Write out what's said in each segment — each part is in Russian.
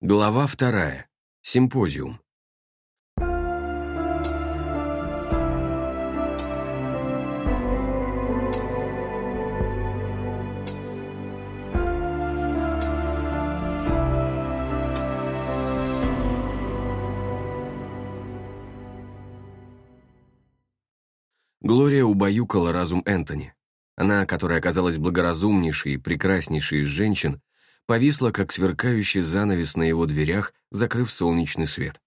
Глава вторая. Симпозиум. Глория убаюкала разум Энтони. Она, которая оказалась благоразумнейшей и прекраснейшей из женщин, повисла, как сверкающий занавес на его дверях, закрыв солнечный свет.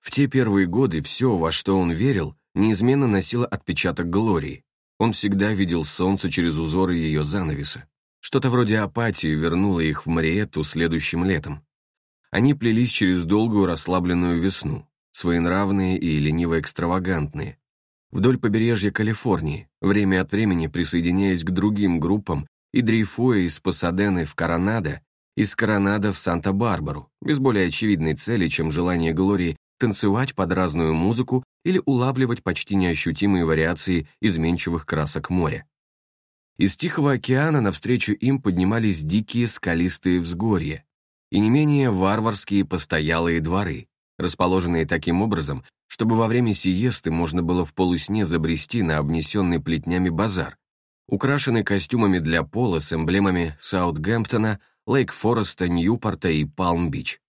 В те первые годы все, во что он верил, неизменно носило отпечаток Глории. Он всегда видел солнце через узоры ее занавеса. Что-то вроде апатии вернуло их в Мариетту следующим летом. Они плелись через долгую расслабленную весну, своенравные и лениво-экстравагантные, вдоль побережья Калифорнии, время от времени присоединяясь к другим группам и дрейфуя из Пасадены в Коронадо, из Коронадо в Санта-Барбару, без более очевидной цели, чем желание Глории танцевать под разную музыку или улавливать почти неощутимые вариации изменчивых красок моря. Из Тихого океана навстречу им поднимались дикие скалистые взгорья и не менее варварские постоялые дворы, расположенные таким образом, чтобы во время сиесты можно было в полусне забрести на обнесенный плетнями базар, украшенный костюмами для пола с эмблемами Саутгемптона, Лейк-Фореста, Ньюпорта и Палм-Бич.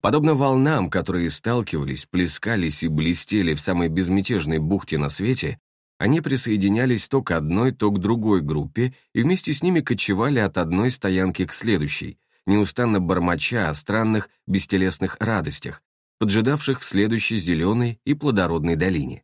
Подобно волнам, которые сталкивались, плескались и блестели в самой безмятежной бухте на свете, они присоединялись то к одной, то к другой группе и вместе с ними кочевали от одной стоянки к следующей, неустанно бормоча о странных, бестелесных радостях, поджидавших в следующей зеленой и плодородной долине.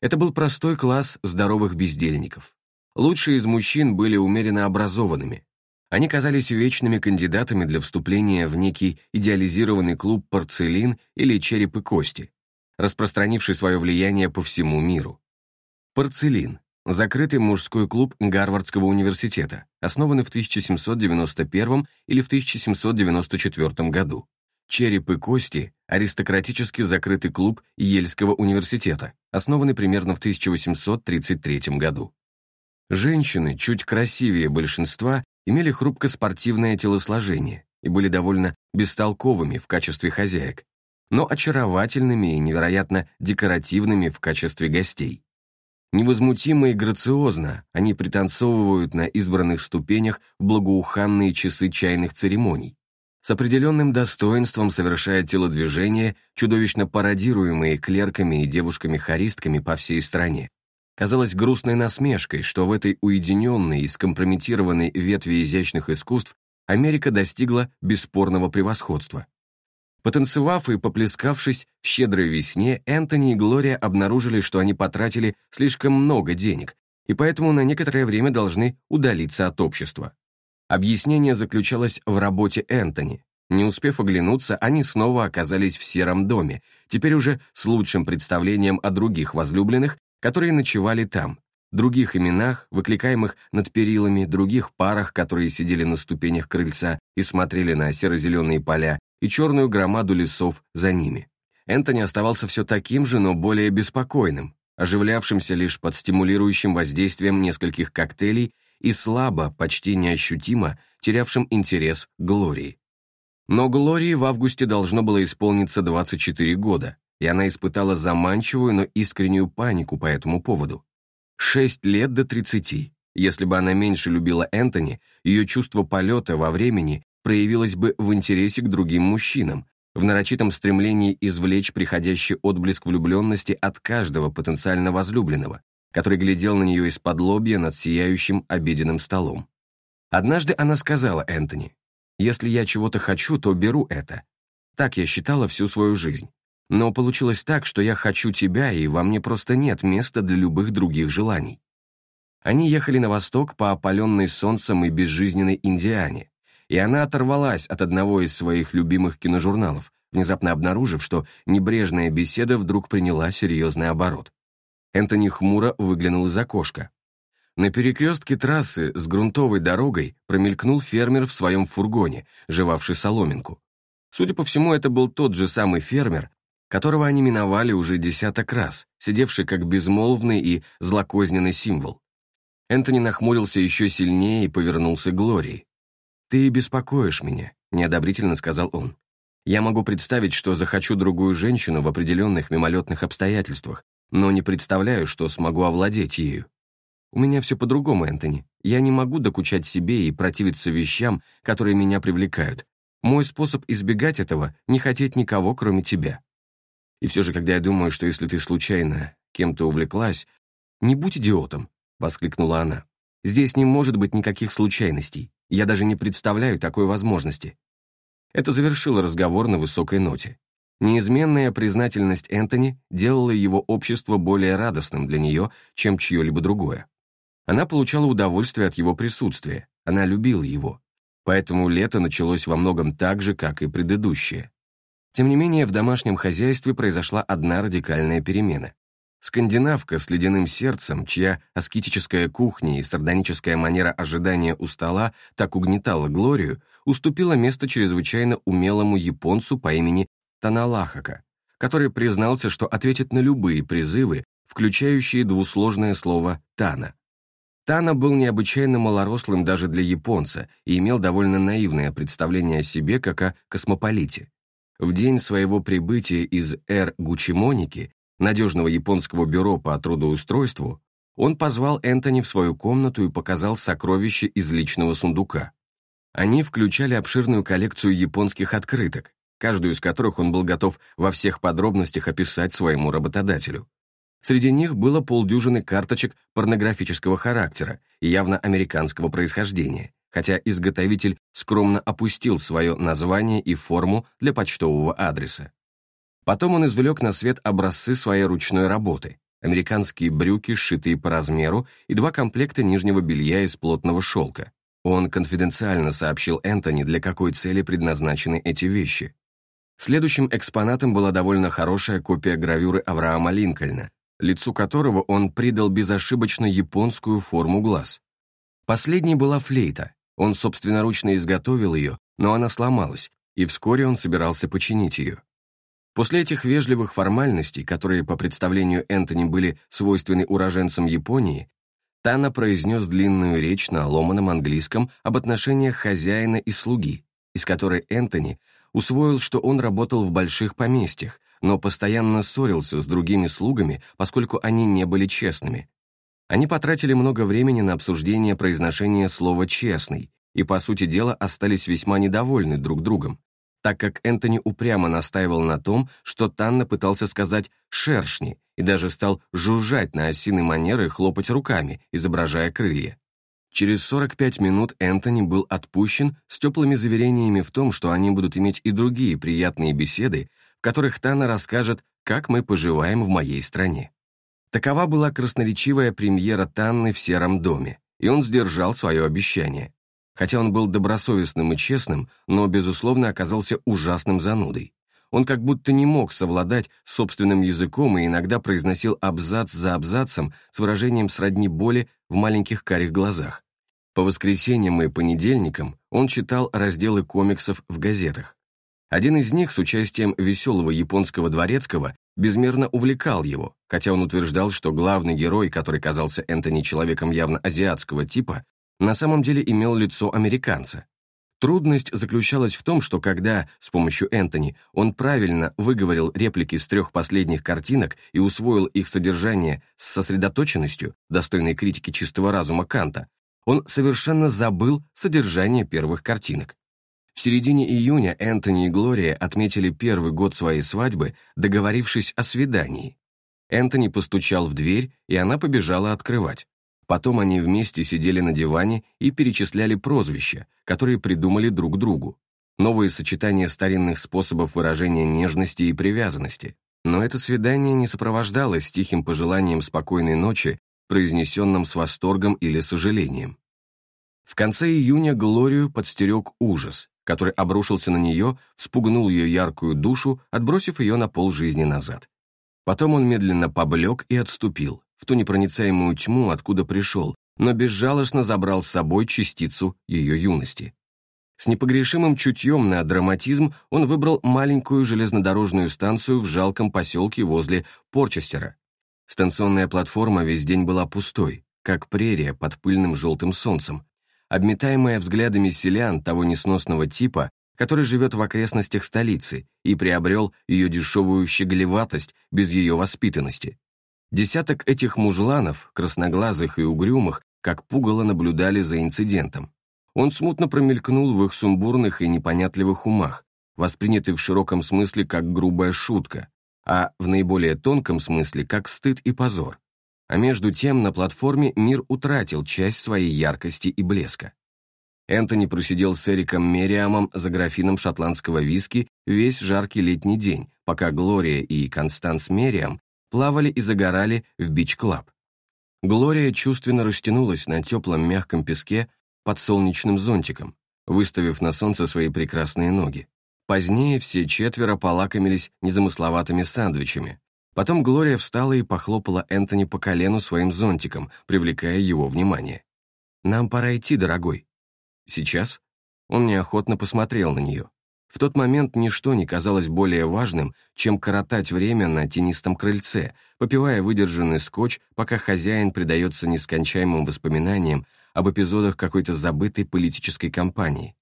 Это был простой класс здоровых бездельников. Лучшие из мужчин были умеренно образованными. Они казались вечными кандидатами для вступления в некий идеализированный клуб «Порцелин» или «Череп и кости», распространивший свое влияние по всему миру. «Порцелин» — закрытый мужской клуб Гарвардского университета, основанный в 1791 или в 1794 году. «Череп и кости» — аристократически закрытый клуб Ельского университета, основанный примерно в 1833 году. Женщины, чуть красивее большинства, имели хрупко-спортивное телосложение и были довольно бестолковыми в качестве хозяек, но очаровательными и невероятно декоративными в качестве гостей. Невозмутимо и грациозно они пританцовывают на избранных ступенях в благоуханные часы чайных церемоний, с определенным достоинством совершая телодвижения, чудовищно пародируемые клерками и девушками-хористками по всей стране. Казалось грустной насмешкой, что в этой уединенной и скомпрометированной ветви изящных искусств Америка достигла бесспорного превосходства. Потанцевав и поплескавшись в щедрой весне, Энтони и Глория обнаружили, что они потратили слишком много денег, и поэтому на некоторое время должны удалиться от общества. Объяснение заключалось в работе Энтони. Не успев оглянуться, они снова оказались в сером доме, теперь уже с лучшим представлением о других возлюбленных, которые ночевали там, других именах, выкликаемых над перилами, других парах, которые сидели на ступенях крыльца и смотрели на серо-зеленые поля и черную громаду лесов за ними. Энтони оставался все таким же, но более беспокойным, оживлявшимся лишь под стимулирующим воздействием нескольких коктейлей и слабо, почти неощутимо, терявшим интерес к Глории. Но Глории в августе должно было исполниться 24 года, и она испытала заманчивую, но искреннюю панику по этому поводу. Шесть лет до 30. Если бы она меньше любила Энтони, ее чувство полета во времени проявилось бы в интересе к другим мужчинам, в нарочитом стремлении извлечь приходящий отблеск влюбленности от каждого потенциально возлюбленного, который глядел на нее из-под лобья над сияющим обеденным столом. Однажды она сказала Энтони, «Если я чего-то хочу, то беру это». Так я считала всю свою жизнь. Но получилось так, что я хочу тебя, и во мне просто нет места для любых других желаний. Они ехали на восток по опаленной солнцем и безжизненной Индиане, и она оторвалась от одного из своих любимых киножурналов, внезапно обнаружив, что небрежная беседа вдруг приняла серьезный оборот. Энтони хмуро выглянул из окошка. На перекрестке трассы с грунтовой дорогой промелькнул фермер в своем фургоне, жевавший соломинку. Судя по всему, это был тот же самый фермер, которого они миновали уже десяток раз, сидевший как безмолвный и злокозненный символ. Энтони нахмурился еще сильнее и повернулся к Глории. «Ты беспокоишь меня», — неодобрительно сказал он. Я могу представить, что захочу другую женщину в определенных мимолетных обстоятельствах, но не представляю, что смогу овладеть ею. У меня все по-другому, Энтони. Я не могу докучать себе и противиться вещам, которые меня привлекают. Мой способ избегать этого — не хотеть никого, кроме тебя. И все же, когда я думаю, что если ты случайно кем-то увлеклась... «Не будь идиотом», — воскликнула она. «Здесь не может быть никаких случайностей. Я даже не представляю такой возможности». Это завершило разговор на высокой ноте. Неизменная признательность Энтони делала его общество более радостным для нее, чем чье-либо другое. Она получала удовольствие от его присутствия, она любила его. Поэтому лето началось во многом так же, как и предыдущее. Тем не менее, в домашнем хозяйстве произошла одна радикальная перемена. Скандинавка с ледяным сердцем, чья аскетическая кухня и сардоническая манера ожидания у стола так угнетала Глорию, уступила место чрезвычайно умелому японцу по имени Таналахака, который признался, что ответит на любые призывы, включающие двусложное слово «тана». Тана был необычайно малорослым даже для японца и имел довольно наивное представление о себе как о космополите. В день своего прибытия из Эр Гучимоники, надежного японского бюро по трудоустройству, он позвал Энтони в свою комнату и показал сокровища из личного сундука. Они включали обширную коллекцию японских открыток, каждую из которых он был готов во всех подробностях описать своему работодателю. Среди них было полдюжины карточек порнографического характера и явно американского происхождения, хотя изготовитель скромно опустил свое название и форму для почтового адреса. Потом он извлек на свет образцы своей ручной работы, американские брюки, сшитые по размеру, и два комплекта нижнего белья из плотного шелка. Он конфиденциально сообщил Энтони, для какой цели предназначены эти вещи. Следующим экспонатом была довольно хорошая копия гравюры Авраама Линкольна, лицу которого он придал безошибочно японскую форму глаз. Последней была флейта, он собственноручно изготовил ее, но она сломалась, и вскоре он собирался починить ее. После этих вежливых формальностей, которые по представлению Энтони были свойственны уроженцам Японии, Тана произнес длинную речь на ломаном английском об отношениях хозяина и слуги, из которой Энтони усвоил, что он работал в больших поместьях, но постоянно ссорился с другими слугами, поскольку они не были честными, они потратили много времени на обсуждение произношения слова «честный» и, по сути дела, остались весьма недовольны друг другом, так как Энтони упрямо настаивал на том, что Танна пытался сказать «шершни» и даже стал жужжать на осиной манеры и хлопать руками, изображая крылья. Через 45 минут Энтони был отпущен с теплыми заверениями в том, что они будут иметь и другие приятные беседы, в которых Танна расскажет, как мы поживаем в моей стране. Такова была красноречивая премьера Танны в Сером доме, и он сдержал свое обещание. Хотя он был добросовестным и честным, но, безусловно, оказался ужасным занудой. Он как будто не мог совладать собственным языком и иногда произносил абзац за абзацем с выражением сродни боли в маленьких карих глазах. По воскресеньям и понедельникам он читал разделы комиксов в газетах. Один из них с участием веселого японского дворецкого безмерно увлекал его, хотя он утверждал, что главный герой, который казался Энтони человеком явно азиатского типа, на самом деле имел лицо американца. Трудность заключалась в том, что когда, с помощью Энтони, он правильно выговорил реплики с трех последних картинок и усвоил их содержание с сосредоточенностью, достойной критики чистого разума Канта, он совершенно забыл содержание первых картинок. В середине июня Энтони и Глория отметили первый год своей свадьбы, договорившись о свидании. Энтони постучал в дверь, и она побежала открывать. Потом они вместе сидели на диване и перечисляли прозвища, которые придумали друг другу. Новые сочетания старинных способов выражения нежности и привязанности. Но это свидание не сопровождалось тихим пожеланием спокойной ночи, произнесенным с восторгом или сожалением. В конце июня Глорию подстерег ужас который обрушился на нее, спугнул ее яркую душу, отбросив ее на пол жизни назад. Потом он медленно поблек и отступил, в ту непроницаемую тьму, откуда пришел, но безжалостно забрал с собой частицу ее юности. С непогрешимым чутьем на драматизм он выбрал маленькую железнодорожную станцию в жалком поселке возле Порчестера. Станционная платформа весь день была пустой, как прерия под пыльным желтым солнцем, обметаемая взглядами селян того несносного типа, который живет в окрестностях столицы и приобрел ее дешевую щеголеватость без ее воспитанности. Десяток этих мужланов, красноглазых и угрюмых, как пугало наблюдали за инцидентом. Он смутно промелькнул в их сумбурных и непонятливых умах, воспринятый в широком смысле как грубая шутка, а в наиболее тонком смысле как стыд и позор. А между тем на платформе мир утратил часть своей яркости и блеска. Энтони просидел с Эриком Мериамом за графином шотландского виски весь жаркий летний день, пока Глория и Констанс Мериам плавали и загорали в бич-клаб. Глория чувственно растянулась на теплом мягком песке под солнечным зонтиком, выставив на солнце свои прекрасные ноги. Позднее все четверо полакомились незамысловатыми сандвичами. Потом Глория встала и похлопала Энтони по колену своим зонтиком, привлекая его внимание. «Нам пора идти, дорогой», Сейчас он неохотно посмотрел на нее. В тот момент ничто не казалось более важным, чем коротать время на тенистом крыльце, попивая выдержанный скотч, пока хозяин предается нескончаемым воспоминаниям об эпизодах какой-то забытой политической кампании.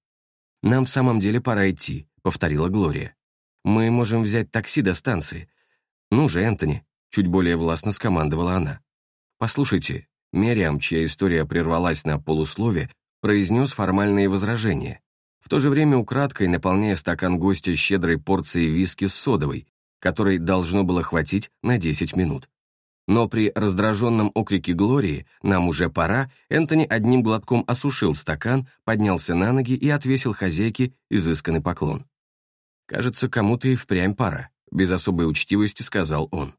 «Нам в самом деле пора идти», — повторила Глория. «Мы можем взять такси до станции». «Ну же, Энтони», — чуть более властно скомандовала она. «Послушайте, Мериам, чья история прервалась на полуслове, произнес формальные возражения, в то же время украдкой наполняя стакан гостя щедрой порцией виски с содовой, которой должно было хватить на 10 минут. Но при раздраженном окрике Глории «нам уже пора» Энтони одним глотком осушил стакан, поднялся на ноги и отвесил хозяйке изысканный поклон. «Кажется, кому-то и впрямь пора», — без особой учтивости сказал он.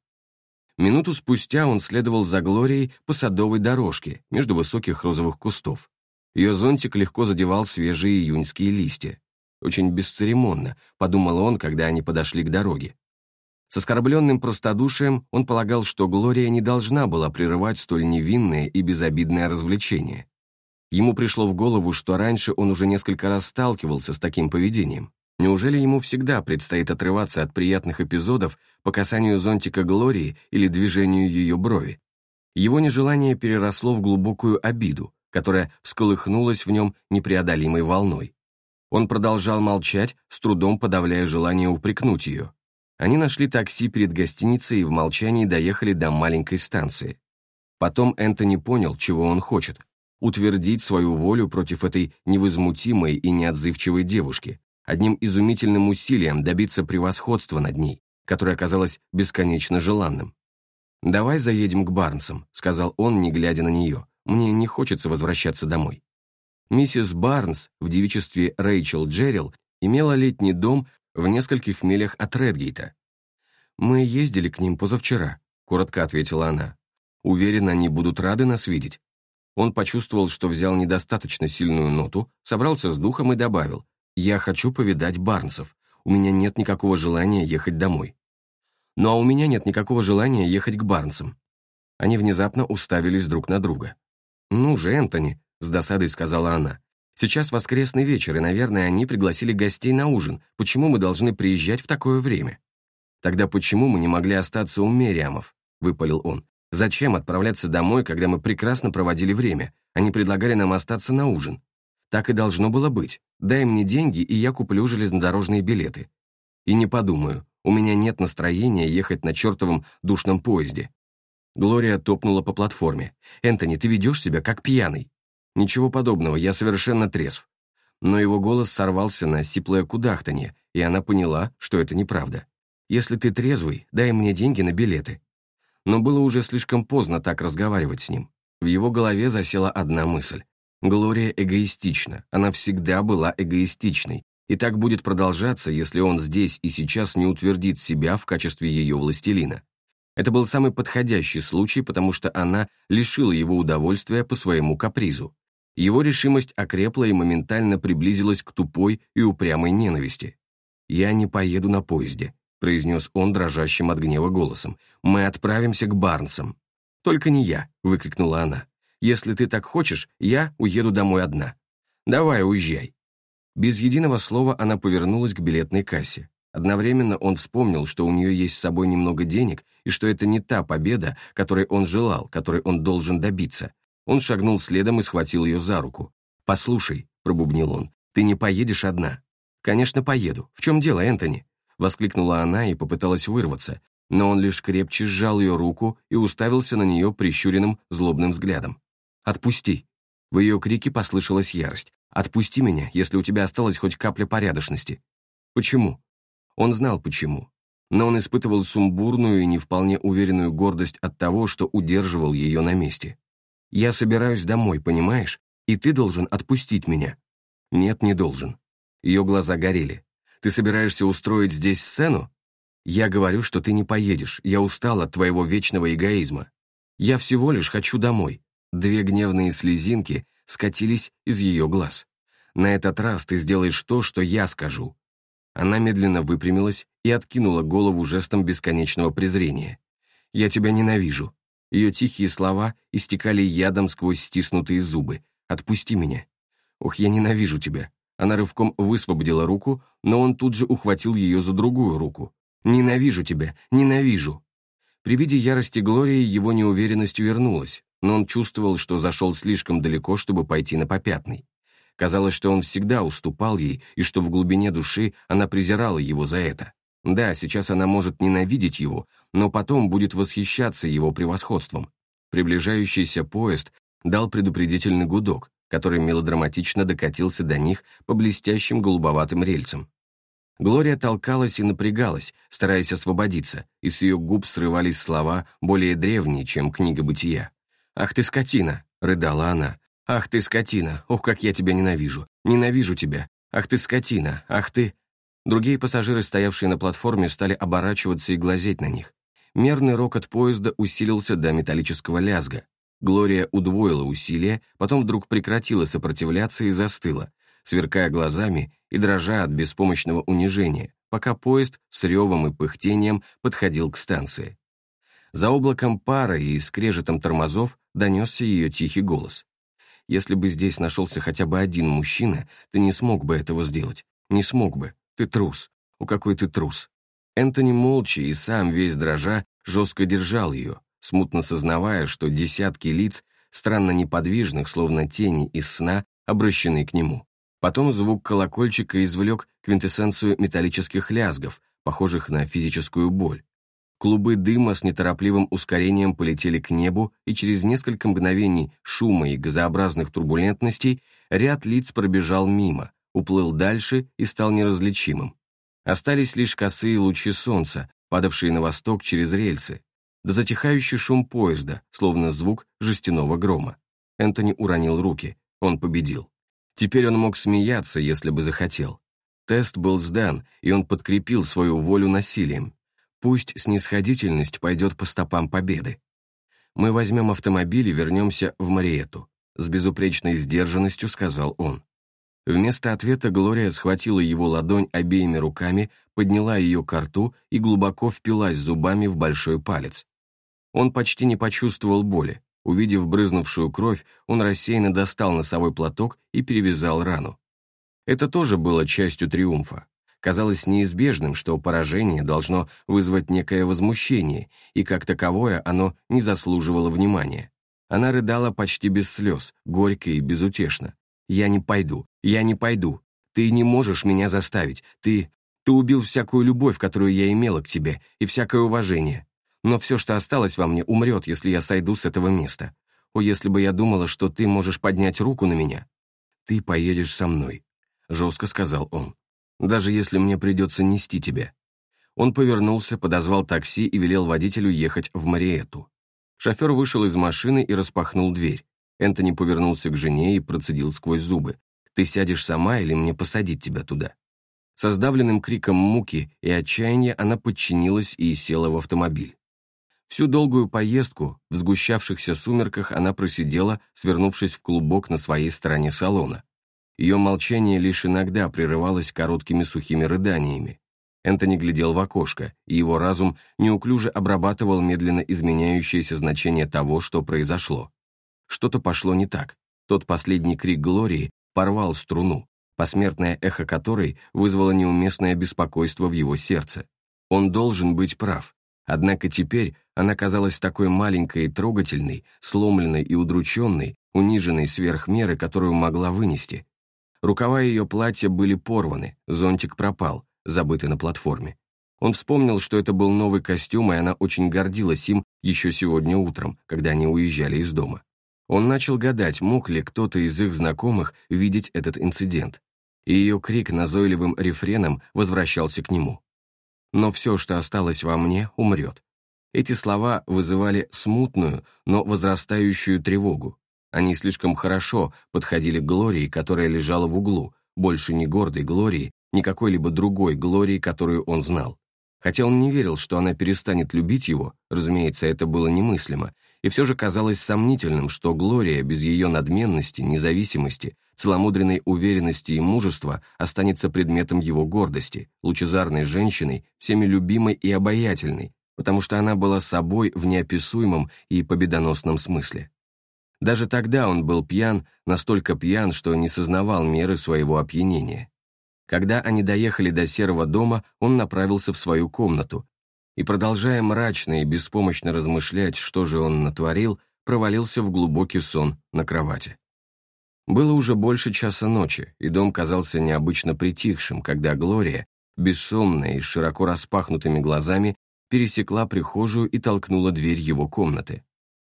Минуту спустя он следовал за Глорией по садовой дорожке между высоких розовых кустов. Ее зонтик легко задевал свежие июньские листья. Очень бесцеремонно, подумал он, когда они подошли к дороге. С оскорбленным простодушием он полагал, что Глория не должна была прерывать столь невинное и безобидное развлечение. Ему пришло в голову, что раньше он уже несколько раз сталкивался с таким поведением. Неужели ему всегда предстоит отрываться от приятных эпизодов по касанию зонтика Глории или движению ее брови? Его нежелание переросло в глубокую обиду, которая всколыхнулась в нем непреодолимой волной. Он продолжал молчать, с трудом подавляя желание упрекнуть ее. Они нашли такси перед гостиницей и в молчании доехали до маленькой станции. Потом Энтони понял, чего он хочет. Утвердить свою волю против этой невозмутимой и неотзывчивой девушки, одним изумительным усилием добиться превосходства над ней, которое оказалось бесконечно желанным. «Давай заедем к Барнсам», — сказал он, не глядя на нее. Мне не хочется возвращаться домой. Миссис Барнс в девичестве Рэйчел Джеррилл имела летний дом в нескольких милях от Редгейта. «Мы ездили к ним позавчера», — коротко ответила она. «Уверен, они будут рады нас видеть». Он почувствовал, что взял недостаточно сильную ноту, собрался с духом и добавил, «Я хочу повидать Барнсов. У меня нет никакого желания ехать домой». «Ну а у меня нет никакого желания ехать к Барнсам». Они внезапно уставились друг на друга. «Ну же, Энтони», — с досадой сказала она. «Сейчас воскресный вечер, и, наверное, они пригласили гостей на ужин. Почему мы должны приезжать в такое время?» «Тогда почему мы не могли остаться у Мериамов?» — выпалил он. «Зачем отправляться домой, когда мы прекрасно проводили время? Они предлагали нам остаться на ужин. Так и должно было быть. Дай мне деньги, и я куплю железнодорожные билеты. И не подумаю, у меня нет настроения ехать на чертовом душном поезде. Глория топнула по платформе. «Энтони, ты ведешь себя как пьяный». «Ничего подобного, я совершенно трезв». Но его голос сорвался на сиплое кудахтанье, и она поняла, что это неправда. «Если ты трезвый, дай мне деньги на билеты». Но было уже слишком поздно так разговаривать с ним. В его голове засела одна мысль. Глория эгоистична, она всегда была эгоистичной, и так будет продолжаться, если он здесь и сейчас не утвердит себя в качестве ее властелина. Это был самый подходящий случай, потому что она лишила его удовольствия по своему капризу. Его решимость окрепла и моментально приблизилась к тупой и упрямой ненависти. «Я не поеду на поезде», — произнес он дрожащим от гнева голосом. «Мы отправимся к Барнсам». «Только не я», — выкрикнула она. «Если ты так хочешь, я уеду домой одна. Давай, уезжай». Без единого слова она повернулась к билетной кассе. Одновременно он вспомнил, что у нее есть с собой немного денег, и что это не та победа, которой он желал, которой он должен добиться. Он шагнул следом и схватил ее за руку. «Послушай», — пробубнил он, — «ты не поедешь одна». «Конечно, поеду. В чем дело, Энтони?» Воскликнула она и попыталась вырваться, но он лишь крепче сжал ее руку и уставился на нее прищуренным злобным взглядом. «Отпусти!» В ее крике послышалась ярость. «Отпусти меня, если у тебя осталась хоть капля порядочности». «Почему?» Он знал, почему. Но он испытывал сумбурную и не вполне уверенную гордость от того, что удерживал ее на месте. «Я собираюсь домой, понимаешь? И ты должен отпустить меня». «Нет, не должен». Ее глаза горели. «Ты собираешься устроить здесь сцену?» «Я говорю, что ты не поедешь. Я устал от твоего вечного эгоизма. Я всего лишь хочу домой». Две гневные слезинки скатились из ее глаз. «На этот раз ты сделаешь то, что я скажу». Она медленно выпрямилась и откинула голову жестом бесконечного презрения. «Я тебя ненавижу». Ее тихие слова истекали ядом сквозь стиснутые зубы. «Отпусти меня». «Ох, я ненавижу тебя». Она рывком высвободила руку, но он тут же ухватил ее за другую руку. «Ненавижу тебя, ненавижу!» При виде ярости Глории его неуверенность вернулась, но он чувствовал, что зашел слишком далеко, чтобы пойти на попятный. Казалось, что он всегда уступал ей, и что в глубине души она презирала его за это. Да, сейчас она может ненавидеть его, но потом будет восхищаться его превосходством. Приближающийся поезд дал предупредительный гудок, который мелодраматично докатился до них по блестящим голубоватым рельсам. Глория толкалась и напрягалась, стараясь освободиться, и с ее губ срывались слова, более древние, чем книга бытия. «Ах ты скотина!» — рыдала она. «Ах ты скотина! Ох, как я тебя ненавижу! Ненавижу тебя! Ах ты скотина! Ах ты...» Другие пассажиры, стоявшие на платформе, стали оборачиваться и глазеть на них. Мерный рокот поезда усилился до металлического лязга. Глория удвоила усилия, потом вдруг прекратила сопротивляться и застыла, сверкая глазами и дрожа от беспомощного унижения, пока поезд с ревом и пыхтением подходил к станции. За облаком пара и скрежетом тормозов донесся ее тихий голос. «Если бы здесь нашелся хотя бы один мужчина, ты не смог бы этого сделать. Не смог бы. Ты трус. У какой ты трус». Энтони молча и сам весь дрожа жестко держал ее, смутно сознавая, что десятки лиц, странно неподвижных, словно тени из сна, обращены к нему. Потом звук колокольчика извлек квинтэссенцию металлических лязгов, похожих на физическую боль. Клубы дыма с неторопливым ускорением полетели к небу, и через несколько мгновений шума и газообразных турбулентностей ряд лиц пробежал мимо, уплыл дальше и стал неразличимым. Остались лишь косые лучи солнца, падавшие на восток через рельсы, да затихающий шум поезда, словно звук жестяного грома. Энтони уронил руки, он победил. Теперь он мог смеяться, если бы захотел. Тест был сдан, и он подкрепил свою волю насилием. Пусть снисходительность пойдет по стопам победы. Мы возьмем автомобиль и вернемся в Мариету. С безупречной сдержанностью сказал он. Вместо ответа Глория схватила его ладонь обеими руками, подняла ее к рту и глубоко впилась зубами в большой палец. Он почти не почувствовал боли, Увидев брызнувшую кровь, он рассеянно достал носовой платок и перевязал рану. Это тоже было частью триумфа. Казалось неизбежным, что поражение должно вызвать некое возмущение, и как таковое оно не заслуживало внимания. Она рыдала почти без слез, горько и безутешно. «Я не пойду, я не пойду. Ты не можешь меня заставить. Ты... Ты убил всякую любовь, которую я имела к тебе, и всякое уважение но все, что осталось во мне, умрет, если я сойду с этого места. О, если бы я думала, что ты можешь поднять руку на меня. Ты поедешь со мной, — жестко сказал он. Даже если мне придется нести тебя. Он повернулся, подозвал такси и велел водителю ехать в Мариэту. Шофер вышел из машины и распахнул дверь. Энтони повернулся к жене и процедил сквозь зубы. «Ты сядешь сама или мне посадить тебя туда?» Со сдавленным криком муки и отчаяния она подчинилась и села в автомобиль. Всю долгую поездку в сгущавшихся сумерках она просидела, свернувшись в клубок на своей стороне салона. Ее молчание лишь иногда прерывалось короткими сухими рыданиями. Энтони глядел в окошко, и его разум неуклюже обрабатывал медленно изменяющееся значение того, что произошло. Что-то пошло не так. Тот последний крик Глории порвал струну, посмертное эхо которой вызвало неуместное беспокойство в его сердце. Он должен быть прав. Однако теперь она казалась такой маленькой и трогательной, сломленной и удрученной, униженной сверх меры, которую могла вынести. Рукава ее платья были порваны, зонтик пропал, забытый на платформе. Он вспомнил, что это был новый костюм, и она очень гордилась им еще сегодня утром, когда они уезжали из дома. Он начал гадать, мог ли кто-то из их знакомых видеть этот инцидент. И ее крик назойливым рефреном возвращался к нему. «Но все, что осталось во мне, умрет». Эти слова вызывали смутную, но возрастающую тревогу. Они слишком хорошо подходили к Глории, которая лежала в углу, больше не гордой Глории, ни какой-либо другой Глории, которую он знал. Хотя он не верил, что она перестанет любить его, разумеется, это было немыслимо, и все же казалось сомнительным, что Глория без ее надменности, независимости, целомудренной уверенности и мужества останется предметом его гордости, лучезарной женщиной, всеми любимой и обаятельной, потому что она была собой в неописуемом и победоносном смысле. Даже тогда он был пьян, настолько пьян, что не сознавал меры своего опьянения. Когда они доехали до серого дома, он направился в свою комнату и, продолжая мрачно и беспомощно размышлять, что же он натворил, провалился в глубокий сон на кровати. Было уже больше часа ночи, и дом казался необычно притихшим, когда Глория, бессонная и с широко распахнутыми глазами, пересекла прихожую и толкнула дверь его комнаты.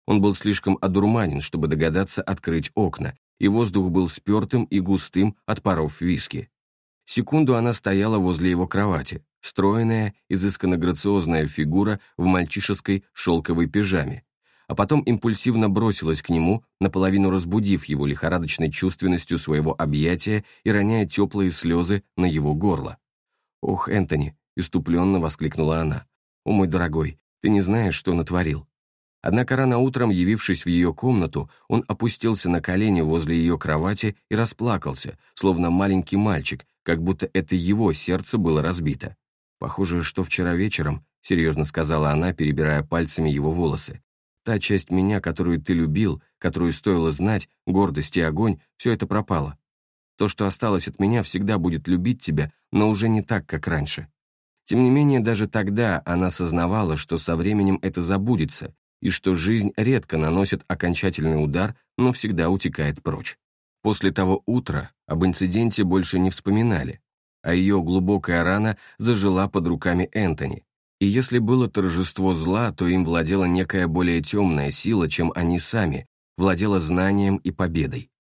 Он был слишком одурманен, чтобы догадаться открыть окна, и воздух был спертым и густым от паров виски. Секунду она стояла возле его кровати, стройная, изысканно грациозная фигура в мальчишеской шелковой пижаме, а потом импульсивно бросилась к нему, наполовину разбудив его лихорадочной чувственностью своего объятия и роняя теплые слезы на его горло. «Ох, Энтони!» — иступленно воскликнула она. «О, мой дорогой, ты не знаешь, что натворил. Однако рано утром, явившись в ее комнату, он опустился на колени возле ее кровати и расплакался, словно маленький мальчик, как будто это его сердце было разбито. «Похоже, что вчера вечером», — серьезно сказала она, перебирая пальцами его волосы, «та часть меня, которую ты любил, которую стоило знать, гордость и огонь, все это пропало. То, что осталось от меня, всегда будет любить тебя, но уже не так, как раньше». Тем не менее, даже тогда она сознавала, что со временем это забудется, и что жизнь редко наносит окончательный удар, но всегда утекает прочь. После того утра об инциденте больше не вспоминали, а ее глубокая рана зажила под руками Энтони. И если было торжество зла, то им владела некая более темная сила, чем они сами, владела знанием и победой.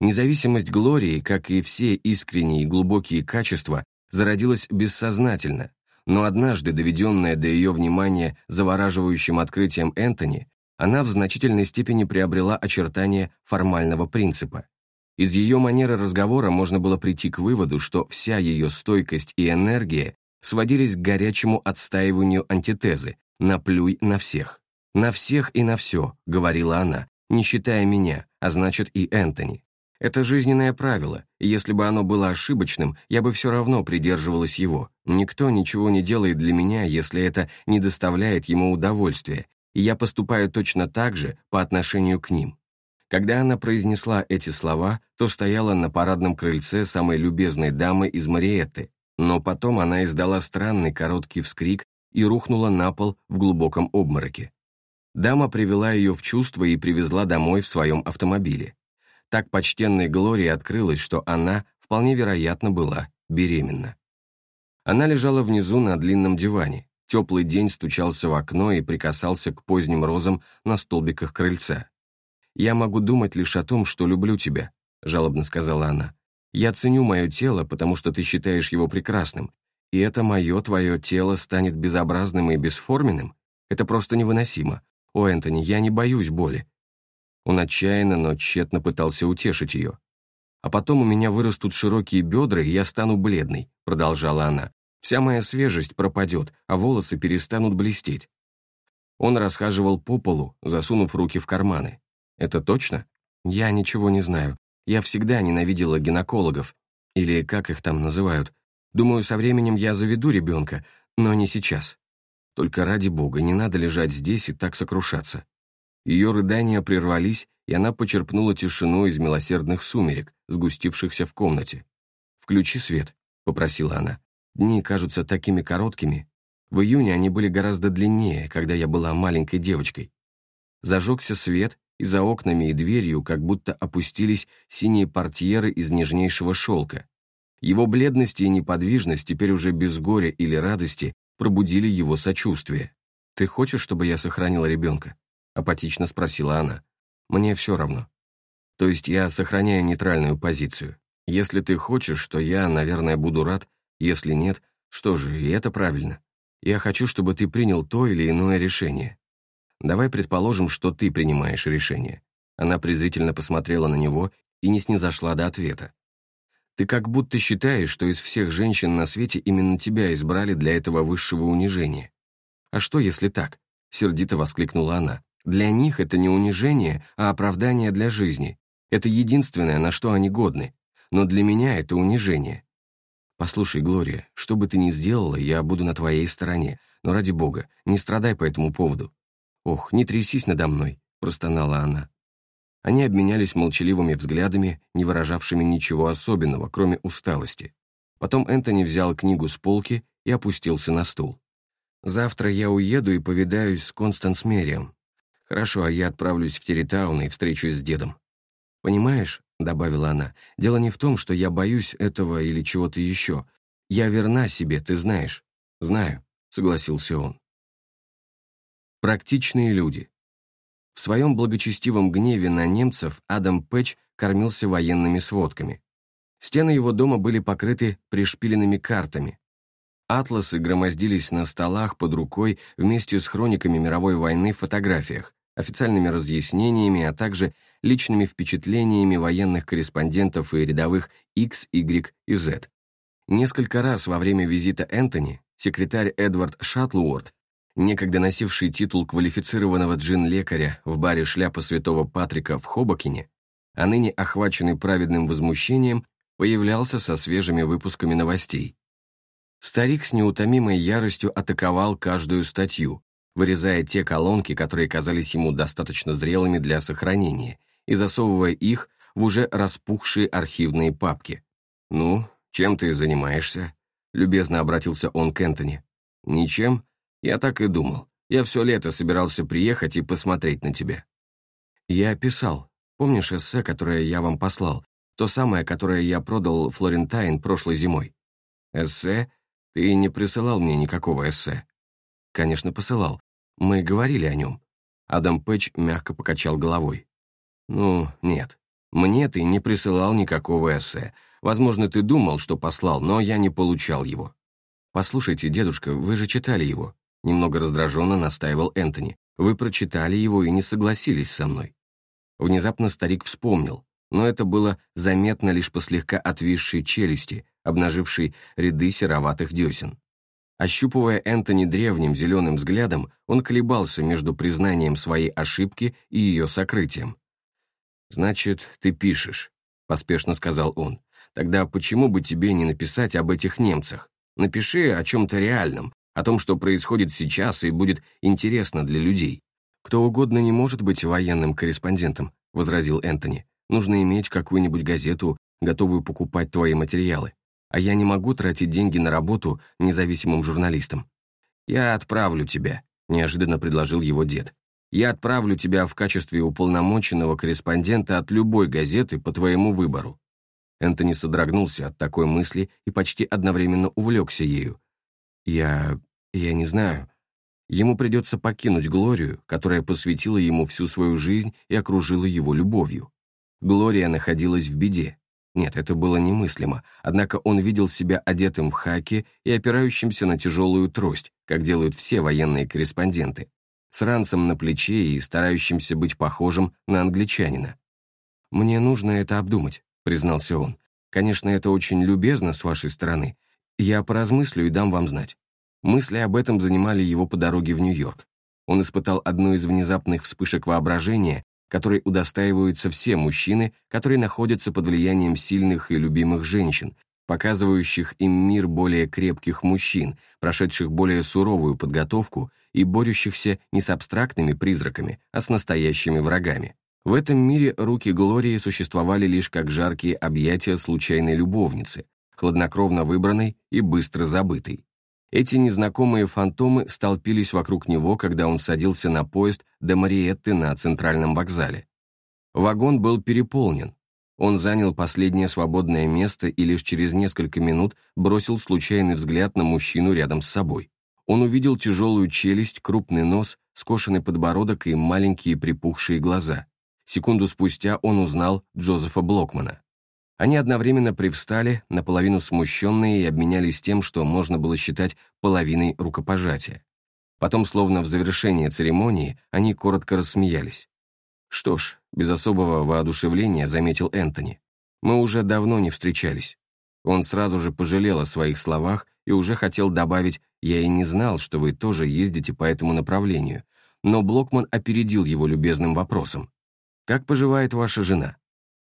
Независимость Глории, как и все искренние и глубокие качества, зародилась бессознательно, но однажды, доведенная до ее внимания завораживающим открытием Энтони, она в значительной степени приобрела очертания формального принципа. Из ее манеры разговора можно было прийти к выводу, что вся ее стойкость и энергия сводились к горячему отстаиванию антитезы «наплюй на всех». «На всех и на все», — говорила она, не считая меня, а значит и Энтони. Это жизненное правило, и если бы оно было ошибочным, я бы все равно придерживалась его. Никто ничего не делает для меня, если это не доставляет ему удовольствия, и я поступаю точно так же по отношению к ним. Когда она произнесла эти слова, то стояла на парадном крыльце самой любезной дамы из Мариетты, но потом она издала странный короткий вскрик и рухнула на пол в глубоком обмороке. Дама привела ее в чувство и привезла домой в своем автомобиле так почтенной Глории открылось, что она, вполне вероятно, была беременна. Она лежала внизу на длинном диване. Теплый день стучался в окно и прикасался к поздним розам на столбиках крыльца. «Я могу думать лишь о том, что люблю тебя», — жалобно сказала она. «Я ценю мое тело, потому что ты считаешь его прекрасным, и это мое, твое тело станет безобразным и бесформенным? Это просто невыносимо. О, Энтони, я не боюсь боли. Он отчаянно, но тщетно пытался утешить ее. «А потом у меня вырастут широкие бедра, и я стану бледной», — продолжала она. «Вся моя свежесть пропадет, а волосы перестанут блестеть». Он расхаживал по полу, засунув руки в карманы. «Это точно? Я ничего не знаю. Я всегда ненавидела гинекологов, или как их там называют. Думаю, со временем я заведу ребенка, но не сейчас. Только ради бога, не надо лежать здесь и так сокрушаться. Ее рыдания прервались, и она почерпнула тишину из милосердных сумерек, сгустившихся в комнате. «Включи свет», — попросила она. «Дни кажутся такими короткими. В июне они были гораздо длиннее, когда я была маленькой девочкой». Зажегся свет, и за окнами и дверью как будто опустились синие портьеры из нежнейшего шелка. Его бледность и неподвижность теперь уже без горя или радости пробудили его сочувствие. «Ты хочешь, чтобы я сохранила ребенка?» — апатично спросила она. «Мне все равно. То есть я сохраняю нейтральную позицию. Если ты хочешь, то я, наверное, буду рад. Если нет, что же, и это правильно. Я хочу, чтобы ты принял то или иное решение. Давай предположим, что ты принимаешь решение». Она презрительно посмотрела на него и не снизошла до ответа. «Ты как будто считаешь, что из всех женщин на свете именно тебя избрали для этого высшего унижения. А что, если так?» — сердито воскликнула она. «Для них это не унижение, а оправдание для жизни. Это единственное, на что они годны. Но для меня это унижение. Послушай, Глория, что бы ты ни сделала, я буду на твоей стороне. Но ради бога, не страдай по этому поводу. «Ох, не трясись надо мной», — простонала она. Они обменялись молчаливыми взглядами, не выражавшими ничего особенного, кроме усталости. Потом Энтони взял книгу с полки и опустился на стул. «Завтра я уеду и повидаюсь с Констанс Мерием. Хорошо, а я отправлюсь в Территаун и встречусь с дедом. Понимаешь, — добавила она, — дело не в том, что я боюсь этого или чего-то еще. Я верна себе, ты знаешь». «Знаю», — согласился он. Практичные люди. В своем благочестивом гневе на немцев Адам Пэтч кормился военными сводками. Стены его дома были покрыты пришпиленными картами. Атласы громоздились на столах под рукой вместе с хрониками мировой войны в фотографиях, официальными разъяснениями, а также личными впечатлениями военных корреспондентов и рядовых X, Y и Z. Несколько раз во время визита Энтони секретарь Эдвард Шаттлуорд некогда носивший титул квалифицированного джин-лекаря в баре «Шляпа святого Патрика» в Хобокине, а ныне охваченный праведным возмущением, появлялся со свежими выпусками новостей. Старик с неутомимой яростью атаковал каждую статью, вырезая те колонки, которые казались ему достаточно зрелыми для сохранения, и засовывая их в уже распухшие архивные папки. «Ну, чем ты занимаешься?» — любезно обратился он к Энтони. «Ничем?» Я так и думал. Я все лето собирался приехать и посмотреть на тебя. Я писал. Помнишь эссе, которое я вам послал? То самое, которое я продал Флорентайн прошлой зимой. Эссе? Ты не присылал мне никакого эссе. Конечно, посылал. Мы говорили о нем. Адам Пэтч мягко покачал головой. Ну, нет. Мне ты не присылал никакого эссе. Возможно, ты думал, что послал, но я не получал его. Послушайте, дедушка, вы же читали его. Немного раздраженно настаивал Энтони. «Вы прочитали его и не согласились со мной». Внезапно старик вспомнил, но это было заметно лишь по слегка отвисшей челюсти, обнажившей ряды сероватых десен. Ощупывая Энтони древним зеленым взглядом, он колебался между признанием своей ошибки и ее сокрытием. «Значит, ты пишешь», — поспешно сказал он. «Тогда почему бы тебе не написать об этих немцах? Напиши о чем-то реальном, о том, что происходит сейчас и будет интересно для людей. «Кто угодно не может быть военным корреспондентом», — возразил Энтони. «Нужно иметь какую-нибудь газету, готовую покупать твои материалы. А я не могу тратить деньги на работу независимым журналистом». «Я отправлю тебя», — неожиданно предложил его дед. «Я отправлю тебя в качестве уполномоченного корреспондента от любой газеты по твоему выбору». Энтони содрогнулся от такой мысли и почти одновременно увлекся ею. «Я... Я не знаю. Ему придется покинуть Глорию, которая посвятила ему всю свою жизнь и окружила его любовью. Глория находилась в беде. Нет, это было немыслимо, однако он видел себя одетым в хаки и опирающимся на тяжелую трость, как делают все военные корреспонденты, с ранцем на плече и старающимся быть похожим на англичанина. «Мне нужно это обдумать», — признался он. «Конечно, это очень любезно с вашей стороны. Я поразмыслю и дам вам знать. Мысли об этом занимали его по дороге в Нью-Йорк. Он испытал одну из внезапных вспышек воображения, которой удостаиваются все мужчины, которые находятся под влиянием сильных и любимых женщин, показывающих им мир более крепких мужчин, прошедших более суровую подготовку и борющихся не с абстрактными призраками, а с настоящими врагами. В этом мире руки Глории существовали лишь как жаркие объятия случайной любовницы, хладнокровно выбранной и быстро забытой. Эти незнакомые фантомы столпились вокруг него, когда он садился на поезд до Мариетты на центральном вокзале. Вагон был переполнен. Он занял последнее свободное место и лишь через несколько минут бросил случайный взгляд на мужчину рядом с собой. Он увидел тяжелую челюсть, крупный нос, скошенный подбородок и маленькие припухшие глаза. Секунду спустя он узнал Джозефа Блокмана. Они одновременно привстали, наполовину смущенные, и обменялись тем, что можно было считать половиной рукопожатия. Потом, словно в завершение церемонии, они коротко рассмеялись. «Что ж», — без особого воодушевления заметил Энтони, «мы уже давно не встречались». Он сразу же пожалел о своих словах и уже хотел добавить «я и не знал, что вы тоже ездите по этому направлению», но Блокман опередил его любезным вопросом. «Как поживает ваша жена?»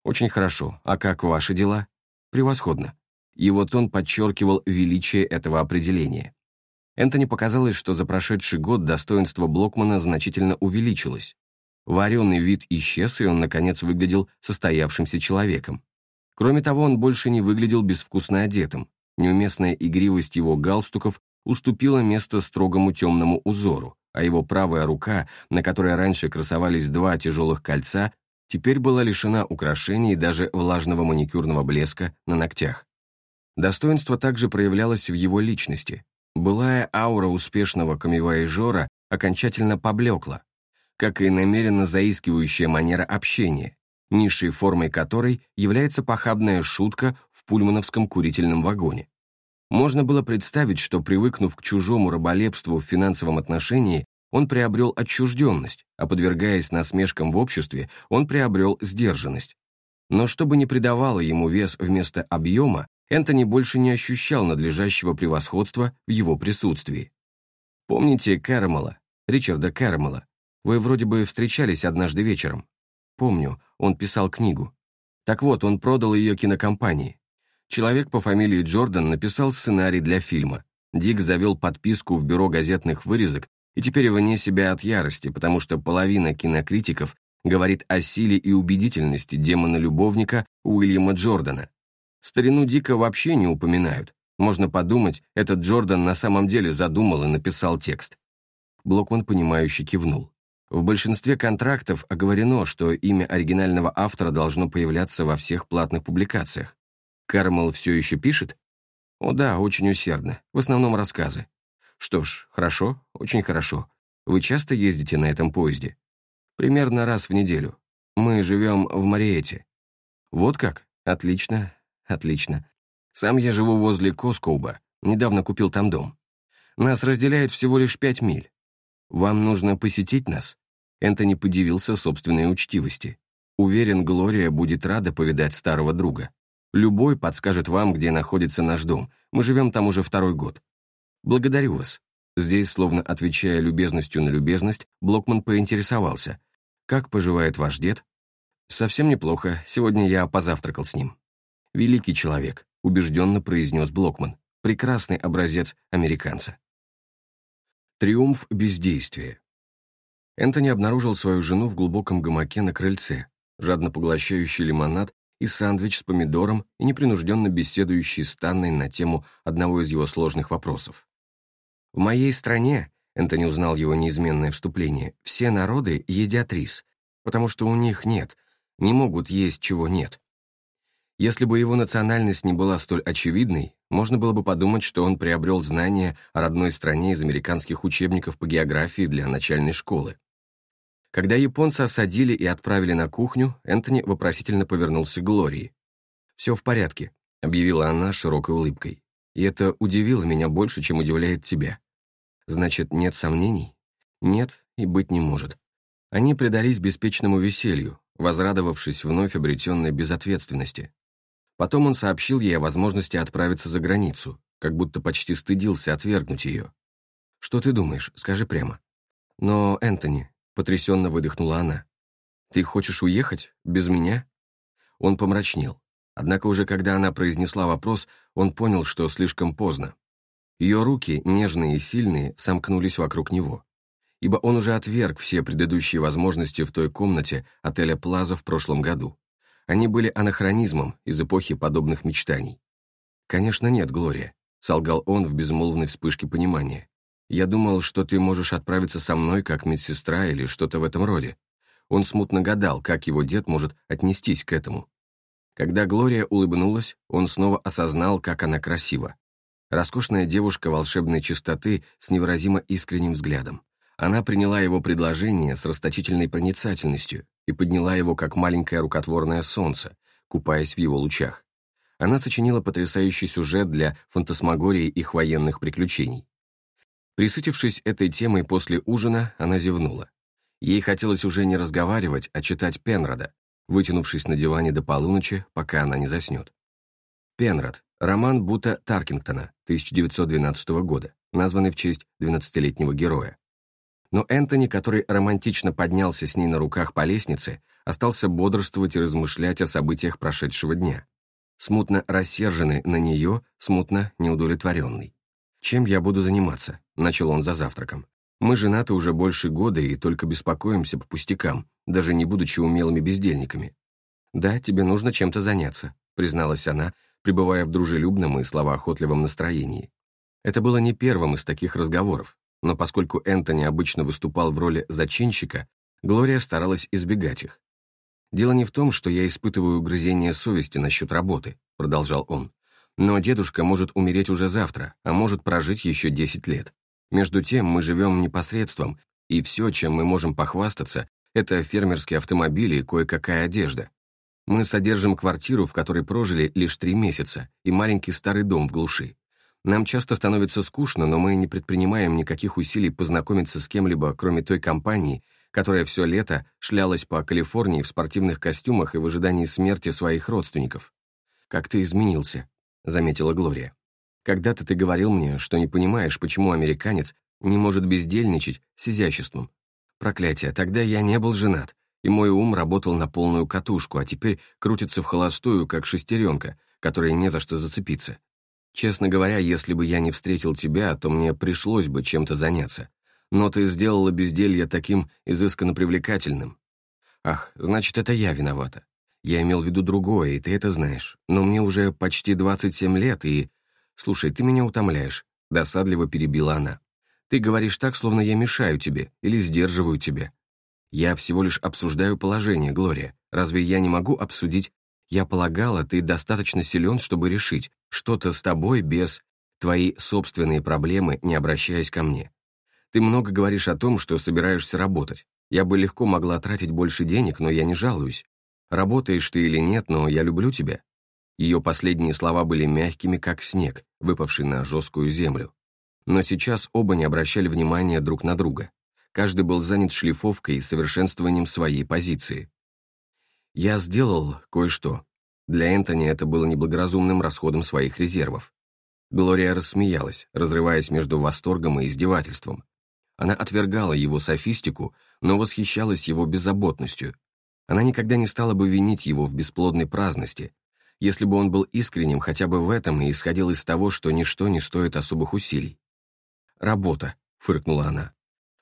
«Очень хорошо. А как ваши дела?» «Превосходно». Его тон подчеркивал величие этого определения. Энтони показалось, что за прошедший год достоинство Блокмана значительно увеличилось. Вареный вид исчез, и он, наконец, выглядел состоявшимся человеком. Кроме того, он больше не выглядел безвкусно одетым. Неуместная игривость его галстуков уступила место строгому темному узору, а его правая рука, на которой раньше красовались два тяжелых кольца, теперь была лишена украшений и даже влажного маникюрного блеска на ногтях. Достоинство также проявлялось в его личности. Былая аура успешного камевояжера окончательно поблекла, как и намеренно заискивающая манера общения, низшей формой которой является похабная шутка в пульмановском курительном вагоне. Можно было представить, что, привыкнув к чужому раболепству в финансовом отношении, он приобрел отчужденность, а подвергаясь насмешкам в обществе, он приобрел сдержанность. Но чтобы не придавало ему вес вместо объема, Энтони больше не ощущал надлежащего превосходства в его присутствии. Помните Кэрмела, Ричарда Кэрмела? Вы вроде бы встречались однажды вечером. Помню, он писал книгу. Так вот, он продал ее кинокомпании. Человек по фамилии Джордан написал сценарий для фильма. Дик завел подписку в бюро газетных вырезок и теперь вне себя от ярости, потому что половина кинокритиков говорит о силе и убедительности демона-любовника Уильяма Джордана. Старину Дика вообще не упоминают. Можно подумать, этот Джордан на самом деле задумал и написал текст. Блокман, понимающе кивнул. В большинстве контрактов оговорено, что имя оригинального автора должно появляться во всех платных публикациях. Кармел все еще пишет? О да, очень усердно. В основном рассказы. Что ж, хорошо, очень хорошо. Вы часто ездите на этом поезде? Примерно раз в неделю. Мы живем в Мариэте. Вот как? Отлично, отлично. Сам я живу возле Коскоуба, недавно купил там дом. Нас разделяет всего лишь пять миль. Вам нужно посетить нас?» Энтони подивился собственной учтивости. Уверен, Глория будет рада повидать старого друга. Любой подскажет вам, где находится наш дом. Мы живем там уже второй год. «Благодарю вас». Здесь, словно отвечая любезностью на любезность, Блокман поинтересовался. «Как поживает ваш дед?» «Совсем неплохо. Сегодня я позавтракал с ним». «Великий человек», — убежденно произнес Блокман. «Прекрасный образец американца». Триумф бездействия. Энтони обнаружил свою жену в глубоком гамаке на крыльце, жадно поглощающий лимонад и сэндвич с помидором и непринужденно беседующий с Танной на тему одного из его сложных вопросов. В моей стране, Энтони узнал его неизменное вступление, все народы едят рис, потому что у них нет, не могут есть чего нет. Если бы его национальность не была столь очевидной, можно было бы подумать, что он приобрел знания о родной стране из американских учебников по географии для начальной школы. Когда японцы осадили и отправили на кухню, Энтони вопросительно повернулся к Глории. «Все в порядке», — объявила она широкой улыбкой. «И это удивило меня больше, чем удивляет тебя. Значит, нет сомнений? Нет и быть не может. Они предались беспечному веселью, возрадовавшись вновь обретенной безответственности. Потом он сообщил ей о возможности отправиться за границу, как будто почти стыдился отвергнуть ее. «Что ты думаешь? Скажи прямо». «Но, Энтони», — потрясенно выдохнула она, «ты хочешь уехать? Без меня?» Он помрачнел. Однако уже когда она произнесла вопрос, он понял, что слишком поздно. Ее руки, нежные и сильные, сомкнулись вокруг него. Ибо он уже отверг все предыдущие возможности в той комнате отеля «Плаза» в прошлом году. Они были анахронизмом из эпохи подобных мечтаний. «Конечно нет, Глория. солгал он в безмолвной вспышке понимания. «Я думал, что ты можешь отправиться со мной как медсестра или что-то в этом роде». Он смутно гадал, как его дед может отнестись к этому. Когда Глория улыбнулась, он снова осознал, как она красива. Роскошная девушка волшебной чистоты с невыразимо искренним взглядом. Она приняла его предложение с расточительной проницательностью и подняла его как маленькое рукотворное солнце, купаясь в его лучах. Она сочинила потрясающий сюжет для фантасмагории их военных приключений. Присытившись этой темой после ужина, она зевнула. Ей хотелось уже не разговаривать, а читать Пенрода, вытянувшись на диване до полуночи, пока она не заснет. Пенрод. Роман Бута Таркингтона, 1912 года, названный в честь 12-летнего героя. Но Энтони, который романтично поднялся с ней на руках по лестнице, остался бодрствовать и размышлять о событиях прошедшего дня. Смутно рассерженный на нее, смутно неудовлетворенный. «Чем я буду заниматься?» — начал он за завтраком. «Мы женаты уже больше года и только беспокоимся по пустякам, даже не будучи умелыми бездельниками». «Да, тебе нужно чем-то заняться», — призналась она, пребывая в дружелюбном и словоохотливом настроении. Это было не первым из таких разговоров, но поскольку Энтони обычно выступал в роли зачинщика, Глория старалась избегать их. «Дело не в том, что я испытываю угрызение совести насчет работы», — продолжал он. «Но дедушка может умереть уже завтра, а может прожить еще 10 лет. Между тем мы живем непосредством, и все, чем мы можем похвастаться, это фермерские автомобили и кое-какая одежда. Мы содержим квартиру, в которой прожили лишь три месяца, и маленький старый дом в глуши. Нам часто становится скучно, но мы не предпринимаем никаких усилий познакомиться с кем-либо, кроме той компании, которая все лето шлялась по Калифорнии в спортивных костюмах и в ожидании смерти своих родственников. «Как ты изменился», — заметила Глория. «Когда-то ты говорил мне, что не понимаешь, почему американец не может бездельничать с изяществом. Проклятие, тогда я не был женат, и мой ум работал на полную катушку, а теперь крутится в холостую, как шестеренка, которой не за что зацепиться. Честно говоря, если бы я не встретил тебя, то мне пришлось бы чем-то заняться. Но ты сделала безделье таким изысканно привлекательным. Ах, значит, это я виновата. Я имел в виду другое, и ты это знаешь. Но мне уже почти 27 лет, и... Слушай, ты меня утомляешь, досадливо перебила она. Ты говоришь так, словно я мешаю тебе или сдерживаю тебя. Я всего лишь обсуждаю положение, Глория. Разве я не могу обсудить я полагала, ты достаточно силен, чтобы решить, что-то с тобой без твои собственные проблемы, не обращаясь ко мне. Ты много говоришь о том, что собираешься работать. Я бы легко могла тратить больше денег, но я не жалуюсь. Работаешь ты или нет, но я люблю тебя». Ее последние слова были мягкими, как снег, выпавший на жесткую землю. Но сейчас оба не обращали внимания друг на друга. Каждый был занят шлифовкой и совершенствованием своей позиции. Я сделал кое-что. Для Энтони это было неблагоразумным расходом своих резервов. Глория рассмеялась, разрываясь между восторгом и издевательством. Она отвергала его софистику, но восхищалась его беззаботностью. Она никогда не стала бы винить его в бесплодной праздности, если бы он был искренним хотя бы в этом и исходил из того, что ничто не стоит особых усилий. «Работа», — фыркнула она.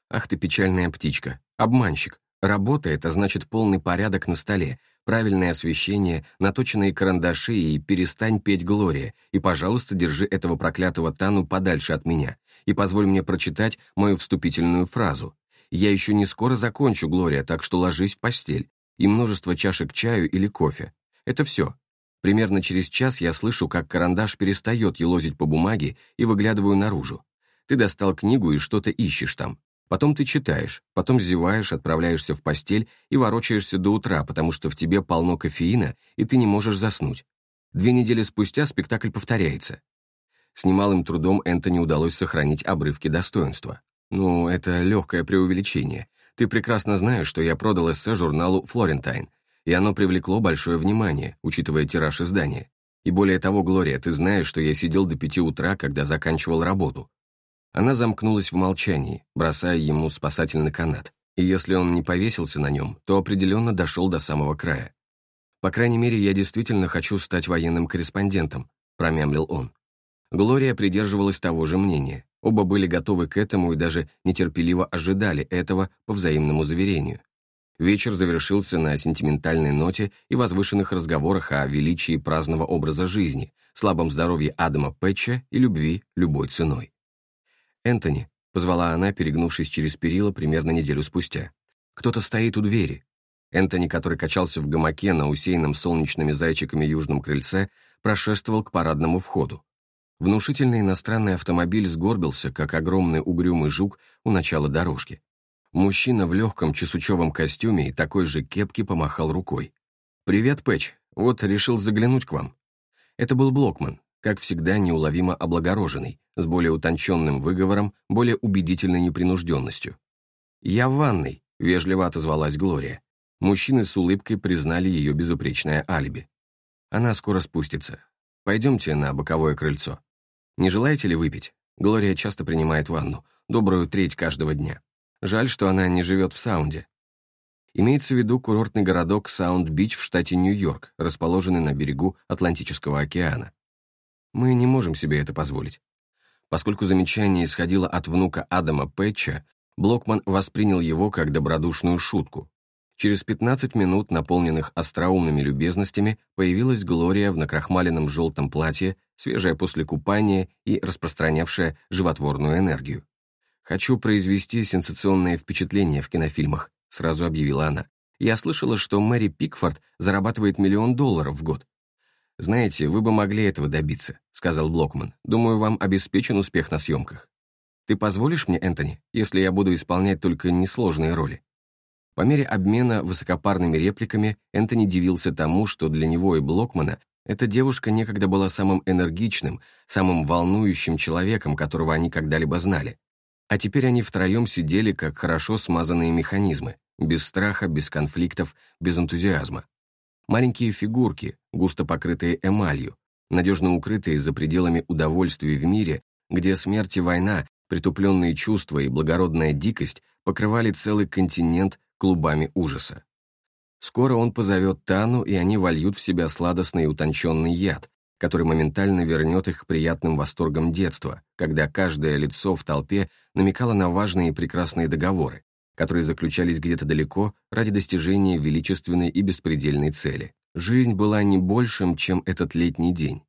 «Ах ты печальная птичка, обманщик, Работа — это значит полный порядок на столе, правильное освещение, наточенные карандаши и перестань петь Глория, и, пожалуйста, держи этого проклятого Тану подальше от меня, и позволь мне прочитать мою вступительную фразу. Я еще не скоро закончу, Глория, так что ложись в постель, и множество чашек чаю или кофе. Это все. Примерно через час я слышу, как карандаш перестает елозить по бумаге и выглядываю наружу. Ты достал книгу и что-то ищешь там. Потом ты читаешь, потом зеваешь, отправляешься в постель и ворочаешься до утра, потому что в тебе полно кофеина, и ты не можешь заснуть. Две недели спустя спектакль повторяется. С немалым трудом Энтони удалось сохранить обрывки достоинства. Ну, это легкое преувеличение. Ты прекрасно знаешь, что я продал эссе журналу «Флорентайн», и оно привлекло большое внимание, учитывая тираж издания. И более того, Глория, ты знаешь, что я сидел до пяти утра, когда заканчивал работу. Она замкнулась в молчании, бросая ему спасательный канат, и если он не повесился на нем, то определенно дошел до самого края. «По крайней мере, я действительно хочу стать военным корреспондентом», промямлил он. Глория придерживалась того же мнения. Оба были готовы к этому и даже нетерпеливо ожидали этого по взаимному заверению. Вечер завершился на сентиментальной ноте и возвышенных разговорах о величии праздного образа жизни, слабом здоровье Адама Пэтча и любви любой ценой. «Энтони», — позвала она, перегнувшись через перила примерно неделю спустя. «Кто-то стоит у двери». Энтони, который качался в гамаке на усеянном солнечными зайчиками южном крыльце, прошествовал к парадному входу. Внушительный иностранный автомобиль сгорбился, как огромный угрюмый жук у начала дорожки. Мужчина в легком чесучевом костюме и такой же кепке помахал рукой. «Привет, Пэтч. Вот решил заглянуть к вам». Это был Блокман, как всегда неуловимо облагороженный, с более утонченным выговором, более убедительной непринужденностью. «Я в ванной», — вежливо отозвалась Глория. Мужчины с улыбкой признали ее безупречное алиби. «Она скоро спустится. Пойдемте на боковое крыльцо. Не желаете ли выпить? Глория часто принимает ванну, добрую треть каждого дня». Жаль, что она не живет в Саунде. Имеется в виду курортный городок Саунд-Бич в штате Нью-Йорк, расположенный на берегу Атлантического океана. Мы не можем себе это позволить. Поскольку замечание исходило от внука Адама Пэтча, Блокман воспринял его как добродушную шутку. Через 15 минут, наполненных остроумными любезностями, появилась Глория в накрахмаленном желтом платье, свежая после купания и распространявшая животворную энергию. «Хочу произвести сенсационное впечатление в кинофильмах», — сразу объявила она. «Я слышала, что Мэри Пикфорд зарабатывает миллион долларов в год». «Знаете, вы бы могли этого добиться», — сказал Блокман. «Думаю, вам обеспечен успех на съемках». «Ты позволишь мне, Энтони, если я буду исполнять только несложные роли?» По мере обмена высокопарными репликами Энтони дивился тому, что для него и Блокмана эта девушка некогда была самым энергичным, самым волнующим человеком, которого они когда-либо знали. А теперь они втроем сидели, как хорошо смазанные механизмы, без страха, без конфликтов, без энтузиазма. Маленькие фигурки, густо покрытые эмалью, надежно укрытые за пределами удовольствий в мире, где смерть и война, притупленные чувства и благородная дикость покрывали целый континент клубами ужаса. Скоро он позовет Тану, и они вольют в себя сладостный и утонченный яд, который моментально вернет их к приятным восторгам детства, когда каждое лицо в толпе намекало на важные и прекрасные договоры, которые заключались где-то далеко ради достижения величественной и беспредельной цели. Жизнь была не большим, чем этот летний день.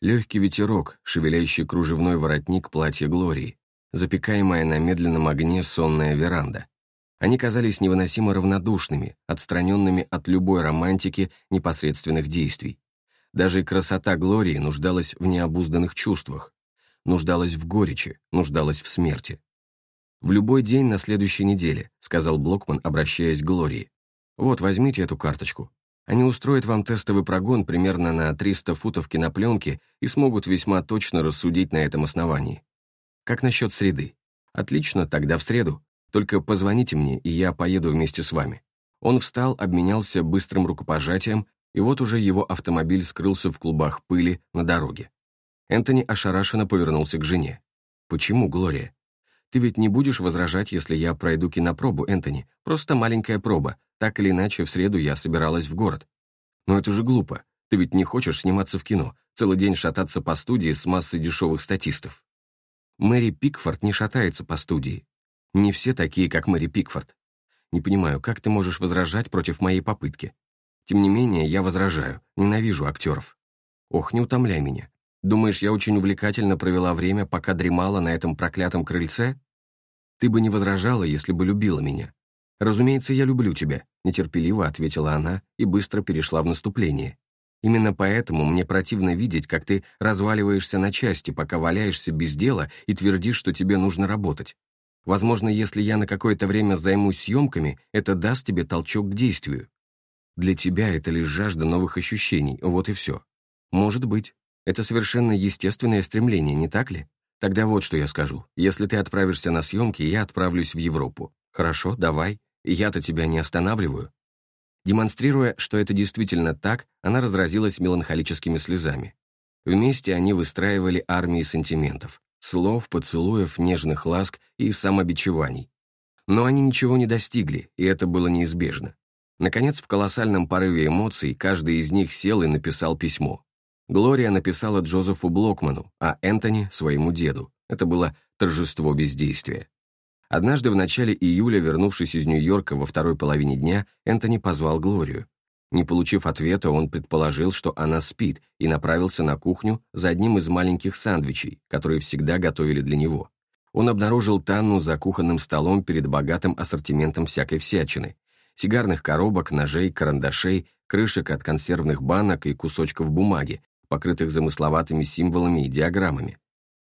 Легкий ветерок, шевелящий кружевной воротник платья Глории, запекаемая на медленном огне сонная веранда. Они казались невыносимо равнодушными, отстраненными от любой романтики непосредственных действий. Даже красота Глории нуждалась в необузданных чувствах, нуждалась в горечи, нуждалась в смерти. «В любой день на следующей неделе», — сказал Блокман, обращаясь к Глории. «Вот, возьмите эту карточку. Они устроят вам тестовый прогон примерно на 300 футов кинопленки и смогут весьма точно рассудить на этом основании. Как насчет среды? Отлично, тогда в среду. Только позвоните мне, и я поеду вместе с вами». Он встал, обменялся быстрым рукопожатием и вот уже его автомобиль скрылся в клубах пыли на дороге. Энтони ошарашенно повернулся к жене. «Почему, Глория? Ты ведь не будешь возражать, если я пройду кинопробу, Энтони? Просто маленькая проба. Так или иначе, в среду я собиралась в город. Но это же глупо. Ты ведь не хочешь сниматься в кино, целый день шататься по студии с массой дешевых статистов. Мэри Пикфорд не шатается по студии. Не все такие, как Мэри Пикфорд. Не понимаю, как ты можешь возражать против моей попытки? Тем не менее, я возражаю, ненавижу актеров. Ох, не утомляй меня. Думаешь, я очень увлекательно провела время, пока дремала на этом проклятом крыльце? Ты бы не возражала, если бы любила меня. Разумеется, я люблю тебя, нетерпеливо ответила она и быстро перешла в наступление. Именно поэтому мне противно видеть, как ты разваливаешься на части, пока валяешься без дела и твердишь, что тебе нужно работать. Возможно, если я на какое-то время займусь съемками, это даст тебе толчок к действию. Для тебя это лишь жажда новых ощущений, вот и все. Может быть. Это совершенно естественное стремление, не так ли? Тогда вот что я скажу. Если ты отправишься на съемки, я отправлюсь в Европу. Хорошо, давай. Я-то тебя не останавливаю. Демонстрируя, что это действительно так, она разразилась меланхолическими слезами. Вместе они выстраивали армии сантиментов, слов, поцелуев, нежных ласк и самобичеваний. Но они ничего не достигли, и это было неизбежно. Наконец, в колоссальном порыве эмоций каждый из них сел и написал письмо. Глория написала Джозефу Блокману, а Энтони — своему деду. Это было торжество бездействия. Однажды в начале июля, вернувшись из Нью-Йорка во второй половине дня, Энтони позвал Глорию. Не получив ответа, он предположил, что она спит, и направился на кухню за одним из маленьких сандвичей, которые всегда готовили для него. Он обнаружил Танну за кухонным столом перед богатым ассортиментом всякой всячины. Сигарных коробок, ножей, карандашей, крышек от консервных банок и кусочков бумаги, покрытых замысловатыми символами и диаграммами.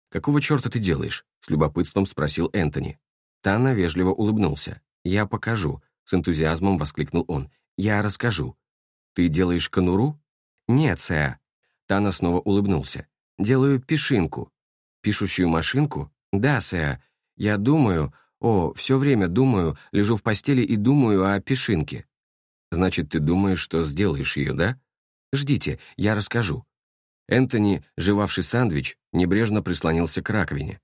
«Какого черта ты делаешь?» — с любопытством спросил Энтони. Танна вежливо улыбнулся. «Я покажу», — с энтузиазмом воскликнул он. «Я расскажу». «Ты делаешь конуру?» «Нет, Сэа». Тана снова улыбнулся. «Делаю пишинку». «Пишущую машинку?» «Да, Сэа. Я думаю... О, все время думаю, лежу в постели и думаю о пишинке». «Значит, ты думаешь, что сделаешь ее, да?» «Ждите, я расскажу». Энтони, жевавший сандвич, небрежно прислонился к раковине.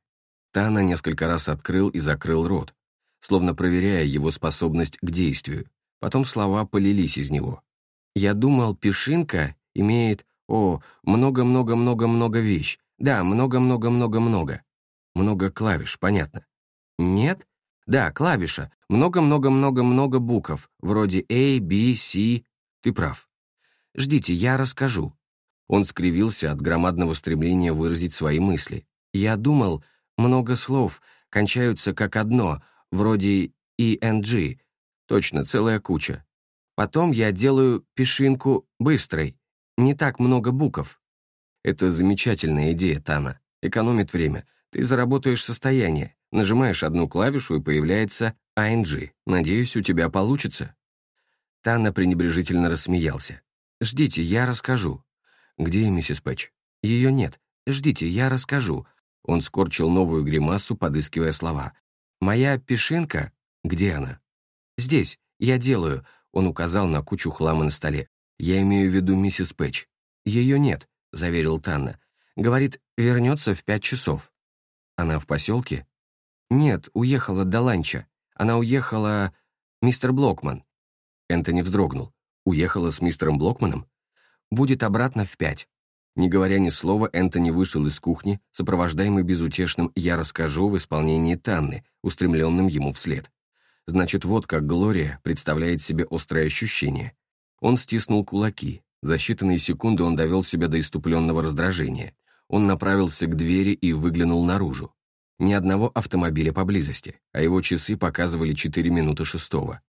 Тана несколько раз открыл и закрыл рот, словно проверяя его способность к действию. Потом слова полились из него. Я думал, пешинка имеет, о, много-много-много-много вещь. Да, много-много-много-много. Много клавиш, понятно. Нет? Да, клавиша. Много-много-много-много букв, вроде A, B, C. Ты прав. Ждите, я расскажу. Он скривился от громадного стремления выразить свои мысли. Я думал, много слов кончаются как одно, вроде ENG. Точно, целая куча. Потом я делаю пешинку быстрой. Не так много букв. Это замечательная идея, Тана. Экономит время. Ты заработаешь состояние. Нажимаешь одну клавишу, и появляется ING. Надеюсь, у тебя получится. Тана пренебрежительно рассмеялся. «Ждите, я расскажу». «Где миссис Пэтч?» «Ее нет. Ждите, я расскажу». Он скорчил новую гримасу, подыскивая слова. «Моя пешинка? Где она?» «Здесь. Я делаю. Он указал на кучу хлама на столе. «Я имею в виду миссис Пэтч». «Ее нет», — заверил Танна. «Говорит, вернется в пять часов». «Она в поселке?» «Нет, уехала до ланча. Она уехала... Мистер Блокман». Энтони вздрогнул. «Уехала с мистером Блокманом?» «Будет обратно в пять». Не говоря ни слова, Энтони вышел из кухни, сопровождаемый безутешным «я расскажу» в исполнении Танны, устремленным ему вслед. Значит, вот как Глория представляет себе острое ощущение. Он стиснул кулаки. За считанные секунды он довел себя до иступленного раздражения. Он направился к двери и выглянул наружу. Ни одного автомобиля поблизости, а его часы показывали 4 минуты шестого.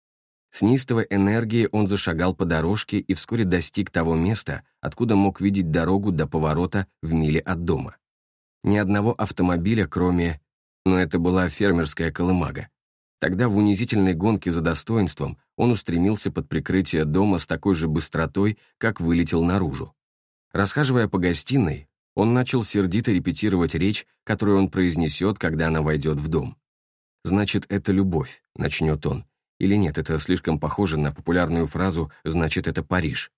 С неистовой энергией он зашагал по дорожке и вскоре достиг того места, откуда мог видеть дорогу до поворота в миле от дома. Ни одного автомобиля, кроме... Но это была фермерская колымага. Тогда в унизительной гонке за достоинством он устремился под прикрытие дома с такой же быстротой, как вылетел наружу. Расхаживая по гостиной, он начал сердито репетировать речь, которую он произнесет, когда она войдет в дом. «Значит, это любовь», — начнет он. Или нет, это слишком похоже на популярную фразу «значит, это Париж».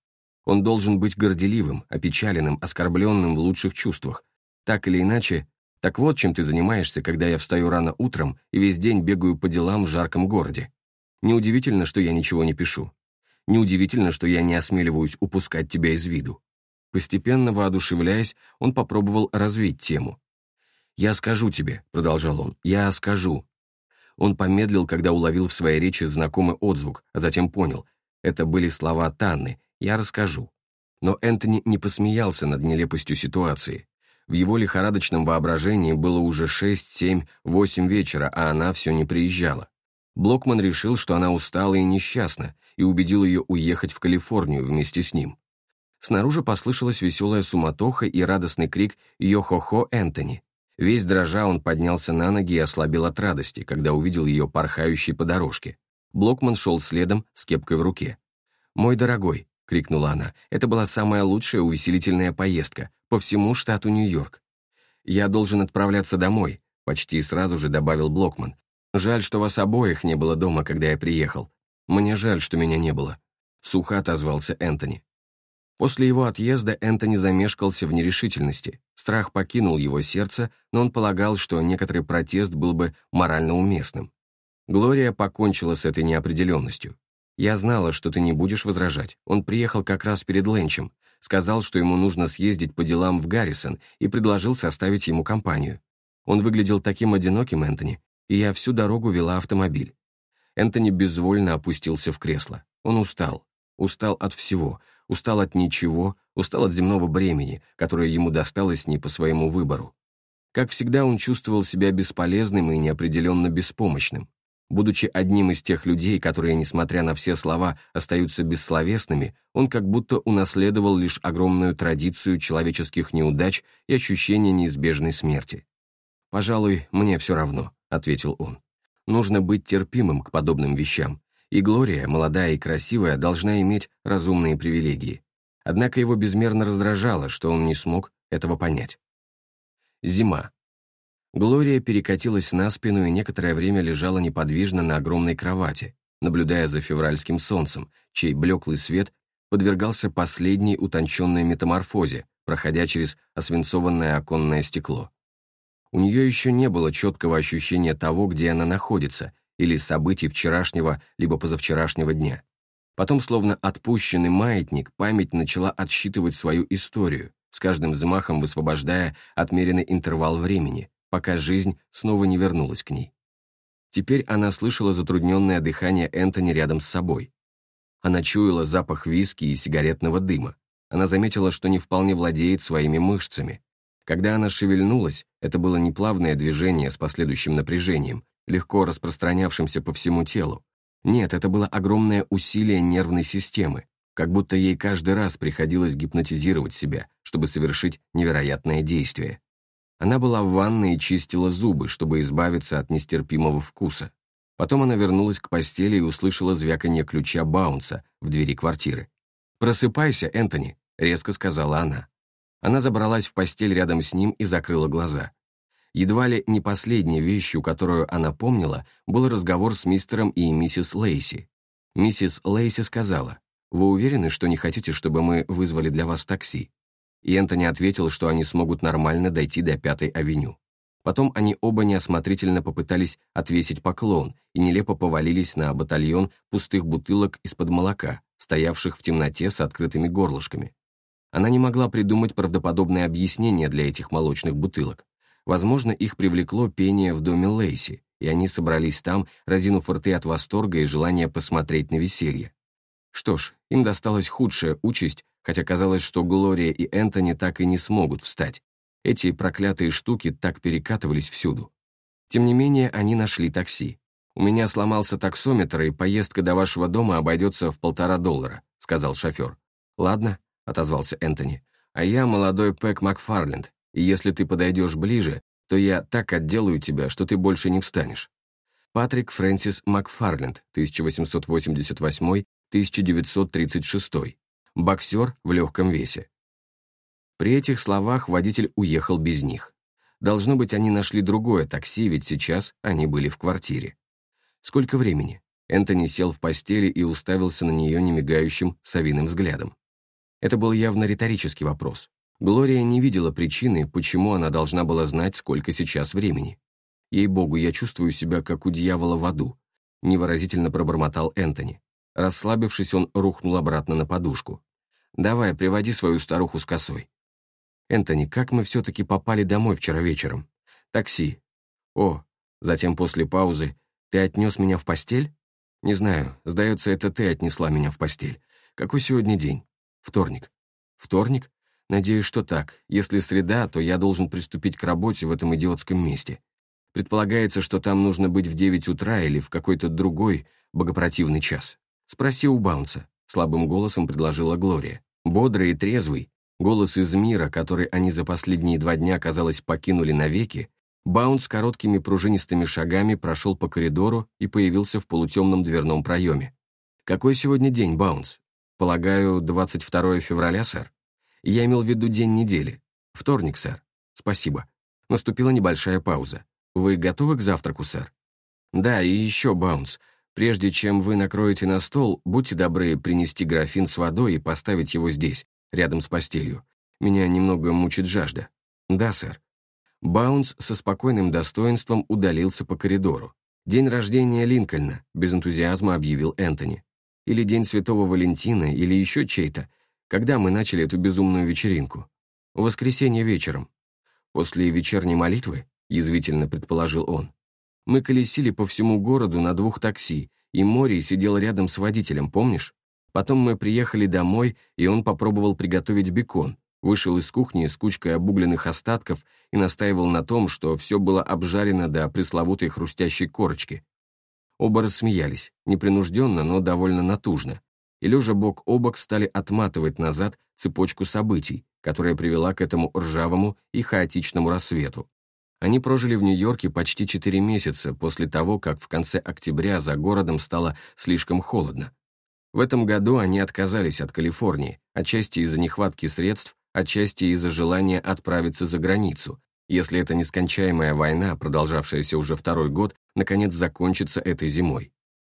Он должен быть горделивым, опечаленным, оскорбленным в лучших чувствах. Так или иначе, так вот, чем ты занимаешься, когда я встаю рано утром и весь день бегаю по делам в жарком городе. Неудивительно, что я ничего не пишу. Неудивительно, что я не осмеливаюсь упускать тебя из виду. Постепенно воодушевляясь, он попробовал развить тему. «Я скажу тебе», — продолжал он, — «я скажу». Он помедлил, когда уловил в своей речи знакомый отзвук, а затем понял. Это были слова Танны «я расскажу». Но Энтони не посмеялся над нелепостью ситуации. В его лихорадочном воображении было уже шесть, семь, восемь вечера, а она все не приезжала. Блокман решил, что она устала и несчастна, и убедил ее уехать в Калифорнию вместе с ним. Снаружи послышалась веселая суматоха и радостный крик «Йо-хо-хо, Энтони!». Весь дрожа он поднялся на ноги и ослабил от радости, когда увидел ее порхающей по дорожке. Блокман шел следом с кепкой в руке. «Мой дорогой», — крикнула она, — «это была самая лучшая увеселительная поездка по всему штату Нью-Йорк. «Я должен отправляться домой», — почти сразу же добавил Блокман. «Жаль, что вас обоих не было дома, когда я приехал. Мне жаль, что меня не было», — сухо отозвался Энтони. После его отъезда Энтони замешкался в нерешительности. Страх покинул его сердце, но он полагал, что некоторый протест был бы морально уместным. Глория покончила с этой неопределенностью. «Я знала, что ты не будешь возражать. Он приехал как раз перед ленчем сказал, что ему нужно съездить по делам в Гаррисон и предложил составить ему компанию. Он выглядел таким одиноким, Энтони, и я всю дорогу вела автомобиль. Энтони безвольно опустился в кресло. Он устал. устал от всего, устал от ничего, устал от земного бремени, которое ему досталось не по своему выбору. Как всегда, он чувствовал себя бесполезным и неопределенно беспомощным. Будучи одним из тех людей, которые, несмотря на все слова, остаются бессловесными, он как будто унаследовал лишь огромную традицию человеческих неудач и ощущение неизбежной смерти. «Пожалуй, мне все равно», — ответил он. «Нужно быть терпимым к подобным вещам, и Глория, молодая и красивая, должна иметь разумные привилегии. Однако его безмерно раздражало, что он не смог этого понять. Зима. Глория перекатилась на спину и некоторое время лежала неподвижно на огромной кровати, наблюдая за февральским солнцем, чей блеклый свет подвергался последней утонченной метаморфозе, проходя через освинцованное оконное стекло. У нее еще не было четкого ощущения того, где она находится, или событий вчерашнего либо позавчерашнего дня. Потом, словно отпущенный маятник, память начала отсчитывать свою историю, с каждым взмахом высвобождая отмеренный интервал времени, пока жизнь снова не вернулась к ней. Теперь она слышала затрудненное дыхание Энтони рядом с собой. Она чуяла запах виски и сигаретного дыма. Она заметила, что не вполне владеет своими мышцами. Когда она шевельнулась, это было не плавное движение с последующим напряжением, легко распространявшимся по всему телу. Нет, это было огромное усилие нервной системы, как будто ей каждый раз приходилось гипнотизировать себя, чтобы совершить невероятное действие. Она была в ванной и чистила зубы, чтобы избавиться от нестерпимого вкуса. Потом она вернулась к постели и услышала звяканье ключа Баунса в двери квартиры. «Просыпайся, Энтони», — резко сказала она. Она забралась в постель рядом с ним и закрыла глаза. Едва ли не последней вещью, которую она помнила, был разговор с мистером и миссис Лейси. Миссис Лейси сказала, «Вы уверены, что не хотите, чтобы мы вызвали для вас такси?» И Энтони ответил, что они смогут нормально дойти до Пятой авеню. Потом они оба неосмотрительно попытались отвесить поклон и нелепо повалились на батальон пустых бутылок из-под молока, стоявших в темноте с открытыми горлышками. Она не могла придумать правдоподобное объяснение для этих молочных бутылок. Возможно, их привлекло пение в доме Лейси, и они собрались там, разинув рты от восторга и желания посмотреть на веселье. Что ж, им досталась худшая участь, хотя казалось, что Глория и Энтони так и не смогут встать. Эти проклятые штуки так перекатывались всюду. Тем не менее, они нашли такси. «У меня сломался таксометр, и поездка до вашего дома обойдется в полтора доллара», — сказал шофер. «Ладно», — отозвался Энтони. «А я молодой Пэк Макфарленд, и если ты подойдешь ближе, то я так отделаю тебя, что ты больше не встанешь». Патрик Фрэнсис Макфарленд, 1888-1936 боксер в легком весе. При этих словах водитель уехал без них. Должно быть, они нашли другое такси, ведь сейчас они были в квартире. Сколько времени? Энтони сел в постели и уставился на нее немигающим совиным взглядом. Это был явно риторический вопрос. Глория не видела причины, почему она должна была знать, сколько сейчас времени. «Ей-богу, я чувствую себя, как у дьявола в аду», — невыразительно пробормотал Энтони. Расслабившись, он рухнул обратно на подушку. «Давай, приводи свою старуху с косой». «Энтони, как мы все-таки попали домой вчера вечером?» «Такси». «О». Затем после паузы. «Ты отнес меня в постель?» «Не знаю. Сдается, это ты отнесла меня в постель. Какой сегодня день?» «Вторник». «Вторник? Надеюсь, что так. Если среда, то я должен приступить к работе в этом идиотском месте. Предполагается, что там нужно быть в 9 утра или в какой-то другой богопротивный час. «Спроси у Баунса», — слабым голосом предложила Глория. Бодрый и трезвый, голос из мира, который они за последние два дня, казалось, покинули навеки, Баунс короткими пружинистыми шагами прошел по коридору и появился в полутемном дверном проеме. «Какой сегодня день, Баунс?» «Полагаю, 22 февраля, сэр?» «Я имел в виду день недели. Вторник, сэр. Спасибо». Наступила небольшая пауза. «Вы готовы к завтраку, сэр?» «Да, и еще, Баунс. Прежде чем вы накроете на стол, будьте добры принести графин с водой и поставить его здесь, рядом с постелью. Меня немного мучит жажда. Да, сэр. Баунс со спокойным достоинством удалился по коридору. «День рождения Линкольна», — без энтузиазма объявил Энтони. «Или День Святого Валентина, или еще чей-то. Когда мы начали эту безумную вечеринку?» «В воскресенье вечером». «После вечерней молитвы?» — язвительно предположил он. Мы колесили по всему городу на двух такси, и Мори сидел рядом с водителем, помнишь? Потом мы приехали домой, и он попробовал приготовить бекон, вышел из кухни с кучкой обугленных остатков и настаивал на том, что все было обжарено до пресловутой хрустящей корочки. Оба рассмеялись, непринужденно, но довольно натужно, и лежа бок о бок стали отматывать назад цепочку событий, которая привела к этому ржавому и хаотичному рассвету. Они прожили в Нью-Йорке почти 4 месяца после того, как в конце октября за городом стало слишком холодно. В этом году они отказались от Калифорнии, отчасти из-за нехватки средств, отчасти из-за желания отправиться за границу, если эта нескончаемая война, продолжавшаяся уже второй год, наконец закончится этой зимой.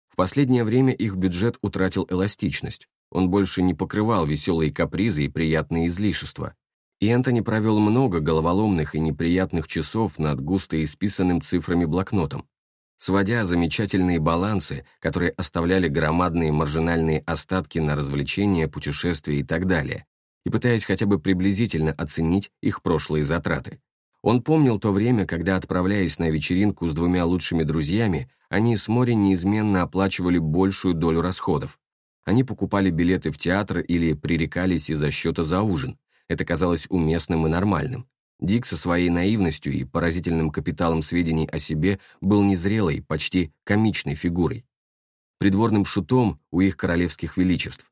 В последнее время их бюджет утратил эластичность, он больше не покрывал веселые капризы и приятные излишества, и Энтони провел много головоломных и неприятных часов над густо исписанным цифрами блокнотом, сводя замечательные балансы, которые оставляли громадные маржинальные остатки на развлечения, путешествия и так далее, и пытаясь хотя бы приблизительно оценить их прошлые затраты. Он помнил то время, когда, отправляясь на вечеринку с двумя лучшими друзьями, они с Мори неизменно оплачивали большую долю расходов. Они покупали билеты в театр или пререкались из-за счета за ужин, это казалось уместным и нормальным. Дик со своей наивностью и поразительным капиталом сведений о себе был незрелой, почти комичной фигурой. Придворным шутом у их королевских величеств.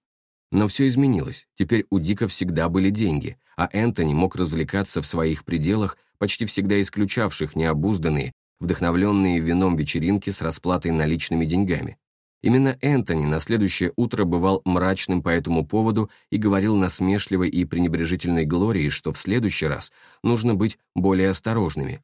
Но все изменилось, теперь у Дика всегда были деньги, а Энтони мог развлекаться в своих пределах, почти всегда исключавших необузданные, вдохновленные вином вечеринки с расплатой наличными деньгами. Именно Энтони на следующее утро бывал мрачным по этому поводу и говорил насмешливой и пренебрежительной Глории, что в следующий раз нужно быть более осторожными.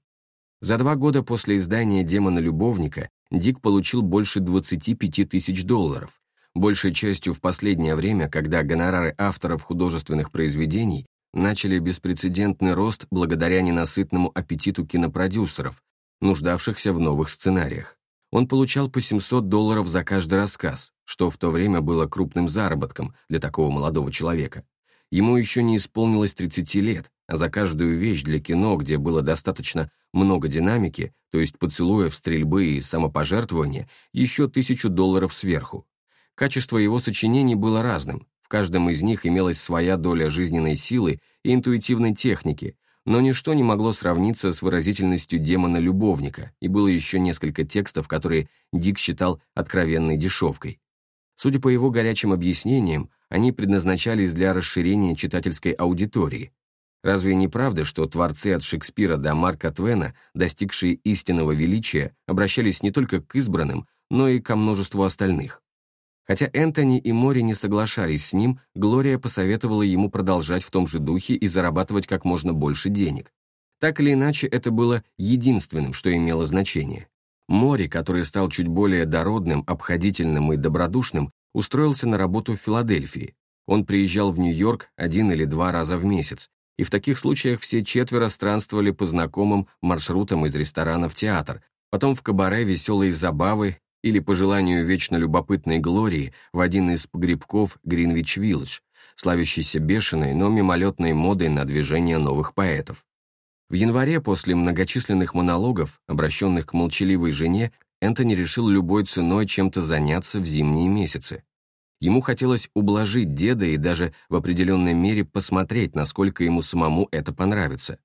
За два года после издания «Демона-любовника» Дик получил больше 25 тысяч долларов, большей частью в последнее время, когда гонорары авторов художественных произведений начали беспрецедентный рост благодаря ненасытному аппетиту кинопродюсеров, нуждавшихся в новых сценариях. Он получал по 700 долларов за каждый рассказ, что в то время было крупным заработком для такого молодого человека. Ему еще не исполнилось 30 лет, а за каждую вещь для кино, где было достаточно много динамики, то есть поцелуев, стрельбы и самопожертвования, еще тысячу долларов сверху. Качество его сочинений было разным, в каждом из них имелась своя доля жизненной силы и интуитивной техники, но ничто не могло сравниться с выразительностью демона-любовника, и было еще несколько текстов, которые Дик считал откровенной дешевкой. Судя по его горячим объяснениям, они предназначались для расширения читательской аудитории. Разве не правда, что творцы от Шекспира до Марка Твена, достигшие истинного величия, обращались не только к избранным, но и ко множеству остальных? Хотя Энтони и Мори не соглашались с ним, Глория посоветовала ему продолжать в том же духе и зарабатывать как можно больше денег. Так или иначе, это было единственным, что имело значение. Мори, который стал чуть более дородным, обходительным и добродушным, устроился на работу в Филадельфии. Он приезжал в Нью-Йорк один или два раза в месяц, и в таких случаях все четверо странствовали по знакомым маршрутам из ресторана в театр, потом в кабаре веселые забавы или по желанию вечно любопытной Глории в один из погребков Гринвич-Виллидж, славящийся бешеной, но мимолетной модой на движение новых поэтов. В январе, после многочисленных монологов, обращенных к молчаливой жене, Энтони решил любой ценой чем-то заняться в зимние месяцы. Ему хотелось ублажить деда и даже в определенной мере посмотреть, насколько ему самому это понравится.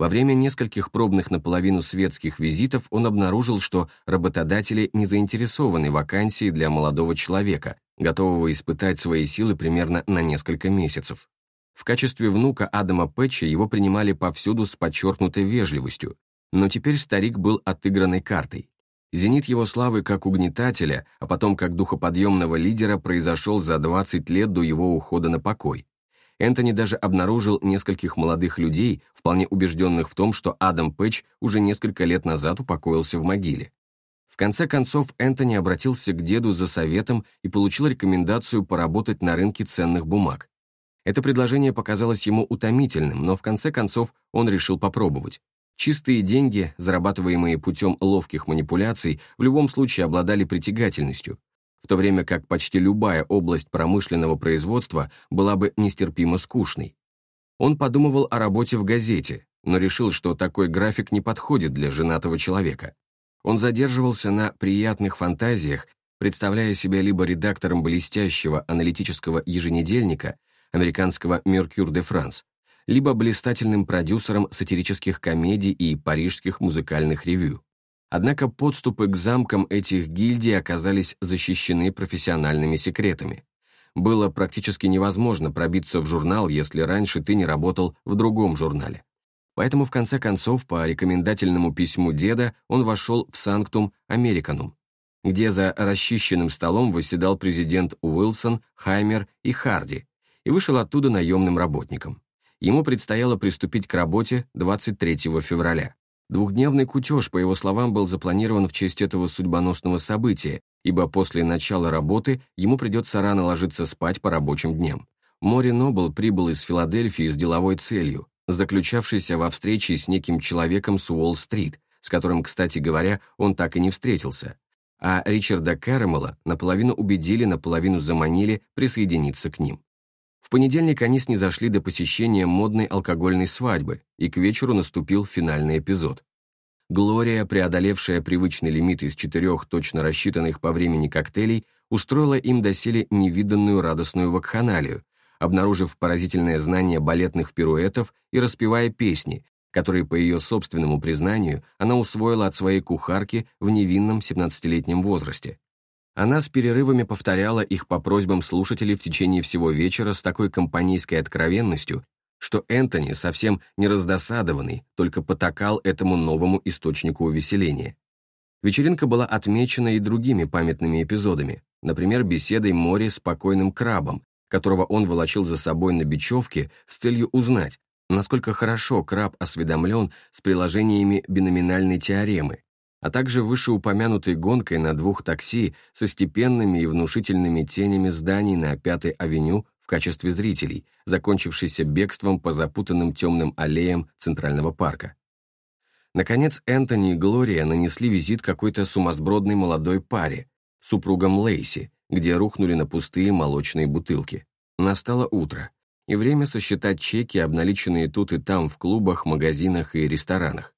Во время нескольких пробных наполовину светских визитов он обнаружил, что работодатели не заинтересованы вакансией для молодого человека, готового испытать свои силы примерно на несколько месяцев. В качестве внука Адама Пэтча его принимали повсюду с подчеркнутой вежливостью, но теперь старик был отыгранной картой. Зенит его славы как угнетателя, а потом как духоподъемного лидера произошел за 20 лет до его ухода на покой. Энтони даже обнаружил нескольких молодых людей, вполне убежденных в том, что Адам Пэтч уже несколько лет назад упокоился в могиле. В конце концов, Энтони обратился к деду за советом и получил рекомендацию поработать на рынке ценных бумаг. Это предложение показалось ему утомительным, но в конце концов он решил попробовать. Чистые деньги, зарабатываемые путем ловких манипуляций, в любом случае обладали притягательностью, в то время как почти любая область промышленного производства была бы нестерпимо скучной. Он подумывал о работе в газете, но решил, что такой график не подходит для женатого человека. Он задерживался на приятных фантазиях представляя себя либо редактором блестящего аналитического еженедельника американского «Меркюр де Франс», либо блистательным продюсером сатирических комедий и парижских музыкальных ревю. Однако подступы к замкам этих гильдий оказались защищены профессиональными секретами. Было практически невозможно пробиться в журнал, если раньше ты не работал в другом журнале. Поэтому в конце концов по рекомендательному письму деда он вошел в Санктум Американум, где за расчищенным столом восседал президент Уилсон, Хаймер и Харди, и вышел оттуда наемным работником. Ему предстояло приступить к работе 23 февраля. Двухдневный кутеж, по его словам, был запланирован в честь этого судьбоносного события, ибо после начала работы ему придется рано ложиться спать по рабочим дням. Мори Нобл прибыл из Филадельфии с деловой целью, заключавшейся во встрече с неким человеком с Уолл-стрит, с которым, кстати говоря, он так и не встретился. А Ричарда Кэрэмела наполовину убедили, наполовину заманили присоединиться к ним. Понедельник они снизошли до посещения модной алкогольной свадьбы, и к вечеру наступил финальный эпизод. Глория, преодолевшая привычный лимит из четырех точно рассчитанных по времени коктейлей, устроила им доселе невиданную радостную вакханалию, обнаружив поразительное знание балетных пируэтов и распевая песни, которые, по ее собственному признанию, она усвоила от своей кухарки в невинном 17-летнем возрасте. Она с перерывами повторяла их по просьбам слушателей в течение всего вечера с такой компанейской откровенностью, что Энтони, совсем не раздосадованный, только потакал этому новому источнику увеселения. Вечеринка была отмечена и другими памятными эпизодами, например, беседой Мори с покойным крабом, которого он волочил за собой на бечевке с целью узнать, насколько хорошо краб осведомлен с приложениями биноминальной теоремы, а также вышеупомянутой гонкой на двух такси со степенными и внушительными тенями зданий на Пятой авеню в качестве зрителей, закончившейся бегством по запутанным темным аллеям Центрального парка. Наконец, Энтони и Глория нанесли визит какой-то сумасбродной молодой паре, супругам Лейси, где рухнули на пустые молочные бутылки. Настало утро, и время сосчитать чеки, обналиченные тут и там в клубах, магазинах и ресторанах.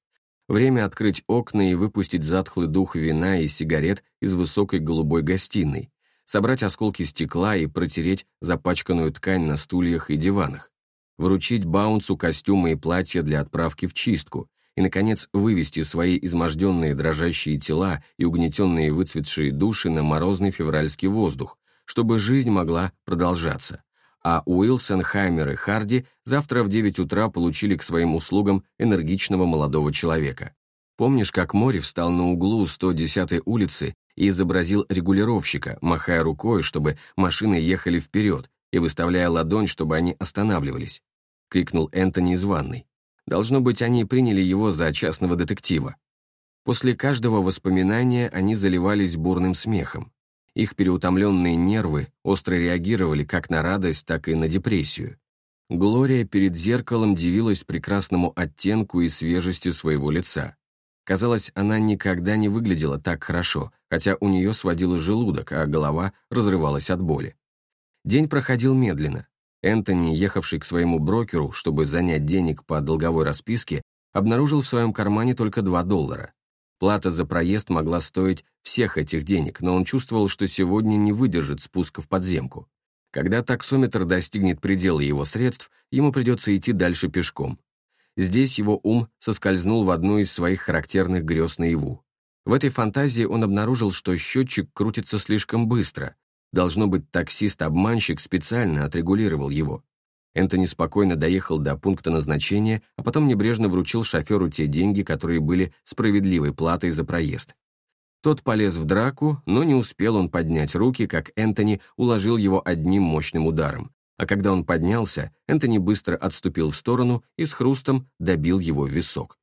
Время открыть окна и выпустить затхлый дух вина и сигарет из высокой голубой гостиной, собрать осколки стекла и протереть запачканную ткань на стульях и диванах, вручить Баунсу костюмы и платья для отправки в чистку. И, наконец, вывести свои изможденные дрожащие тела и угнетенные выцветшие души на морозный февральский воздух, чтобы жизнь могла продолжаться а Уилсон, Хаймер и Харди завтра в 9 утра получили к своим услугам энергичного молодого человека. Помнишь, как Мори встал на углу 110-й улицы и изобразил регулировщика, махая рукой, чтобы машины ехали вперед, и выставляя ладонь, чтобы они останавливались? крикнул Энтони из ванной. Должно быть, они приняли его за частного детектива. После каждого воспоминания они заливались бурным смехом. Их переутомленные нервы остро реагировали как на радость, так и на депрессию. Глория перед зеркалом дивилась прекрасному оттенку и свежести своего лица. Казалось, она никогда не выглядела так хорошо, хотя у нее сводило желудок, а голова разрывалась от боли. День проходил медленно. Энтони, ехавший к своему брокеру, чтобы занять денег по долговой расписке, обнаружил в своем кармане только 2 доллара. Плата за проезд могла стоить всех этих денег, но он чувствовал, что сегодня не выдержит спуска в подземку. Когда таксометр достигнет предела его средств, ему придется идти дальше пешком. Здесь его ум соскользнул в одну из своих характерных грез наяву. В этой фантазии он обнаружил, что счетчик крутится слишком быстро. Должно быть, таксист-обманщик специально отрегулировал его. Энтони спокойно доехал до пункта назначения, а потом небрежно вручил шоферу те деньги, которые были справедливой платой за проезд. Тот полез в драку, но не успел он поднять руки, как Энтони уложил его одним мощным ударом. А когда он поднялся, Энтони быстро отступил в сторону и с хрустом добил его в висок.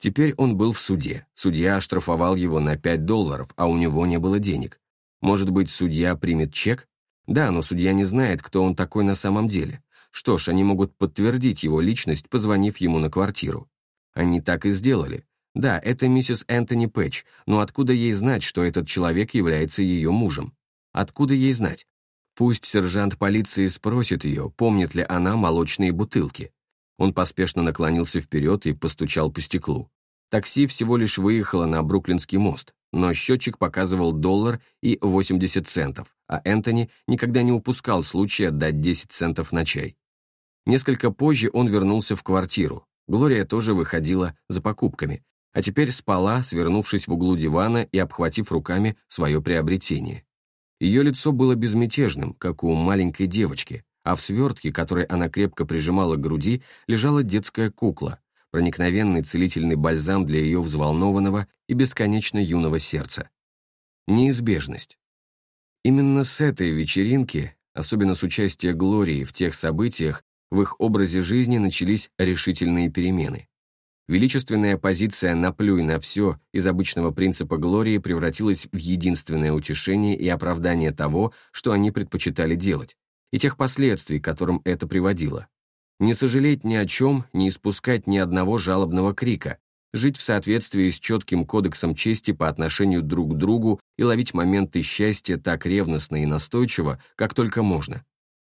Теперь он был в суде. Судья оштрафовал его на 5 долларов, а у него не было денег. Может быть, судья примет чек? Да, но судья не знает, кто он такой на самом деле. Что ж, они могут подтвердить его личность, позвонив ему на квартиру. Они так и сделали. Да, это миссис Энтони Пэтч, но откуда ей знать, что этот человек является ее мужем? Откуда ей знать? Пусть сержант полиции спросит ее, помнит ли она молочные бутылки. Он поспешно наклонился вперед и постучал по стеклу. Такси всего лишь выехало на Бруклинский мост. но счетчик показывал доллар и 80 центов, а Энтони никогда не упускал случая дать 10 центов на чай. Несколько позже он вернулся в квартиру. Глория тоже выходила за покупками, а теперь спала, свернувшись в углу дивана и обхватив руками свое приобретение. Ее лицо было безмятежным, как у маленькой девочки, а в свертке, который она крепко прижимала к груди, лежала детская кукла, проникновенный целительный бальзам для ее взволнованного и бесконечно юного сердца. Неизбежность. Именно с этой вечеринки, особенно с участия Глории в тех событиях, в их образе жизни начались решительные перемены. Величественная позиция «наплюй на все» из обычного принципа Глории превратилась в единственное утешение и оправдание того, что они предпочитали делать, и тех последствий, к которым это приводило. Не сожалеть ни о чем, не испускать ни одного жалобного крика, жить в соответствии с четким кодексом чести по отношению друг к другу и ловить моменты счастья так ревностно и настойчиво, как только можно.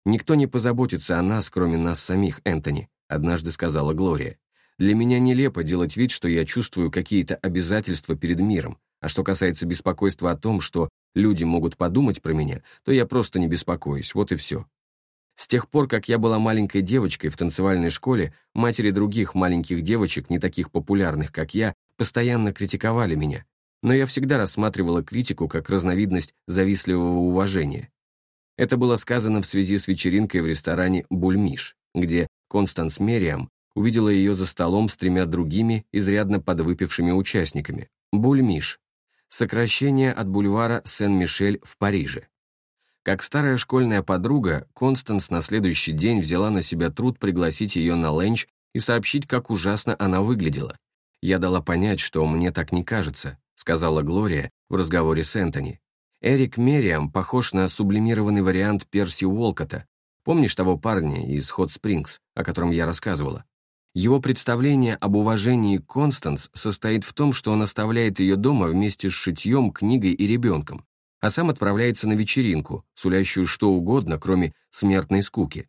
«Никто не позаботится о нас, кроме нас самих, Энтони», однажды сказала Глория. Для меня нелепо делать вид, что я чувствую какие-то обязательства перед миром, а что касается беспокойства о том, что люди могут подумать про меня, то я просто не беспокоюсь, вот и все. С тех пор, как я была маленькой девочкой в танцевальной школе, матери других маленьких девочек, не таких популярных, как я, постоянно критиковали меня. Но я всегда рассматривала критику как разновидность завистливого уважения. Это было сказано в связи с вечеринкой в ресторане «Бульмиш», где Констанс Мериам увидела ее за столом с тремя другими, изрядно подвыпившими участниками. Бульмиш. Сокращение от бульвара Сен-Мишель в Париже. Как старая школьная подруга, Констанс на следующий день взяла на себя труд пригласить ее на ленч и сообщить, как ужасно она выглядела. «Я дала понять, что мне так не кажется», сказала Глория в разговоре с Энтони. Эрик Мериам похож на сублимированный вариант Перси Уолкота. Помнишь того парня из Хот Спрингс, о котором я рассказывала? Его представление об уважении Констанс состоит в том, что он оставляет ее дома вместе с шитьем, книгой и ребенком, а сам отправляется на вечеринку, сулящую что угодно, кроме смертной скуки.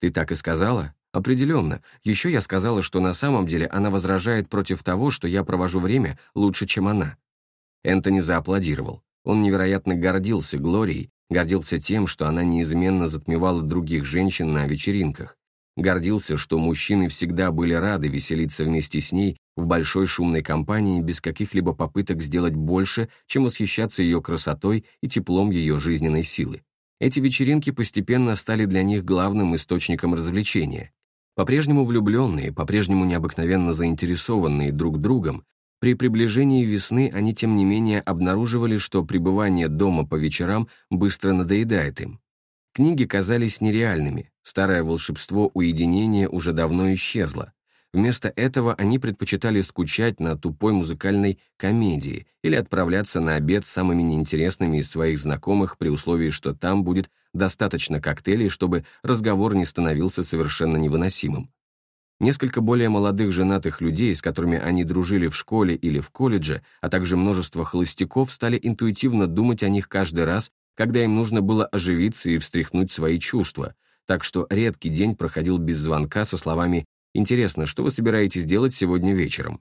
Ты так и сказала? Определенно. Еще я сказала, что на самом деле она возражает против того, что я провожу время лучше, чем она. Энтони зааплодировал. Он невероятно гордился Глорией, гордился тем, что она неизменно затмевала других женщин на вечеринках. Гордился, что мужчины всегда были рады веселиться вместе с ней в большой шумной компании без каких-либо попыток сделать больше, чем восхищаться ее красотой и теплом ее жизненной силы. Эти вечеринки постепенно стали для них главным источником развлечения. По-прежнему влюбленные, по-прежнему необыкновенно заинтересованные друг другом, при приближении весны они тем не менее обнаруживали, что пребывание дома по вечерам быстро надоедает им. Книги казались нереальными, старое волшебство уединения уже давно исчезло. Вместо этого они предпочитали скучать на тупой музыкальной комедии или отправляться на обед с самыми неинтересными из своих знакомых при условии, что там будет достаточно коктейлей, чтобы разговор не становился совершенно невыносимым. Несколько более молодых женатых людей, с которыми они дружили в школе или в колледже, а также множество холостяков стали интуитивно думать о них каждый раз, когда им нужно было оживиться и встряхнуть свои чувства, так что редкий день проходил без звонка со словами «Интересно, что вы собираетесь делать сегодня вечером?»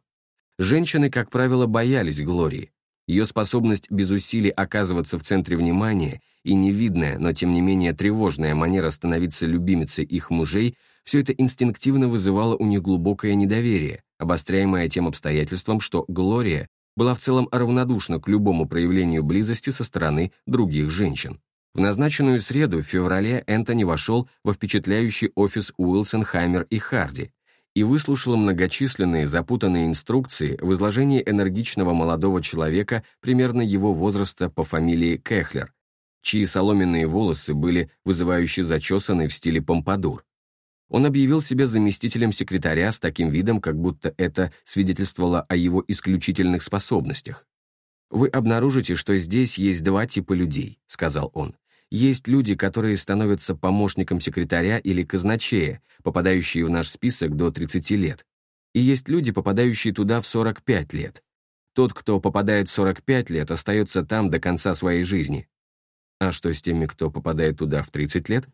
Женщины, как правило, боялись Глории. Ее способность без усилий оказываться в центре внимания и невидная, но тем не менее тревожная манера становиться любимицей их мужей – все это инстинктивно вызывало у них глубокое недоверие, обостряемое тем обстоятельством, что Глория была в целом равнодушна к любому проявлению близости со стороны других женщин. В назначенную среду в феврале Энтони вошел во впечатляющий офис Уилсон, Хаймер и Харди и выслушал многочисленные запутанные инструкции в изложении энергичного молодого человека примерно его возраста по фамилии Кехлер, чьи соломенные волосы были вызывающе зачесаны в стиле помпадур. Он объявил себя заместителем секретаря с таким видом, как будто это свидетельствовало о его исключительных способностях. «Вы обнаружите, что здесь есть два типа людей», — сказал он. «Есть люди, которые становятся помощником секретаря или казначея, попадающие в наш список до 30 лет. И есть люди, попадающие туда в 45 лет. Тот, кто попадает в 45 лет, остается там до конца своей жизни. А что с теми, кто попадает туда в 30 лет?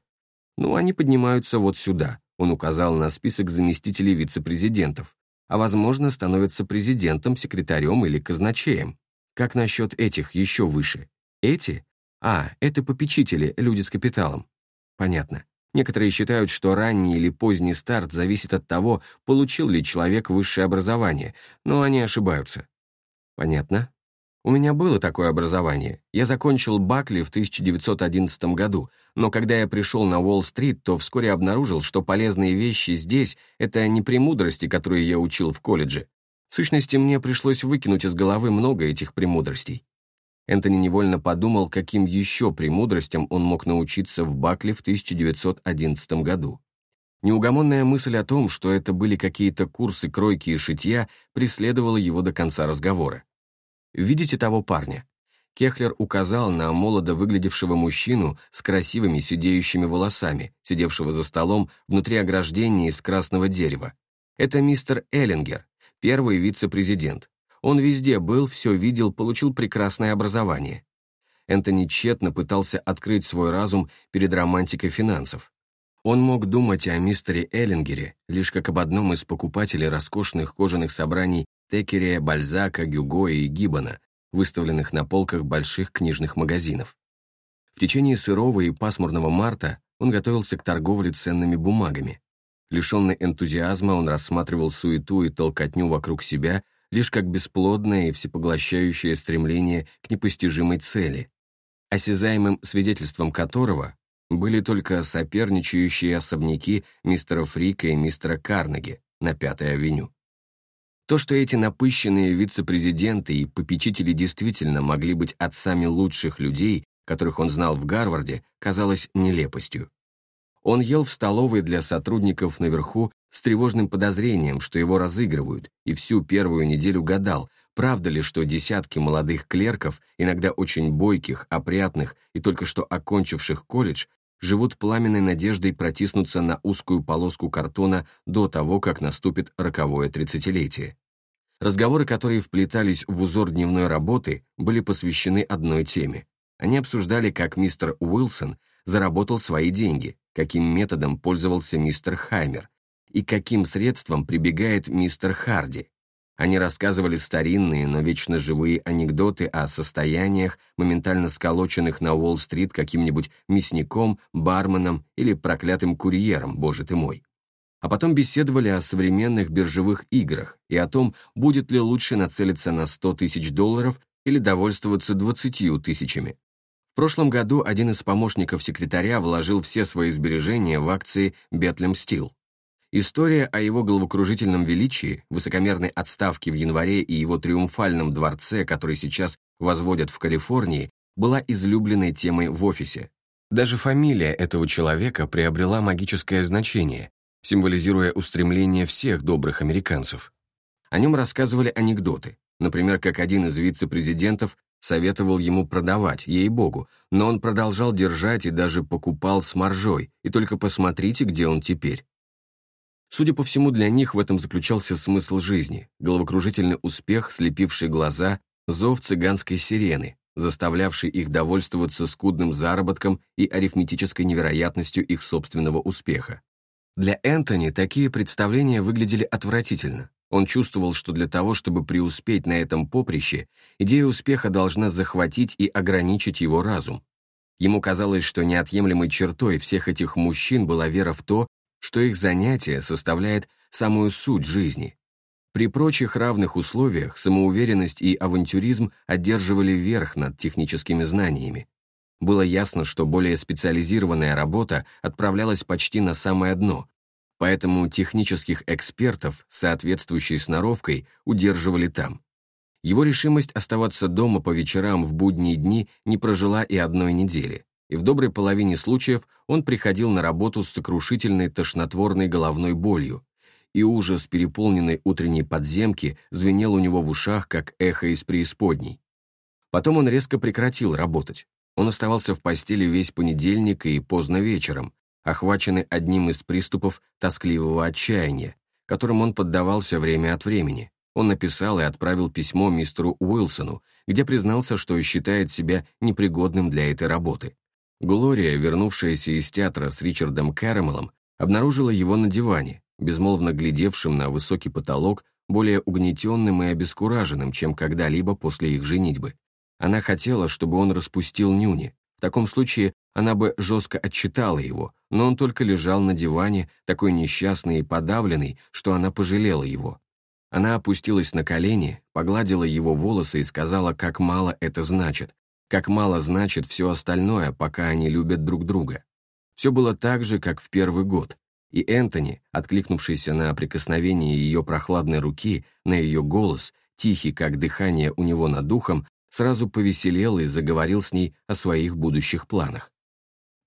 Ну, они поднимаются вот сюда, он указал на список заместителей вице-президентов, а, возможно, становится президентом, секретарем или казначеем. Как насчет этих еще выше? Эти? А, это попечители, люди с капиталом. Понятно. Некоторые считают, что ранний или поздний старт зависит от того, получил ли человек высшее образование, но они ошибаются. Понятно. У меня было такое образование. Я закончил Бакли в 1911 году, но когда я пришел на Уолл-стрит, то вскоре обнаружил, что полезные вещи здесь — это не премудрости, которые я учил в колледже. В сущности, мне пришлось выкинуть из головы много этих премудростей. Энтони невольно подумал, каким еще премудростям он мог научиться в Бакли в 1911 году. Неугомонная мысль о том, что это были какие-то курсы кройки и шитья, преследовала его до конца разговора. «Видите того парня?» Кехлер указал на молодо выглядевшего мужчину с красивыми сидеющими волосами, сидевшего за столом внутри ограждения из красного дерева. «Это мистер Эллингер, первый вице-президент. Он везде был, все видел, получил прекрасное образование. Энтони тщетно пытался открыть свой разум перед романтикой финансов. Он мог думать о мистере Эллингере лишь как об одном из покупателей роскошных кожаных собраний Текере, Бальзака, Гюго и Гиббона, выставленных на полках больших книжных магазинов. В течение сырого и пасмурного марта он готовился к торговле ценными бумагами. Лишенный энтузиазма он рассматривал суету и толкотню вокруг себя лишь как бесплодное и всепоглощающее стремление к непостижимой цели, осязаемым свидетельством которого были только соперничающие особняки мистера Фрика и мистера Карнеги на Пятой авеню. То, что эти напыщенные вице-президенты и попечители действительно могли быть отцами лучших людей, которых он знал в Гарварде, казалось нелепостью. Он ел в столовой для сотрудников наверху с тревожным подозрением, что его разыгрывают, и всю первую неделю гадал, правда ли, что десятки молодых клерков, иногда очень бойких, опрятных и только что окончивших колледж, живут пламенной надеждой протиснуться на узкую полоску картона до того, как наступит роковое тридцатилетие. Разговоры, которые вплетались в узор дневной работы, были посвящены одной теме. Они обсуждали, как мистер Уилсон заработал свои деньги, каким методом пользовался мистер Хаймер, и каким средством прибегает мистер Харди. Они рассказывали старинные, но вечно живые анекдоты о состояниях, моментально сколоченных на Уолл-стрит каким-нибудь мясником, барменом или проклятым курьером, боже ты мой. А потом беседовали о современных биржевых играх и о том, будет ли лучше нацелиться на 100 тысяч долларов или довольствоваться 20 тысячами. В прошлом году один из помощников секретаря вложил все свои сбережения в акции Бетлем Стил. История о его головокружительном величии, высокомерной отставке в январе и его триумфальном дворце, который сейчас возводят в Калифорнии, была излюбленной темой в офисе. Даже фамилия этого человека приобрела магическое значение, символизируя устремление всех добрых американцев. О нем рассказывали анекдоты, например, как один из вице-президентов советовал ему продавать, ей-богу, но он продолжал держать и даже покупал с маржой, и только посмотрите, где он теперь. Судя по всему, для них в этом заключался смысл жизни, головокружительный успех, слепивший глаза, зов цыганской сирены, заставлявший их довольствоваться скудным заработком и арифметической невероятностью их собственного успеха. Для Энтони такие представления выглядели отвратительно. Он чувствовал, что для того, чтобы преуспеть на этом поприще, идея успеха должна захватить и ограничить его разум. Ему казалось, что неотъемлемой чертой всех этих мужчин была вера в то, что их занятие составляет самую суть жизни. При прочих равных условиях самоуверенность и авантюризм одерживали верх над техническими знаниями. Было ясно, что более специализированная работа отправлялась почти на самое дно, поэтому технических экспертов соответствующей сноровкой удерживали там. Его решимость оставаться дома по вечерам в будние дни не прожила и одной недели и в доброй половине случаев он приходил на работу с сокрушительной тошнотворной головной болью, и ужас переполненной утренней подземки звенел у него в ушах, как эхо из преисподней. Потом он резко прекратил работать. Он оставался в постели весь понедельник и поздно вечером, охваченный одним из приступов тоскливого отчаяния, которым он поддавался время от времени. Он написал и отправил письмо мистеру Уилсону, где признался, что считает себя непригодным для этой работы. Глория, вернувшаяся из театра с Ричардом Кэрэмелом, обнаружила его на диване, безмолвно глядевшим на высокий потолок более угнетенным и обескураженным, чем когда-либо после их женитьбы. Она хотела, чтобы он распустил нюни. В таком случае она бы жестко отчитала его, но он только лежал на диване, такой несчастный и подавленный, что она пожалела его. Она опустилась на колени, погладила его волосы и сказала, как мало это значит, как мало значит все остальное, пока они любят друг друга. Все было так же, как в первый год, и Энтони, откликнувшийся на прикосновение ее прохладной руки, на ее голос, тихий, как дыхание у него над духом, сразу повеселел и заговорил с ней о своих будущих планах.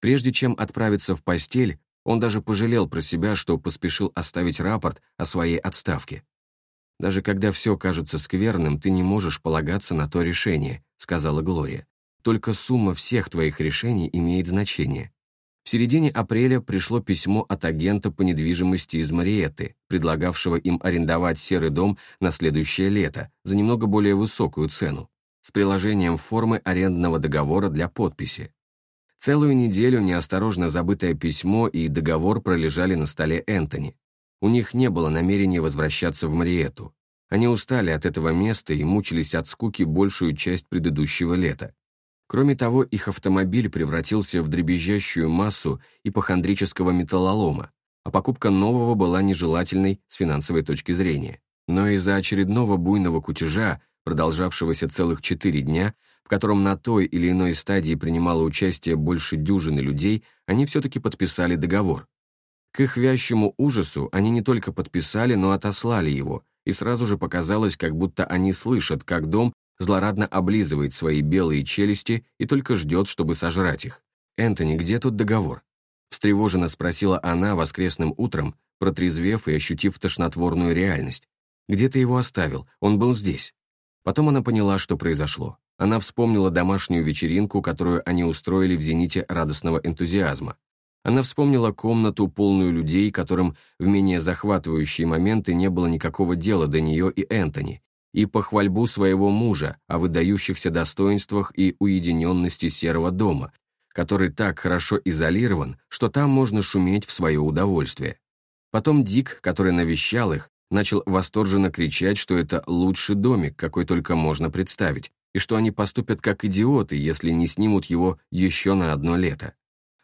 Прежде чем отправиться в постель, он даже пожалел про себя, что поспешил оставить рапорт о своей отставке. «Даже когда все кажется скверным, ты не можешь полагаться на то решение», — сказала Глория. «Только сумма всех твоих решений имеет значение. В середине апреля пришло письмо от агента по недвижимости из Мариетты, предлагавшего им арендовать серый дом на следующее лето за немного более высокую цену, с приложением формы арендного договора для подписи. Целую неделю неосторожно забытое письмо и договор пролежали на столе Энтони. У них не было намерения возвращаться в Мариетту. Они устали от этого места и мучились от скуки большую часть предыдущего лета. Кроме того, их автомобиль превратился в дребезжащую массу ипохондрического металлолома, а покупка нового была нежелательной с финансовой точки зрения. Но из-за очередного буйного кутежа, продолжавшегося целых четыре дня, в котором на той или иной стадии принимало участие больше дюжины людей, они все-таки подписали договор. К их вящему ужасу они не только подписали, но отослали его, и сразу же показалось, как будто они слышат, как дом злорадно облизывает свои белые челюсти и только ждет, чтобы сожрать их. «Энтони, где тут договор?» Встревоженно спросила она воскресным утром, протрезвев и ощутив тошнотворную реальность. «Где ты его оставил? Он был здесь». Потом она поняла, что произошло. Она вспомнила домашнюю вечеринку, которую они устроили в зените радостного энтузиазма. Она вспомнила комнату, полную людей, которым в менее захватывающие моменты не было никакого дела до нее и Энтони, и похвальбу своего мужа о выдающихся достоинствах и уединенности серого дома, который так хорошо изолирован, что там можно шуметь в свое удовольствие. Потом Дик, который навещал их, начал восторженно кричать, что это лучший домик, какой только можно представить, и что они поступят как идиоты, если не снимут его еще на одно лето.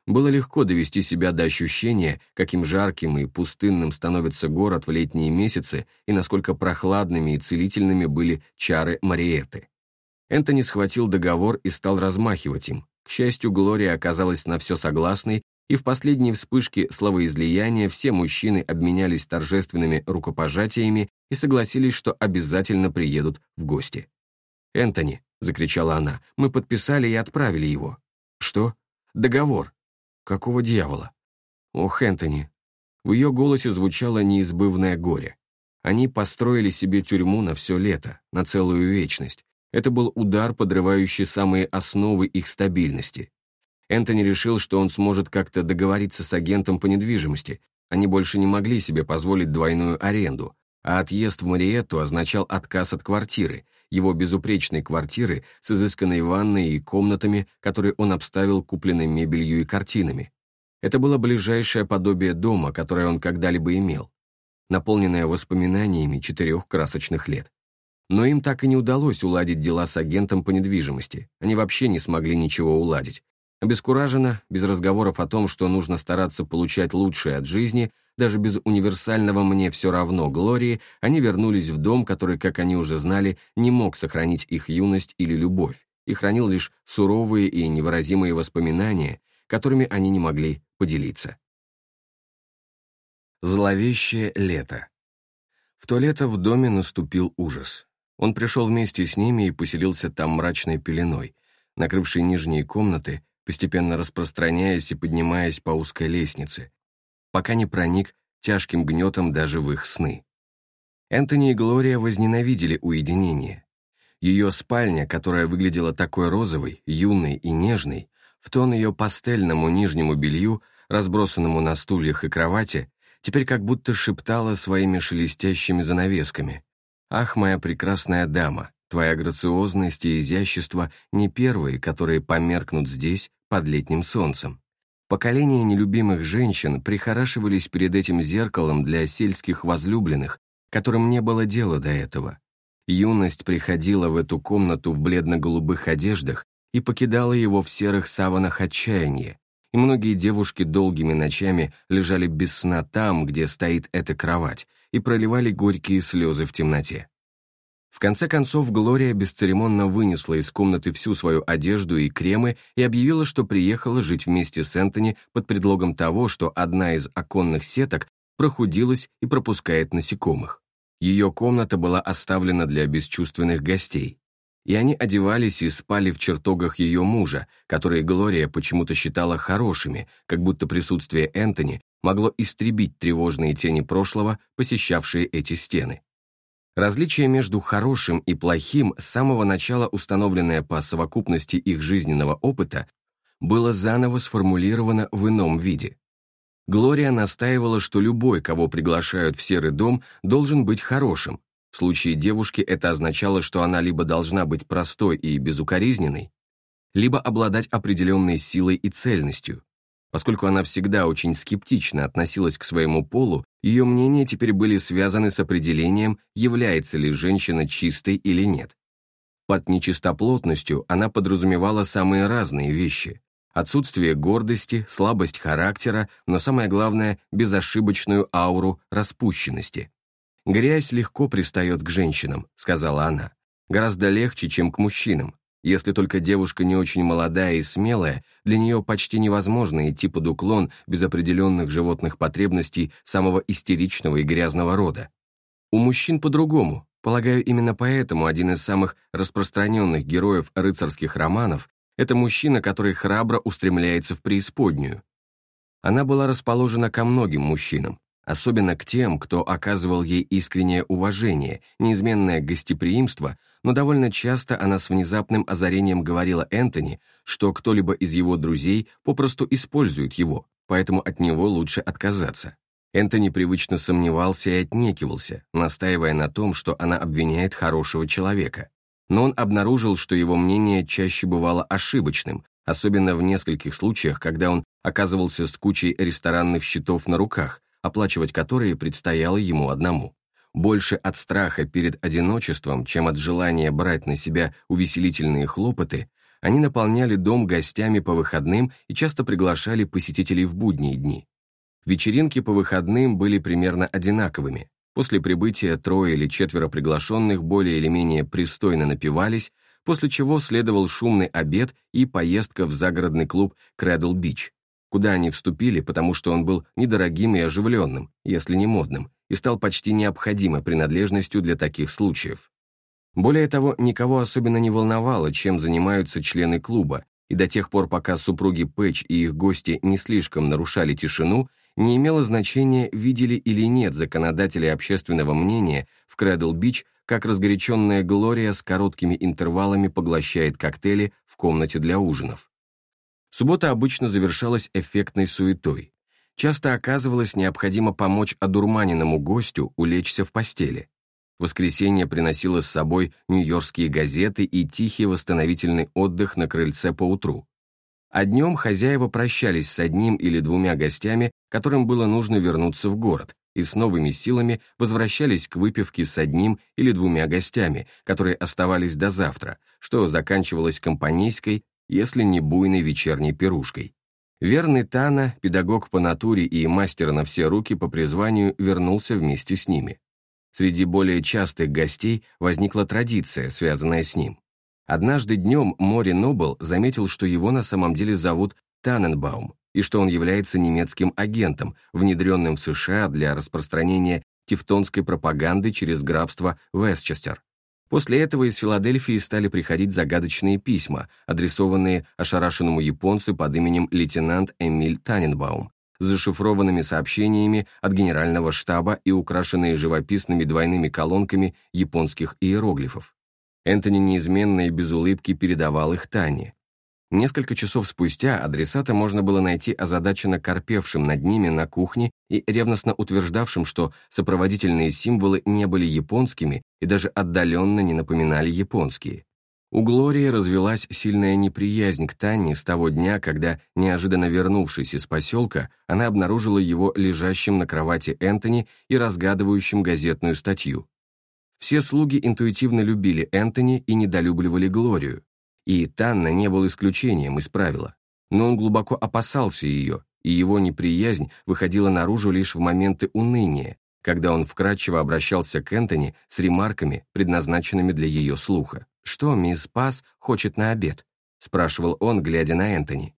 Было легко довести себя до ощущения, каким жарким и пустынным становится город в летние месяцы и насколько прохладными и целительными были чары Мариетты. Энтони схватил договор и стал размахивать им. К счастью, Глория оказалась на все согласной, и в последней вспышке словоизлияния все мужчины обменялись торжественными рукопожатиями и согласились, что обязательно приедут в гости. «Энтони», — закричала она, — «мы подписали и отправили его». «Что?» «Договор. Какого дьявола? Ох, Энтони. В ее голосе звучало неизбывное горе. Они построили себе тюрьму на все лето, на целую вечность. Это был удар, подрывающий самые основы их стабильности. Энтони решил, что он сможет как-то договориться с агентом по недвижимости. Они больше не могли себе позволить двойную аренду, а отъезд в Мариетту означал отказ от квартиры, его безупречной квартиры с изысканной ванной и комнатами, которые он обставил купленной мебелью и картинами. Это было ближайшее подобие дома, которое он когда-либо имел, наполненное воспоминаниями четырех красочных лет. Но им так и не удалось уладить дела с агентом по недвижимости, они вообще не смогли ничего уладить. Обескураженно, без разговоров о том, что нужно стараться получать лучшее от жизни, даже без универсального «мне все равно» Глории, они вернулись в дом, который, как они уже знали, не мог сохранить их юность или любовь, и хранил лишь суровые и невыразимые воспоминания, которыми они не могли поделиться. Зловещее лето. В то лето в доме наступил ужас. Он пришел вместе с ними и поселился там мрачной пеленой, накрывшей нижние комнаты, постепенно распространяясь и поднимаясь по узкой лестнице, пока не проник тяжким гнетом даже в их сны. Энтони и Глория возненавидели уединение. Ее спальня, которая выглядела такой розовой, юной и нежной, в тон ее пастельному нижнему белью, разбросанному на стульях и кровати, теперь как будто шептала своими шелестящими занавесками. «Ах, моя прекрасная дама, твоя грациозность и изящество не первые, которые померкнут здесь под летним солнцем. Поколения нелюбимых женщин прихорашивались перед этим зеркалом для сельских возлюбленных, которым не было дела до этого. Юность приходила в эту комнату в бледно-голубых одеждах и покидала его в серых саванах отчаяния, и многие девушки долгими ночами лежали без сна там, где стоит эта кровать, и проливали горькие слезы в темноте. В конце концов, Глория бесцеремонно вынесла из комнаты всю свою одежду и кремы и объявила, что приехала жить вместе с Энтони под предлогом того, что одна из оконных сеток прохудилась и пропускает насекомых. Ее комната была оставлена для бесчувственных гостей, и они одевались и спали в чертогах ее мужа, которые Глория почему-то считала хорошими, как будто присутствие Энтони могло истребить тревожные тени прошлого, посещавшие эти стены. Различие между хорошим и плохим, с самого начала установленное по совокупности их жизненного опыта, было заново сформулировано в ином виде. Глория настаивала, что любой, кого приглашают в серый дом, должен быть хорошим. В случае девушки это означало, что она либо должна быть простой и безукоризненной, либо обладать определенной силой и цельностью. Поскольку она всегда очень скептично относилась к своему полу, ее мнения теперь были связаны с определением, является ли женщина чистой или нет. Под нечистоплотностью она подразумевала самые разные вещи. Отсутствие гордости, слабость характера, но самое главное – безошибочную ауру распущенности. «Грязь легко пристает к женщинам», – сказала она. «Гораздо легче, чем к мужчинам. Если только девушка не очень молодая и смелая, для нее почти невозможно идти под уклон без определенных животных потребностей самого истеричного и грязного рода. У мужчин по-другому. Полагаю, именно поэтому один из самых распространенных героев рыцарских романов – это мужчина, который храбро устремляется в преисподнюю. Она была расположена ко многим мужчинам, особенно к тем, кто оказывал ей искреннее уважение, неизменное гостеприимство – но довольно часто она с внезапным озарением говорила Энтони, что кто-либо из его друзей попросту использует его, поэтому от него лучше отказаться. Энтони привычно сомневался и отнекивался, настаивая на том, что она обвиняет хорошего человека. Но он обнаружил, что его мнение чаще бывало ошибочным, особенно в нескольких случаях, когда он оказывался с кучей ресторанных счетов на руках, оплачивать которые предстояло ему одному больше от страха перед одиночеством, чем от желания брать на себя увеселительные хлопоты, они наполняли дом гостями по выходным и часто приглашали посетителей в будние дни. Вечеринки по выходным были примерно одинаковыми. После прибытия трое или четверо приглашенных более или менее пристойно напивались, после чего следовал шумный обед и поездка в загородный клуб Крэдл Бич, куда они вступили, потому что он был недорогим и оживленным, если не модным, и стал почти необходимой принадлежностью для таких случаев. Более того, никого особенно не волновало, чем занимаются члены клуба, и до тех пор, пока супруги Пэтч и их гости не слишком нарушали тишину, не имело значения, видели или нет законодатели общественного мнения в Крэдл-Бич, как разгоряченная Глория с короткими интервалами поглощает коктейли в комнате для ужинов. Суббота обычно завершалась эффектной суетой часто оказывалось необходимо помочь одурманенному гостю улечься в постели. Воскресенье приносило с собой нью-йоркские газеты и тихий восстановительный отдых на крыльце по утру. А днем хозяева прощались с одним или двумя гостями, которым было нужно вернуться в город, и с новыми силами возвращались к выпивке с одним или двумя гостями, которые оставались до завтра, что заканчивалось компанейской, если не буйной вечерней пирушкой. Верный Тана, педагог по натуре и мастер на все руки по призванию, вернулся вместе с ними. Среди более частых гостей возникла традиция, связанная с ним. Однажды днем Мори Нобл заметил, что его на самом деле зовут Таненбаум, и что он является немецким агентом, внедренным в США для распространения тевтонской пропаганды через графство Вестчестер. После этого из Филадельфии стали приходить загадочные письма, адресованные ошарашенному японцу под именем лейтенант Эмиль Таненбаум, зашифрованными сообщениями от генерального штаба и украшенные живописными двойными колонками японских иероглифов. Энтони неизменно и без улыбки передавал их Тане, Несколько часов спустя адресата можно было найти озадаченно корпевшим над ними на кухне и ревностно утверждавшим, что сопроводительные символы не были японскими и даже отдаленно не напоминали японские. У Глории развелась сильная неприязнь к Танне с того дня, когда, неожиданно вернувшись из поселка, она обнаружила его лежащим на кровати Энтони и разгадывающим газетную статью. Все слуги интуитивно любили Энтони и недолюбливали Глорию, и Танна не был исключением из правила. Но он глубоко опасался ее, и его неприязнь выходила наружу лишь в моменты уныния, когда он вкратчиво обращался к Энтони с ремарками, предназначенными для ее слуха. «Что мисс Пас хочет на обед?» — спрашивал он, глядя на Энтони.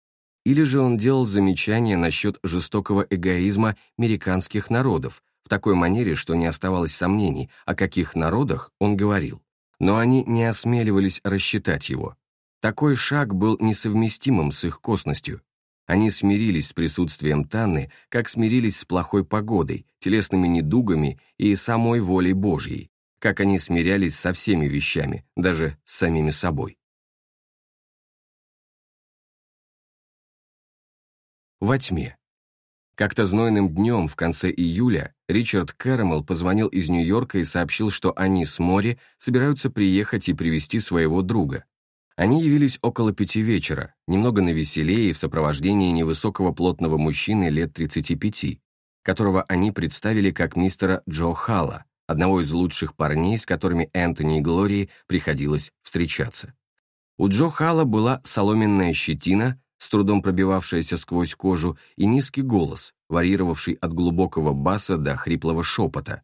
Или же он делал замечания насчет жестокого эгоизма американских народов в такой манере, что не оставалось сомнений, о каких народах он говорил. Но они не осмеливались рассчитать его. Такой шаг был несовместимым с их косностью. Они смирились с присутствием Танны, как смирились с плохой погодой, телесными недугами и самой волей Божьей, как они смирялись со всеми вещами, даже с самими собой. Во тьме. Как-то знойным днем в конце июля Ричард Кэрэмэл позвонил из Нью-Йорка и сообщил, что они с Мори собираются приехать и привести своего друга, они явились около пяти вечера, немного навеселее и в сопровождении невысокого плотного мужчины лет 35, которого они представили как мистера Джо Халла, одного из лучших парней, с которыми Энтони и Глории приходилось встречаться. У Джо Халла была соломенная щетина, с трудом пробивавшаяся сквозь кожу, и низкий голос, варьировавший от глубокого баса до хриплого шепота.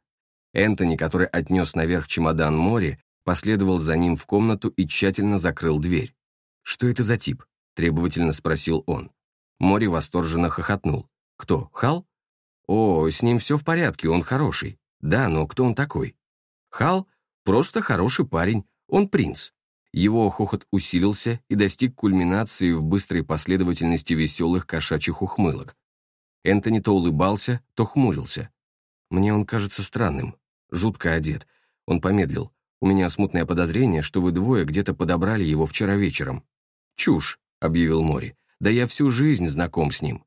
Энтони, который отнес наверх чемодан Мори, последовал за ним в комнату и тщательно закрыл дверь. «Что это за тип?» — требовательно спросил он. Мори восторженно хохотнул. «Кто, Хал?» «О, с ним все в порядке, он хороший. Да, но кто он такой?» «Хал — просто хороший парень, он принц». Его хохот усилился и достиг кульминации в быстрой последовательности веселых кошачьих ухмылок. Энтони то улыбался, то хмурился. Мне он кажется странным, жутко одет. Он помедлил. У меня смутное подозрение, что вы двое где-то подобрали его вчера вечером». «Чушь», — объявил Мори. «Да я всю жизнь знаком с ним».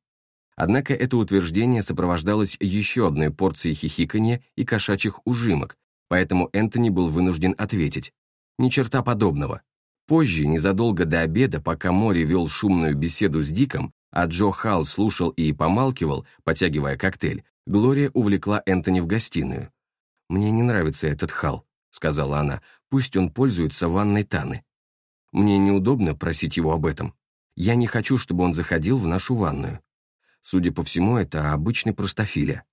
Однако это утверждение сопровождалось еще одной порцией хихиканья и кошачьих ужимок, поэтому Энтони был вынужден ответить. Ни черта подобного. Позже, незадолго до обеда, пока Мори вел шумную беседу с Диком, а Джо Халл слушал и помалкивал, потягивая коктейль, Глория увлекла Энтони в гостиную. «Мне не нравится этот Халл», сказала она, пусть он пользуется ванной Таны. Мне неудобно просить его об этом. Я не хочу, чтобы он заходил в нашу ванную. Судя по всему, это обычный простофиля.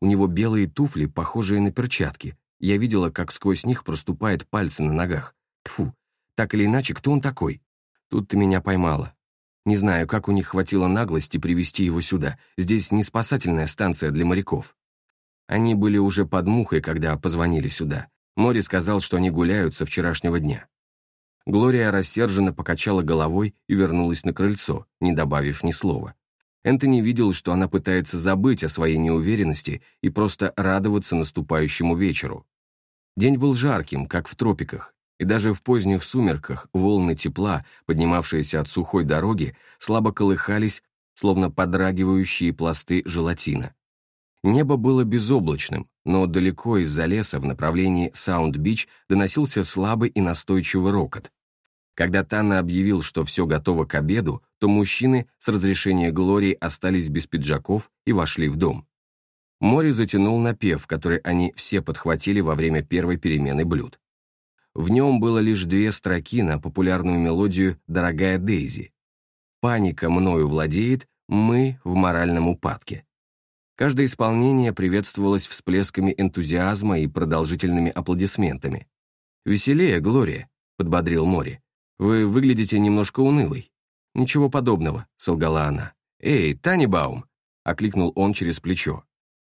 У него белые туфли, похожие на перчатки. Я видела, как сквозь них проступают пальцы на ногах. Тфу, так или иначе, кто он такой? Тут ты меня поймала. Не знаю, как у них хватило наглости привести его сюда. Здесь не спасательная станция для моряков. Они были уже под мухой, когда позвонили сюда. Мори сказал, что они гуляют со вчерашнего дня. Глория рассерженно покачала головой и вернулась на крыльцо, не добавив ни слова. Энтони видел, что она пытается забыть о своей неуверенности и просто радоваться наступающему вечеру. День был жарким, как в тропиках, и даже в поздних сумерках волны тепла, поднимавшиеся от сухой дороги, слабо колыхались, словно подрагивающие пласты желатина. Небо было безоблачным, но далеко из-за леса в направлении Саунд-Бич доносился слабый и настойчивый рокот. Когда Танна объявил, что все готово к обеду, то мужчины с разрешения Глории остались без пиджаков и вошли в дом. Мори затянул напев, который они все подхватили во время первой перемены блюд. В нем было лишь две строки на популярную мелодию «Дорогая Дейзи». «Паника мною владеет, мы в моральном упадке». Каждое исполнение приветствовалось всплесками энтузиазма и продолжительными аплодисментами. «Веселее, Глория», — подбодрил Мори. «Вы выглядите немножко унылой». «Ничего подобного», — солгала она. «Эй, Танибаум!» — окликнул он через плечо.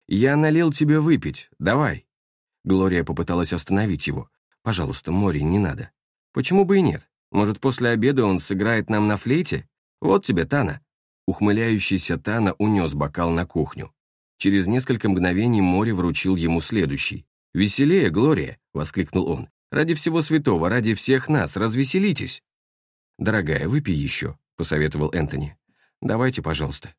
«Я налил тебе выпить, давай». Глория попыталась остановить его. «Пожалуйста, Мори, не надо». «Почему бы и нет? Может, после обеда он сыграет нам на флейте? Вот тебе, Тана». Ухмыляющийся Тана унес бокал на кухню. Через несколько мгновений море вручил ему следующий. «Веселее, Глория!» — воскликнул он. «Ради всего святого, ради всех нас, развеселитесь!» «Дорогая, выпей еще», — посоветовал Энтони. «Давайте, пожалуйста».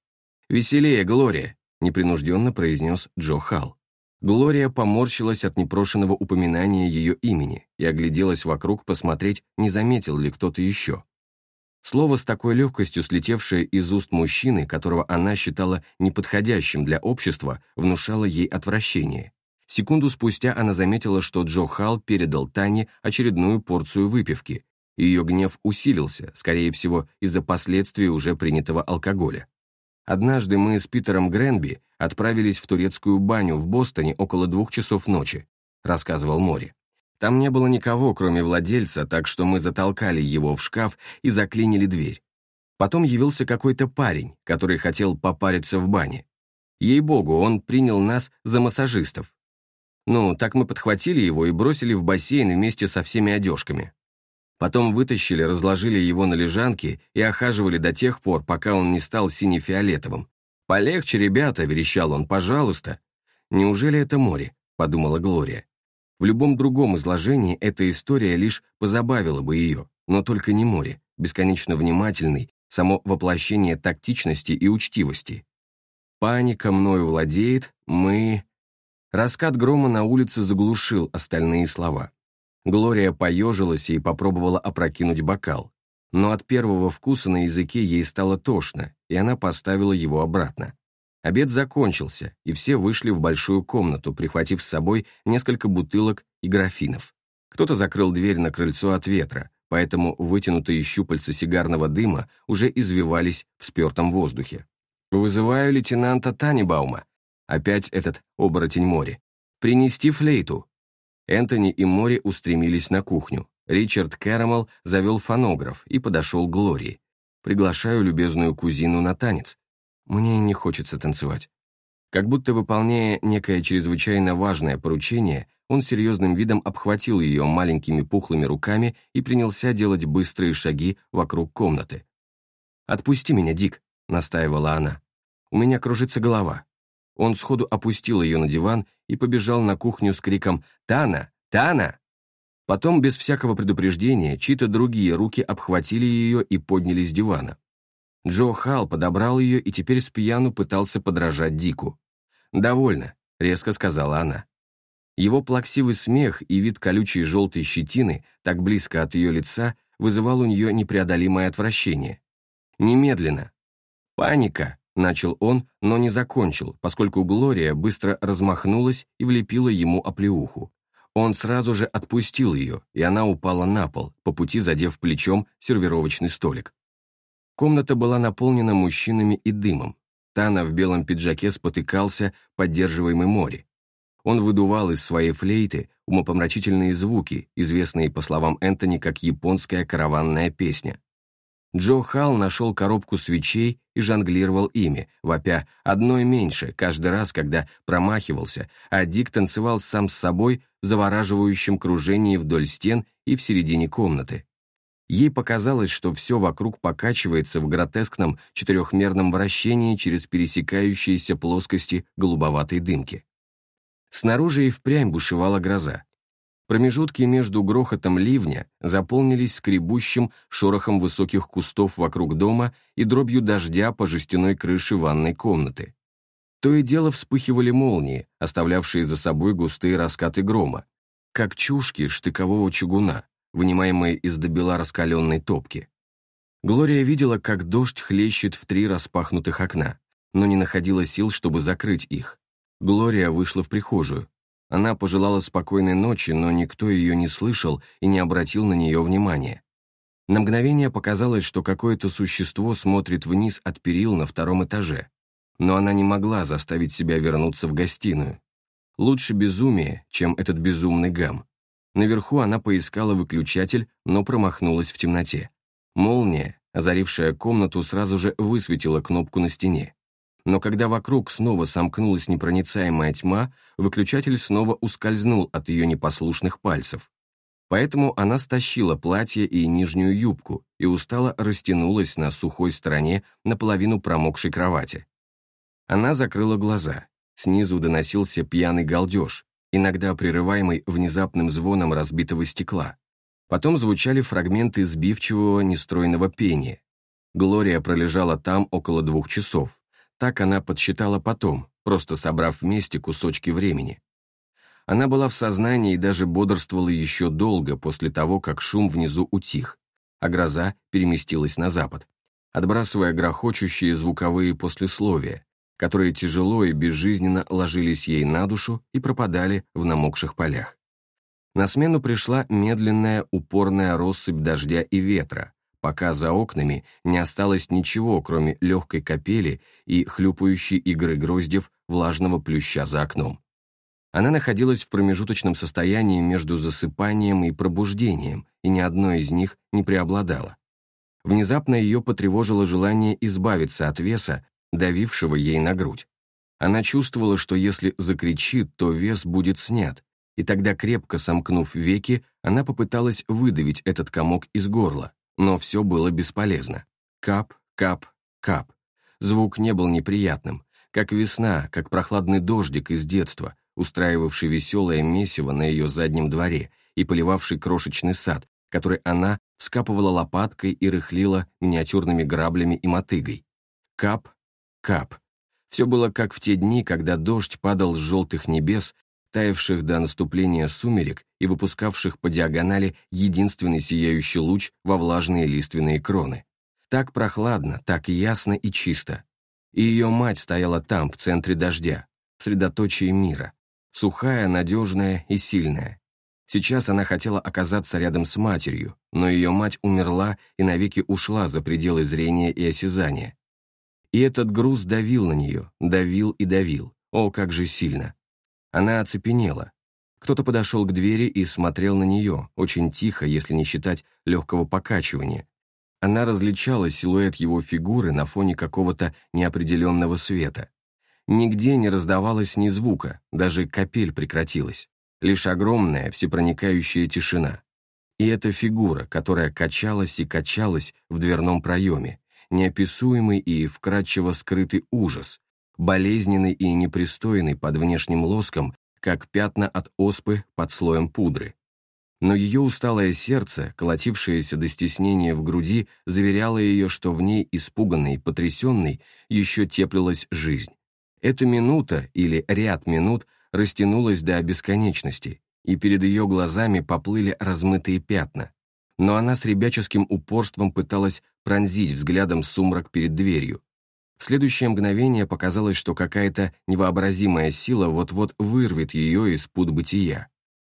«Веселее, Глория!» — непринужденно произнес Джо Халл. Глория поморщилась от непрошенного упоминания ее имени и огляделась вокруг посмотреть, не заметил ли кто-то еще. Слово с такой легкостью слетевшее из уст мужчины, которого она считала неподходящим для общества, внушало ей отвращение. Секунду спустя она заметила, что Джо Халл передал Тане очередную порцию выпивки, и ее гнев усилился, скорее всего, из-за последствий уже принятого алкоголя. Однажды мы с Питером Гренби отправились в турецкую баню в Бостоне около двух часов ночи, рассказывал Мори. Там не было никого, кроме владельца, так что мы затолкали его в шкаф и заклинили дверь. Потом явился какой-то парень, который хотел попариться в бане. Ей-богу, он принял нас за массажистов. Ну, так мы подхватили его и бросили в бассейн вместе со всеми одежками. Потом вытащили, разложили его на лежанке и охаживали до тех пор, пока он не стал сине-фиолетовым. «Полегче, ребята», — верещал он, — «пожалуйста». «Неужели это море?» — подумала Глория. В любом другом изложении эта история лишь позабавила бы ее, но только не море, бесконечно внимательный, само воплощение тактичности и учтивости. Паника мною владеет, мы... Раскат грома на улице заглушил остальные слова. Глория поежилась и попробовала опрокинуть бокал, но от первого вкуса на языке ей стало тошно, и она поставила его обратно. Обед закончился, и все вышли в большую комнату, прихватив с собой несколько бутылок и графинов. Кто-то закрыл дверь на крыльцо от ветра, поэтому вытянутые щупальца сигарного дыма уже извивались в спертом воздухе. «Вызываю лейтенанта Танибаума». Опять этот оборотень море. «Принести флейту». Энтони и Мори устремились на кухню. Ричард Кэрэмэл завел фонограф и подошел к Глории. «Приглашаю любезную кузину на танец». Мне не хочется танцевать. Как будто выполняя некое чрезвычайно важное поручение, он серьезным видом обхватил ее маленькими пухлыми руками и принялся делать быстрые шаги вокруг комнаты. «Отпусти меня, Дик», — настаивала она. «У меня кружится голова». Он сходу опустил ее на диван и побежал на кухню с криком «Тана! Тана!». Потом, без всякого предупреждения, чьи-то другие руки обхватили ее и подняли с дивана. Джо Халл подобрал ее и теперь с пьяну пытался подражать Дику. «Довольно», — резко сказала она. Его плаксивый смех и вид колючей желтой щетины, так близко от ее лица, вызывал у нее непреодолимое отвращение. «Немедленно!» «Паника!» — начал он, но не закончил, поскольку Глория быстро размахнулась и влепила ему оплеуху. Он сразу же отпустил ее, и она упала на пол, по пути задев плечом сервировочный столик. Комната была наполнена мужчинами и дымом. Тана в белом пиджаке спотыкался, поддерживаемый море. Он выдувал из своей флейты умопомрачительные звуки, известные, по словам Энтони, как японская караванная песня. Джо Халл нашел коробку свечей и жонглировал ими, вопя «одной меньше» каждый раз, когда промахивался, а Дик танцевал сам с собой в завораживающем кружении вдоль стен и в середине комнаты. Ей показалось, что все вокруг покачивается в гротескном четырехмерном вращении через пересекающиеся плоскости голубоватой дымки. Снаружи и впрямь бушевала гроза. Промежутки между грохотом ливня заполнились скребущим шорохом высоких кустов вокруг дома и дробью дождя по жестяной крыше ванной комнаты. То и дело вспыхивали молнии, оставлявшие за собой густые раскаты грома, как чушки штыкового чугуна, вынимаемые из добела раскаленной топки. Глория видела, как дождь хлещет в три распахнутых окна, но не находила сил, чтобы закрыть их. Глория вышла в прихожую. Она пожелала спокойной ночи, но никто ее не слышал и не обратил на нее внимания. На мгновение показалось, что какое-то существо смотрит вниз от перил на втором этаже, но она не могла заставить себя вернуться в гостиную. Лучше безумие, чем этот безумный гам. Наверху она поискала выключатель, но промахнулась в темноте. Молния, озарившая комнату, сразу же высветила кнопку на стене. Но когда вокруг снова сомкнулась непроницаемая тьма, выключатель снова ускользнул от ее непослушных пальцев. Поэтому она стащила платье и нижнюю юбку и устало растянулась на сухой стороне наполовину промокшей кровати. Она закрыла глаза. Снизу доносился пьяный галдеж, иногда прерываемый внезапным звоном разбитого стекла. Потом звучали фрагменты сбивчивого нестройного пения. Глория пролежала там около двух часов. Так она подсчитала потом, просто собрав вместе кусочки времени. Она была в сознании и даже бодрствовала еще долго после того, как шум внизу утих, а гроза переместилась на запад, отбрасывая грохочущие звуковые послесловия, которые тяжело и безжизненно ложились ей на душу и пропадали в намокших полях. На смену пришла медленная упорная россыпь дождя и ветра, пока за окнами не осталось ничего, кроме легкой капели и хлюпающей игры гроздев влажного плюща за окном. Она находилась в промежуточном состоянии между засыпанием и пробуждением, и ни одно из них не преобладало. Внезапно ее потревожило желание избавиться от веса, давившего ей на грудь. Она чувствовала, что если закричит, то вес будет снят, и тогда, крепко сомкнув веки, она попыталась выдавить этот комок из горла, но все было бесполезно. Кап, кап, кап. Звук не был неприятным, как весна, как прохладный дождик из детства, устраивавший веселое месиво на ее заднем дворе и поливавший крошечный сад, который она вскапывала лопаткой и рыхлила миниатюрными граблями и мотыгой. Кап, кап. Все было как в те дни, когда дождь падал с желтых небес, таявших до наступления сумерек и выпускавших по диагонали единственный сияющий луч во влажные лиственные кроны. Так прохладно, так ясно и чисто. И ее мать стояла там, в центре дождя, в средоточии мира, сухая, надежная и сильная. Сейчас она хотела оказаться рядом с матерью, но ее мать умерла и навеки ушла за пределы зрения и осязания. И этот груз давил на нее, давил и давил. О, как же сильно! Она оцепенела. Кто-то подошел к двери и смотрел на нее, очень тихо, если не считать легкого покачивания. Она различала силуэт его фигуры на фоне какого-то неопределенного света. Нигде не раздавалось ни звука, даже капель прекратилась. Лишь огромная, всепроникающая тишина. И эта фигура, которая качалась и качалась в дверном проеме, неописуемый и вкрадчиво скрытый ужас, болезненный и непристойный под внешним лоском, как пятна от оспы под слоем пудры. Но ее усталое сердце, колотившееся до стеснения в груди, заверяло ее, что в ней, испуганной и потрясенной, еще теплилась жизнь. Эта минута или ряд минут растянулась до бесконечности, и перед ее глазами поплыли размытые пятна. Но она с ребяческим упорством пыталась пронзить взглядом сумрак перед дверью. В следующее мгновение показалось, что какая-то невообразимая сила вот-вот вырвет ее из пут бытия.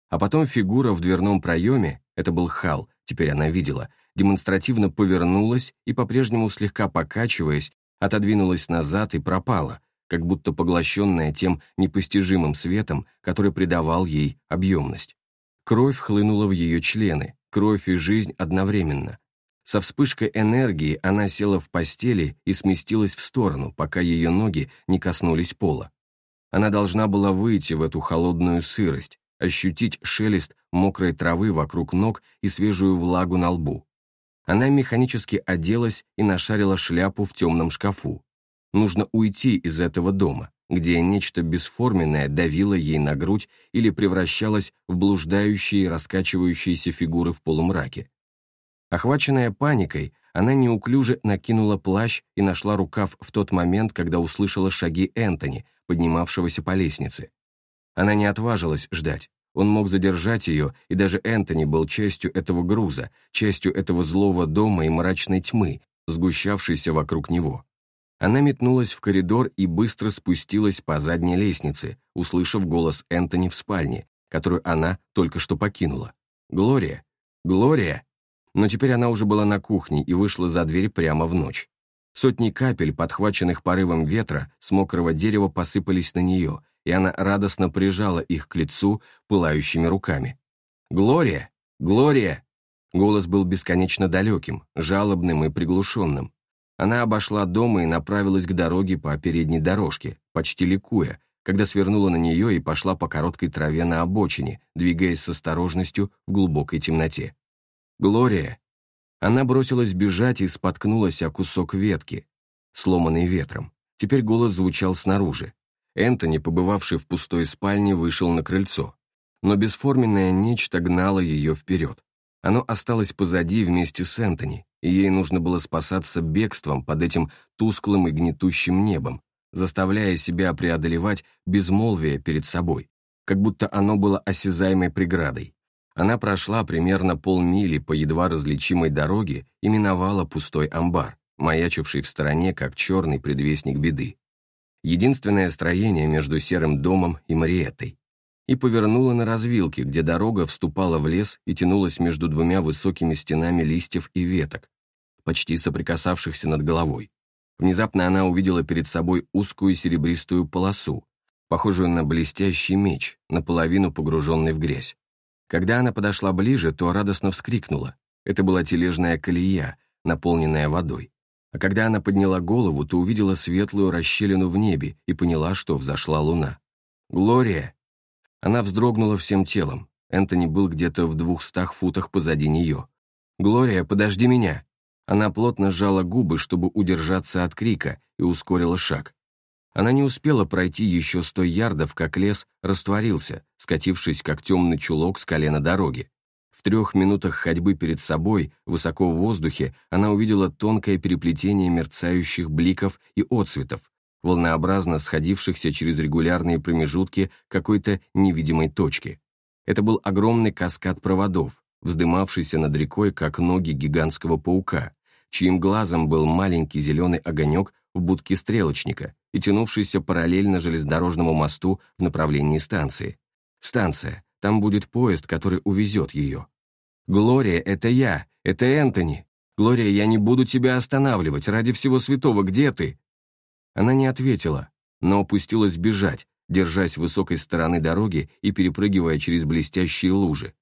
А потом фигура в дверном проеме, это был Хал, теперь она видела, демонстративно повернулась и, по-прежнему слегка покачиваясь, отодвинулась назад и пропала, как будто поглощенная тем непостижимым светом, который придавал ей объемность. Кровь хлынула в ее члены, кровь и жизнь одновременно. Со вспышкой энергии она села в постели и сместилась в сторону, пока ее ноги не коснулись пола. Она должна была выйти в эту холодную сырость, ощутить шелест мокрой травы вокруг ног и свежую влагу на лбу. Она механически оделась и нашарила шляпу в темном шкафу. Нужно уйти из этого дома, где нечто бесформенное давило ей на грудь или превращалось в блуждающие раскачивающиеся фигуры в полумраке. Охваченная паникой, она неуклюже накинула плащ и нашла рукав в тот момент, когда услышала шаги Энтони, поднимавшегося по лестнице. Она не отважилась ждать. Он мог задержать ее, и даже Энтони был частью этого груза, частью этого злого дома и мрачной тьмы, сгущавшейся вокруг него. Она метнулась в коридор и быстро спустилась по задней лестнице, услышав голос Энтони в спальне, которую она только что покинула. «Глория! Глория!» но теперь она уже была на кухне и вышла за дверь прямо в ночь. Сотни капель, подхваченных порывом ветра, с мокрого дерева посыпались на нее, и она радостно прижала их к лицу пылающими руками. «Глория! Глория!» Голос был бесконечно далеким, жалобным и приглушенным. Она обошла дом и направилась к дороге по передней дорожке, почти ликуя, когда свернула на нее и пошла по короткой траве на обочине, двигаясь с осторожностью в глубокой темноте. «Глория!» Она бросилась бежать и споткнулась о кусок ветки, сломанный ветром. Теперь голос звучал снаружи. Энтони, побывавший в пустой спальне, вышел на крыльцо. Но бесформенное нечто гнало ее вперед. Оно осталось позади вместе с Энтони, и ей нужно было спасаться бегством под этим тусклым и гнетущим небом, заставляя себя преодолевать безмолвие перед собой, как будто оно было осязаемой преградой. Она прошла примерно полмили по едва различимой дороге и миновала пустой амбар, маячивший в стороне, как черный предвестник беды. Единственное строение между серым домом и Мариеттой. И повернула на развилке, где дорога вступала в лес и тянулась между двумя высокими стенами листьев и веток, почти соприкасавшихся над головой. Внезапно она увидела перед собой узкую серебристую полосу, похожую на блестящий меч, наполовину погруженный в грязь. Когда она подошла ближе, то радостно вскрикнула. Это была тележная колея, наполненная водой. А когда она подняла голову, то увидела светлую расщелину в небе и поняла, что взошла луна. «Глория!» Она вздрогнула всем телом. Энтони был где-то в двухстах футах позади нее. «Глория, подожди меня!» Она плотно сжала губы, чтобы удержаться от крика, и ускорила шаг. Она не успела пройти еще сто ярдов, как лес растворился, скатившись, как темный чулок с колена дороги. В трех минутах ходьбы перед собой, высоко в воздухе, она увидела тонкое переплетение мерцающих бликов и отцветов, волнообразно сходившихся через регулярные промежутки какой-то невидимой точки. Это был огромный каскад проводов, вздымавшийся над рекой, как ноги гигантского паука, чьим глазом был маленький зеленый огонек в будке стрелочника и тянувшийся параллельно железнодорожному мосту в направлении станции. Станция, там будет поезд, который увезет ее. «Глория, это я, это Энтони. Глория, я не буду тебя останавливать, ради всего святого, где ты?» Она не ответила, но опустилась бежать, держась высокой стороны дороги и перепрыгивая через блестящие лужи,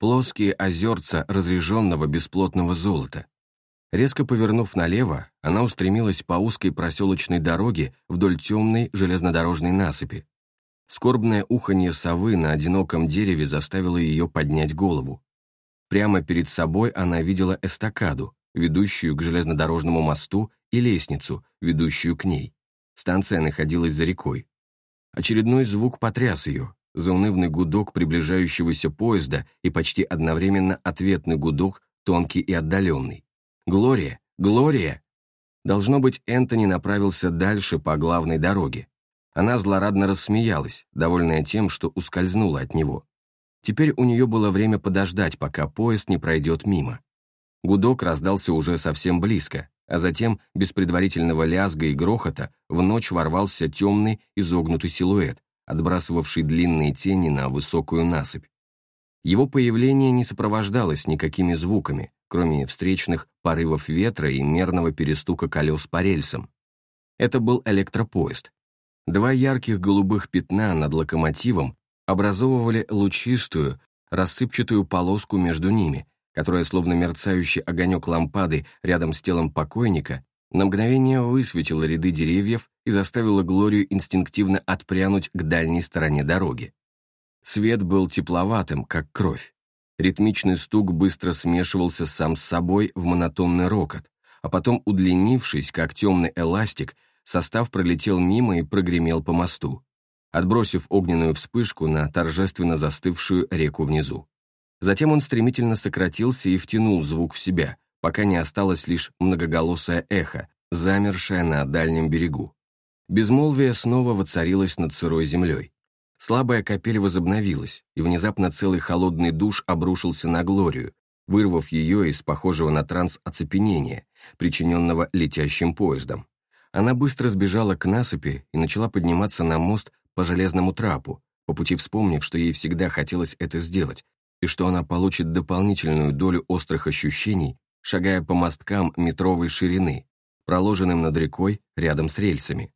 плоские озерца разреженного бесплотного золота. Резко повернув налево, она устремилась по узкой проселочной дороге вдоль темной железнодорожной насыпи. Скорбное уханье совы на одиноком дереве заставило ее поднять голову. Прямо перед собой она видела эстакаду, ведущую к железнодорожному мосту, и лестницу, ведущую к ней. Станция находилась за рекой. Очередной звук потряс ее, заунывный гудок приближающегося поезда и почти одновременно ответный гудок, тонкий и отдаленный. «Глория! Глория!» Должно быть, Энтони направился дальше по главной дороге. Она злорадно рассмеялась, довольная тем, что ускользнула от него. Теперь у нее было время подождать, пока поезд не пройдет мимо. Гудок раздался уже совсем близко, а затем, без предварительного лязга и грохота, в ночь ворвался темный изогнутый силуэт, отбрасывавший длинные тени на высокую насыпь. Его появление не сопровождалось никакими звуками, кроме встречных порывов ветра и мерного перестука колес по рельсам. Это был электропоезд. Два ярких голубых пятна над локомотивом образовывали лучистую, рассыпчатую полоску между ними, которая, словно мерцающий огонек лампады рядом с телом покойника, на мгновение высветила ряды деревьев и заставила Глорию инстинктивно отпрянуть к дальней стороне дороги. Свет был тепловатым, как кровь. Ритмичный стук быстро смешивался сам с собой в монотонный рокот, а потом, удлинившись, как темный эластик, состав пролетел мимо и прогремел по мосту, отбросив огненную вспышку на торжественно застывшую реку внизу. Затем он стремительно сократился и втянул звук в себя, пока не осталось лишь многоголосое эхо, замершее на дальнем берегу. Безмолвие снова воцарилось над сырой землей. Слабая капель возобновилась, и внезапно целый холодный душ обрушился на Глорию, вырвав ее из похожего на транс оцепенения, причиненного летящим поездом. Она быстро сбежала к насыпи и начала подниматься на мост по железному трапу, по пути вспомнив, что ей всегда хотелось это сделать, и что она получит дополнительную долю острых ощущений шагая по мосткам метровой ширины, проложенным над рекой рядом с рельсами.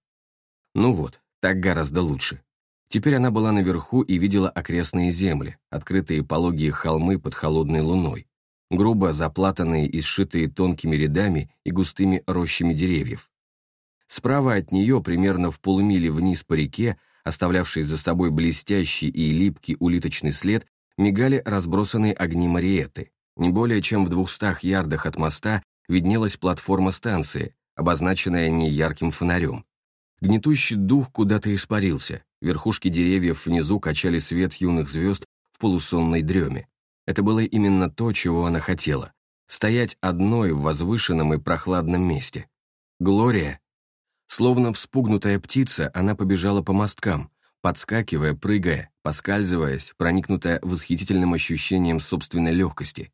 Ну вот, так гораздо лучше. Теперь она была наверху и видела окрестные земли, открытые пологие холмы под холодной луной, грубо заплатанные и сшитые тонкими рядами и густыми рощами деревьев. Справа от нее, примерно в полумиле вниз по реке, оставлявшей за собой блестящий и липкий улиточный след, мигали разбросанные огни Мариеты. Не более чем в двухстах ярдах от моста виднелась платформа станции, обозначенная неярким фонарем. Гнетущий дух куда-то испарился, верхушки деревьев внизу качали свет юных звезд в полусонной дреме. Это было именно то, чего она хотела — стоять одной в возвышенном и прохладном месте. Глория. Словно вспугнутая птица, она побежала по мосткам, подскакивая, прыгая, поскальзываясь, проникнутая восхитительным ощущением собственной легкости.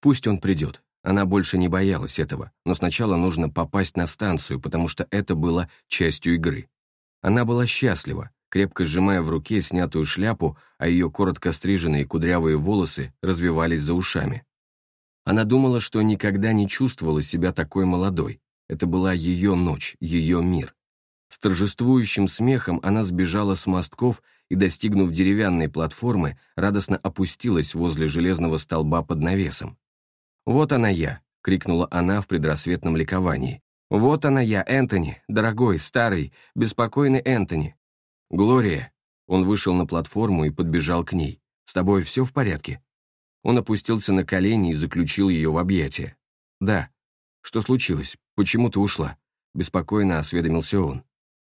Пусть он придет. Она больше не боялась этого, но сначала нужно попасть на станцию, потому что это было частью игры. Она была счастлива, крепко сжимая в руке снятую шляпу, а ее коротко стриженные кудрявые волосы развивались за ушами. Она думала, что никогда не чувствовала себя такой молодой. Это была ее ночь, ее мир. С торжествующим смехом она сбежала с мостков и, достигнув деревянной платформы, радостно опустилась возле железного столба под навесом. «Вот она я!» — крикнула она в предрассветном ликовании. «Вот она я, Энтони, дорогой, старый, беспокойный Энтони!» «Глория!» Он вышел на платформу и подбежал к ней. «С тобой все в порядке?» Он опустился на колени и заключил ее в объятия. «Да. Что случилось? Почему ты ушла?» Беспокойно осведомился он.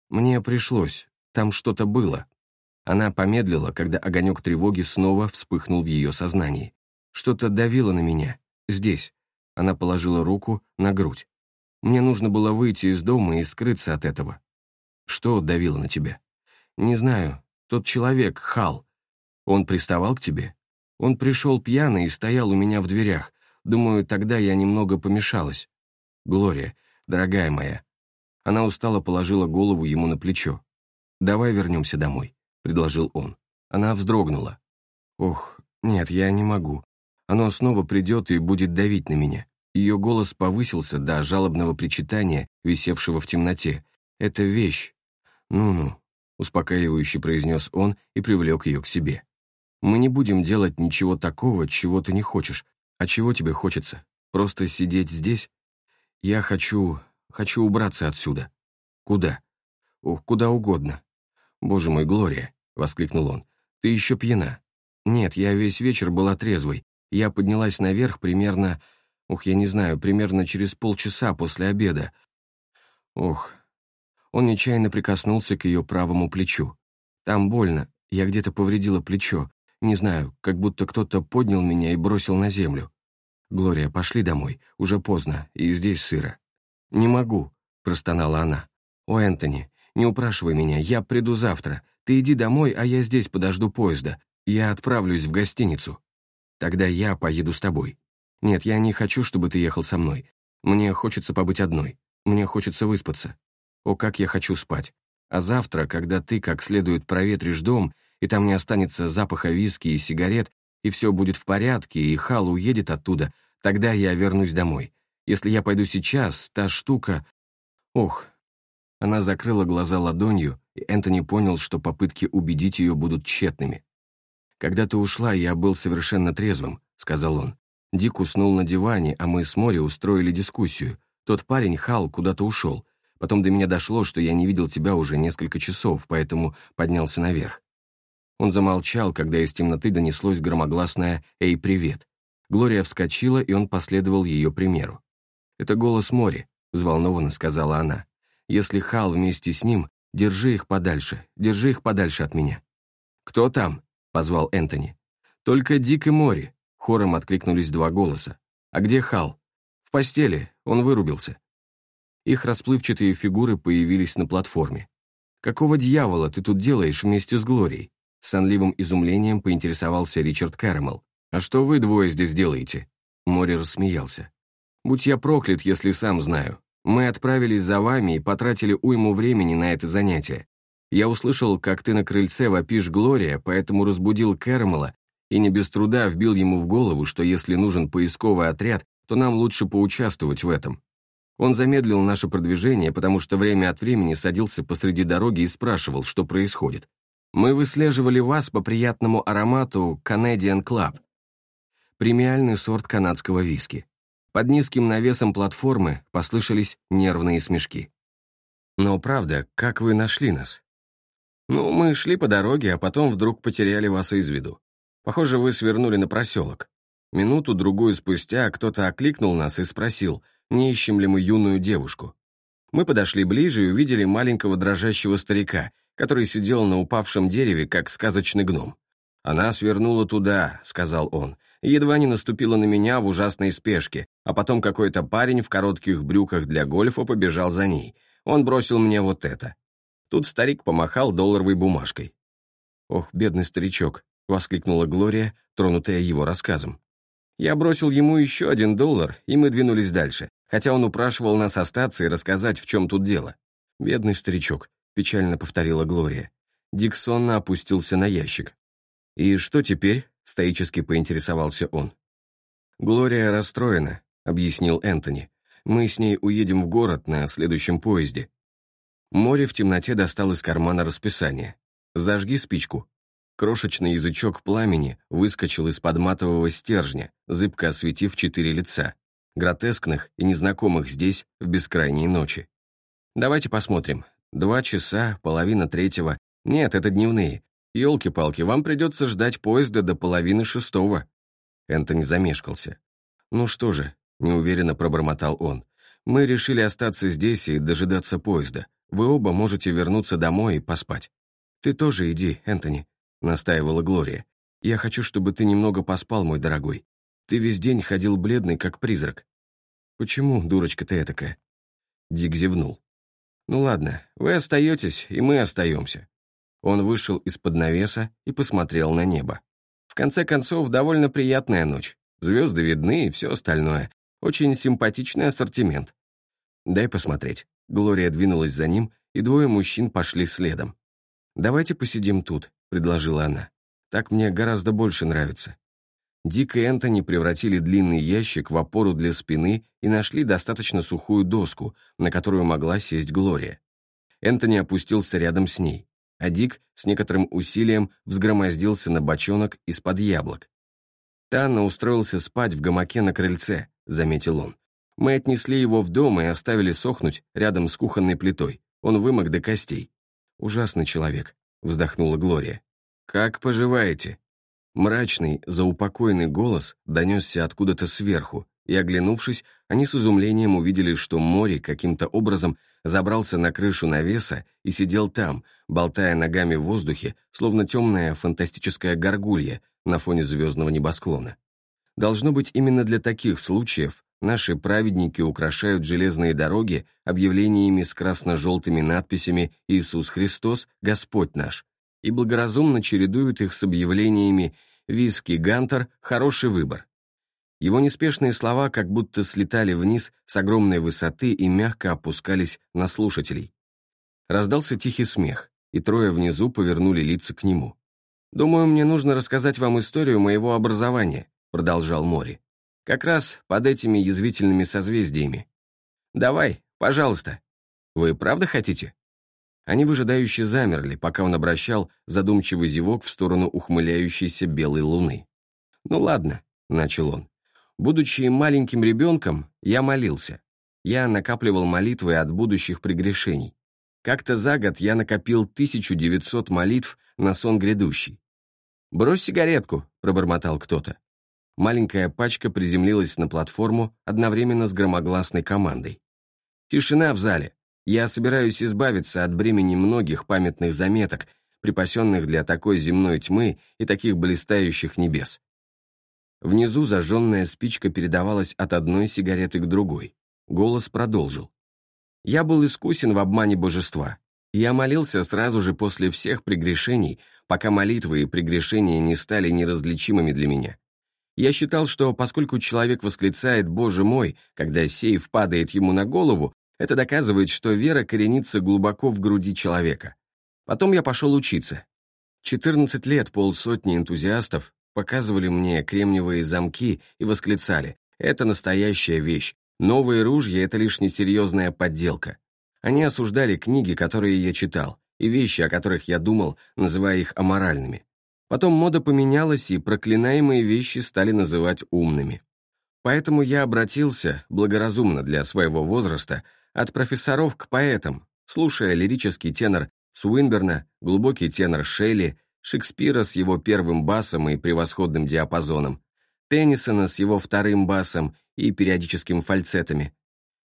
«Мне пришлось. Там что-то было». Она помедлила, когда огонек тревоги снова вспыхнул в ее сознании. Что-то давило на меня. Здесь. Она положила руку на грудь. Мне нужно было выйти из дома и скрыться от этого. Что давило на тебя? Не знаю. Тот человек, Хал. Он приставал к тебе? Он пришел пьяный и стоял у меня в дверях. Думаю, тогда я немного помешалась. Глория, дорогая моя, она устало положила голову ему на плечо. «Давай вернемся домой», — предложил он. Она вздрогнула. «Ох, нет, я не могу. Оно снова придет и будет давить на меня». Ее голос повысился до жалобного причитания, висевшего в темноте. «Это вещь». «Ну-ну», — успокаивающе произнес он и привлек ее к себе. «Мы не будем делать ничего такого, чего ты не хочешь. А чего тебе хочется? Просто сидеть здесь? Я хочу... Хочу убраться отсюда. Куда? Ох, куда угодно. Боже мой, Глория, воскликнул он. Ты еще пьяна. Нет, я весь вечер была трезвой. Я поднялась наверх примерно... Ох, я не знаю, примерно через полчаса после обеда. Ох. Он нечаянно прикоснулся к ее правому плечу. Там больно. Я где-то повредила плечо. Не знаю, как будто кто-то поднял меня и бросил на землю. «Глория, пошли домой. Уже поздно, и здесь сыро». «Не могу», — простонала она. «О, Энтони, не упрашивай меня, я приду завтра. Ты иди домой, а я здесь подожду поезда. Я отправлюсь в гостиницу. Тогда я поеду с тобой. Нет, я не хочу, чтобы ты ехал со мной. Мне хочется побыть одной. Мне хочется выспаться. О, как я хочу спать. А завтра, когда ты как следует проветришь дом, и там не останется запаха виски и сигарет, и все будет в порядке, и Хал уедет оттуда, тогда я вернусь домой. Если я пойду сейчас, та штука... Ох. Она закрыла глаза ладонью, и Энтони понял, что попытки убедить ее будут тщетными. «Когда ты ушла, я был совершенно трезвым», — сказал он. Дик уснул на диване, а мы с Мори устроили дискуссию. Тот парень, Хал, куда-то ушел. Потом до меня дошло, что я не видел тебя уже несколько часов, поэтому поднялся наверх. Он замолчал, когда из темноты донеслось громогласное «Эй, привет!». Глория вскочила, и он последовал ее примеру. «Это голос Мори», — взволнованно сказала она. «Если Хал вместе с ним, держи их подальше, держи их подальше от меня». «Кто там?» — позвал Энтони. «Только Дик и Мори», — хором откликнулись два голоса. «А где Хал?» «В постели, он вырубился». Их расплывчатые фигуры появились на платформе. «Какого дьявола ты тут делаешь вместе с Глорией?» С сонливым изумлением поинтересовался Ричард Кэрэмэл. «А что вы двое здесь делаете?» Мори рассмеялся. Будь я проклят, если сам знаю. Мы отправились за вами и потратили уйму времени на это занятие. Я услышал, как ты на крыльце вопишь Глория, поэтому разбудил Кэрмела и не без труда вбил ему в голову, что если нужен поисковый отряд, то нам лучше поучаствовать в этом. Он замедлил наше продвижение, потому что время от времени садился посреди дороги и спрашивал, что происходит. Мы выслеживали вас по приятному аромату Canadian Club, премиальный сорт канадского виски. Под низким навесом платформы послышались нервные смешки. «Но правда, как вы нашли нас?» «Ну, мы шли по дороге, а потом вдруг потеряли вас из виду. Похоже, вы свернули на проселок. Минуту-другую спустя кто-то окликнул нас и спросил, не ищем ли мы юную девушку. Мы подошли ближе и увидели маленького дрожащего старика, который сидел на упавшем дереве, как сказочный гном. «Она свернула туда», — сказал он, едва не наступила на меня в ужасной спешке, а потом какой-то парень в коротких брюках для гольфа побежал за ней. Он бросил мне вот это. Тут старик помахал долларовой бумажкой. «Ох, бедный старичок», — воскликнула Глория, тронутая его рассказом. «Я бросил ему еще один доллар, и мы двинулись дальше, хотя он упрашивал нас остаться и рассказать, в чем тут дело». «Бедный старичок», — печально повторила Глория. Дик опустился на ящик. «И что теперь?» — стоически поинтересовался он. «Глория расстроена», — объяснил Энтони. «Мы с ней уедем в город на следующем поезде». Море в темноте достал из кармана расписание. «Зажги спичку». Крошечный язычок пламени выскочил из-под матового стержня, зыбко осветив четыре лица, гротескных и незнакомых здесь в бескрайней ночи. «Давайте посмотрим. Два часа, половина третьего. Нет, это дневные. Ёлки-палки, вам придется ждать поезда до половины шестого». Энтони замешкался. «Ну что же», — неуверенно пробормотал он, «мы решили остаться здесь и дожидаться поезда. Вы оба можете вернуться домой и поспать». «Ты тоже иди, Энтони», — настаивала Глория. «Я хочу, чтобы ты немного поспал, мой дорогой. Ты весь день ходил бледный, как призрак». «Почему, дурочка ты этакая?» Дик зевнул. «Ну ладно, вы остаетесь, и мы остаемся». Он вышел из-под навеса и посмотрел на небо. В конце концов, довольно приятная ночь. Звезды видны и все остальное. Очень симпатичный ассортимент. «Дай посмотреть». Глория двинулась за ним, и двое мужчин пошли следом. «Давайте посидим тут», — предложила она. «Так мне гораздо больше нравится». Дик и Энтони превратили длинный ящик в опору для спины и нашли достаточно сухую доску, на которую могла сесть Глория. Энтони опустился рядом с ней а Дик с некоторым усилием взгромоздился на бочонок из-под яблок. «Танна устроился спать в гамаке на крыльце», — заметил он. «Мы отнесли его в дом и оставили сохнуть рядом с кухонной плитой. Он вымок до костей». «Ужасный человек», — вздохнула Глория. «Как поживаете?» Мрачный, заупокойный голос донесся откуда-то сверху, и, оглянувшись, они с изумлением увидели, что море каким-то образом забрался на крышу навеса и сидел там, болтая ногами в воздухе, словно темная фантастическая горгулья на фоне звездного небосклона. Должно быть, именно для таких случаев наши праведники украшают железные дороги объявлениями с красно-желтыми надписями «Иисус Христос, Господь наш», и благоразумно чередуют их с объявлениями «Виски Гантер – хороший выбор». Его неспешные слова как будто слетали вниз с огромной высоты и мягко опускались на слушателей. Раздался тихий смех, и трое внизу повернули лица к нему. «Думаю, мне нужно рассказать вам историю моего образования», продолжал Мори. «Как раз под этими язвительными созвездиями. Давай, пожалуйста. Вы правда хотите?» Они выжидающе замерли, пока он обращал задумчивый зевок в сторону ухмыляющейся белой луны. «Ну ладно», — начал он. Будучи маленьким ребенком, я молился. Я накапливал молитвы от будущих прегрешений. Как-то за год я накопил 1900 молитв на сон грядущий. «Брось сигаретку», — пробормотал кто-то. Маленькая пачка приземлилась на платформу одновременно с громогласной командой. «Тишина в зале. Я собираюсь избавиться от бремени многих памятных заметок, припасенных для такой земной тьмы и таких блистающих небес. Внизу зажженная спичка передавалась от одной сигареты к другой. Голос продолжил. «Я был искусен в обмане божества. Я молился сразу же после всех прегрешений, пока молитвы и прегрешения не стали неразличимыми для меня. Я считал, что поскольку человек восклицает «Боже мой», когда сейф падает ему на голову, это доказывает, что вера коренится глубоко в груди человека. Потом я пошел учиться. 14 лет полсотни энтузиастов показывали мне кремниевые замки и восклицали «Это настоящая вещь, новые ружья — это лишь несерьезная подделка». Они осуждали книги, которые я читал, и вещи, о которых я думал, называя их аморальными. Потом мода поменялась, и проклинаемые вещи стали называть умными. Поэтому я обратился, благоразумно для своего возраста, от профессоров к поэтам, слушая лирический тенор Суинберна, глубокий тенор Шелли, Шекспира с его первым басом и превосходным диапазоном, Теннисона с его вторым басом и периодическим фальцетами,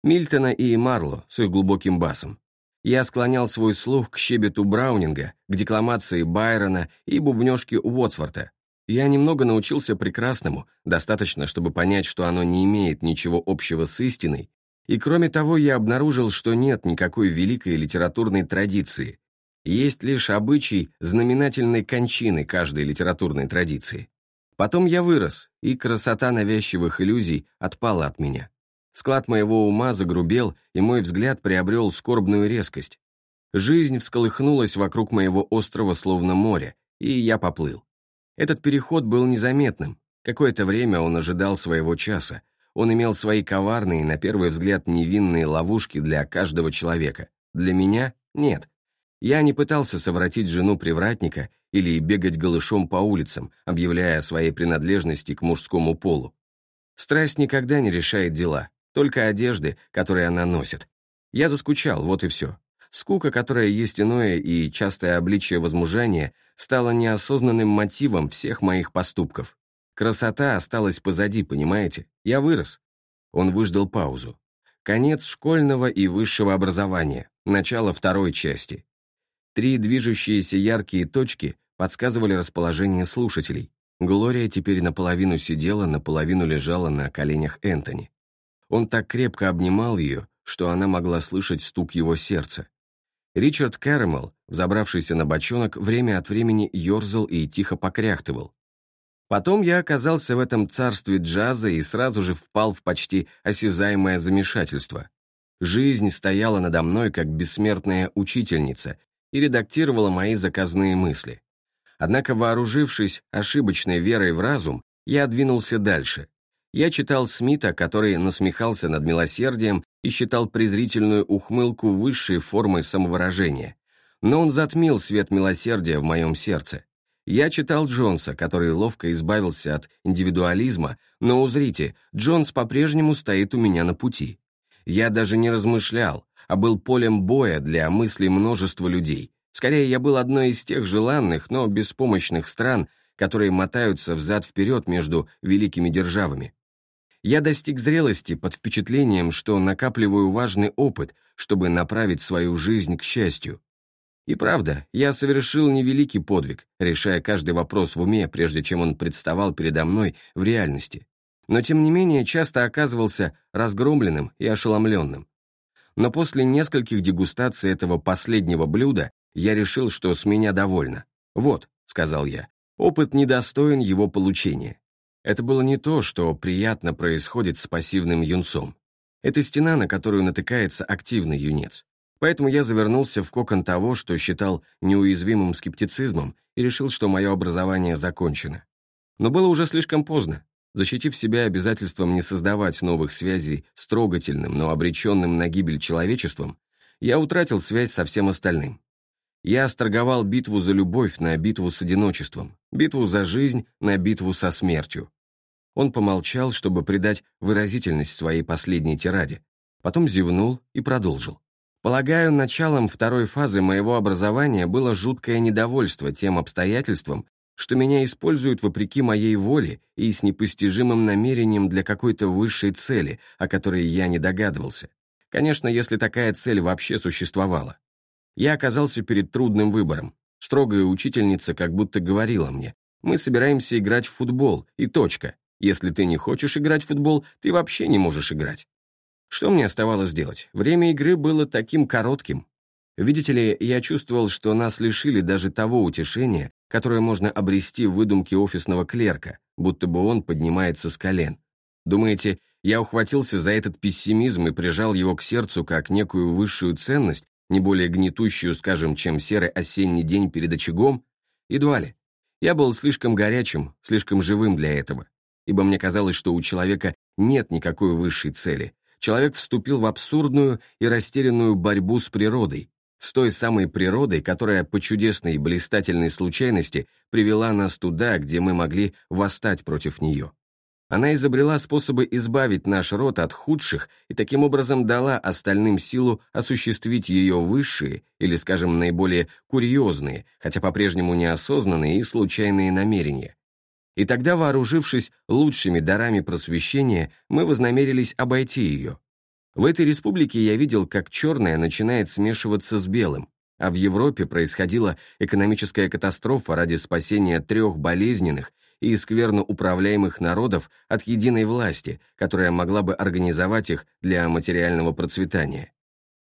Мильтона и Марло с их глубоким басом. Я склонял свой слух к щебету Браунинга, к декламации Байрона и бубнёжке Уотсворта. Я немного научился прекрасному, достаточно, чтобы понять, что оно не имеет ничего общего с истиной, и кроме того я обнаружил, что нет никакой великой литературной традиции, Есть лишь обычай знаменательной кончины каждой литературной традиции. Потом я вырос, и красота навязчивых иллюзий отпала от меня. Склад моего ума загрубел, и мой взгляд приобрел скорбную резкость. Жизнь всколыхнулась вокруг моего острова словно море, и я поплыл. Этот переход был незаметным. Какое-то время он ожидал своего часа. Он имел свои коварные, на первый взгляд, невинные ловушки для каждого человека. Для меня — нет. Я не пытался совратить жену привратника или бегать голышом по улицам, объявляя о своей принадлежности к мужскому полу. Страсть никогда не решает дела, только одежды, которые она носит. Я заскучал, вот и все. Скука, которая есть и частое обличие возмужания, стала неосознанным мотивом всех моих поступков. Красота осталась позади, понимаете? Я вырос. Он выждал паузу. Конец школьного и высшего образования, начало второй части. Три движущиеся яркие точки подсказывали расположение слушателей. Глория теперь наполовину сидела, наполовину лежала на коленях Энтони. Он так крепко обнимал ее, что она могла слышать стук его сердца. Ричард Кэрэмэл, взобравшийся на бочонок, время от времени ерзал и тихо покряхтывал. Потом я оказался в этом царстве джаза и сразу же впал в почти осязаемое замешательство. Жизнь стояла надо мной как бессмертная учительница и редактировала мои заказные мысли. Однако, вооружившись ошибочной верой в разум, я двинулся дальше. Я читал Смита, который насмехался над милосердием и считал презрительную ухмылку высшей формой самовыражения. Но он затмил свет милосердия в моем сердце. Я читал Джонса, который ловко избавился от индивидуализма, но узрите, Джонс по-прежнему стоит у меня на пути. Я даже не размышлял, а был полем боя для мыслей множества людей. Скорее, я был одной из тех желанных, но беспомощных стран, которые мотаются взад-вперед между великими державами. Я достиг зрелости под впечатлением, что накапливаю важный опыт, чтобы направить свою жизнь к счастью. И правда, я совершил невеликий подвиг, решая каждый вопрос в уме, прежде чем он представал передо мной в реальности. Но тем не менее часто оказывался разгромленным и ошеломленным. Но после нескольких дегустаций этого последнего блюда я решил, что с меня довольно. «Вот», — сказал я, — «опыт недостоин его получения. Это было не то, что приятно происходит с пассивным юнцом. Это стена, на которую натыкается активный юнец. Поэтому я завернулся в кокон того, что считал неуязвимым скептицизмом, и решил, что мое образование закончено. Но было уже слишком поздно. Защитив себя обязательством не создавать новых связей с трогательным, но обреченным на гибель человечеством, я утратил связь со всем остальным. Я сторговал битву за любовь на битву с одиночеством, битву за жизнь на битву со смертью. Он помолчал, чтобы придать выразительность своей последней тираде, потом зевнул и продолжил. Полагаю, началом второй фазы моего образования было жуткое недовольство тем обстоятельством, что меня используют вопреки моей воле и с непостижимым намерением для какой-то высшей цели, о которой я не догадывался. Конечно, если такая цель вообще существовала. Я оказался перед трудным выбором. Строгая учительница как будто говорила мне, «Мы собираемся играть в футбол, и точка. Если ты не хочешь играть в футбол, ты вообще не можешь играть». Что мне оставалось делать? Время игры было таким коротким. Видите ли, я чувствовал, что нас лишили даже того утешения, которое можно обрести в выдумке офисного клерка, будто бы он поднимается с колен. Думаете, я ухватился за этот пессимизм и прижал его к сердцу как некую высшую ценность, не более гнетущую, скажем, чем серый осенний день перед очагом? Едва ли. Я был слишком горячим, слишком живым для этого, ибо мне казалось, что у человека нет никакой высшей цели. Человек вступил в абсурдную и растерянную борьбу с природой, с той самой природой, которая по чудесной и блистательной случайности привела нас туда, где мы могли восстать против нее. Она изобрела способы избавить наш род от худших и таким образом дала остальным силу осуществить ее высшие или, скажем, наиболее курьезные, хотя по-прежнему неосознанные и случайные намерения. И тогда, вооружившись лучшими дарами просвещения, мы вознамерились обойти ее. В этой республике я видел, как черное начинает смешиваться с белым, а в Европе происходила экономическая катастрофа ради спасения трех болезненных и скверно управляемых народов от единой власти, которая могла бы организовать их для материального процветания.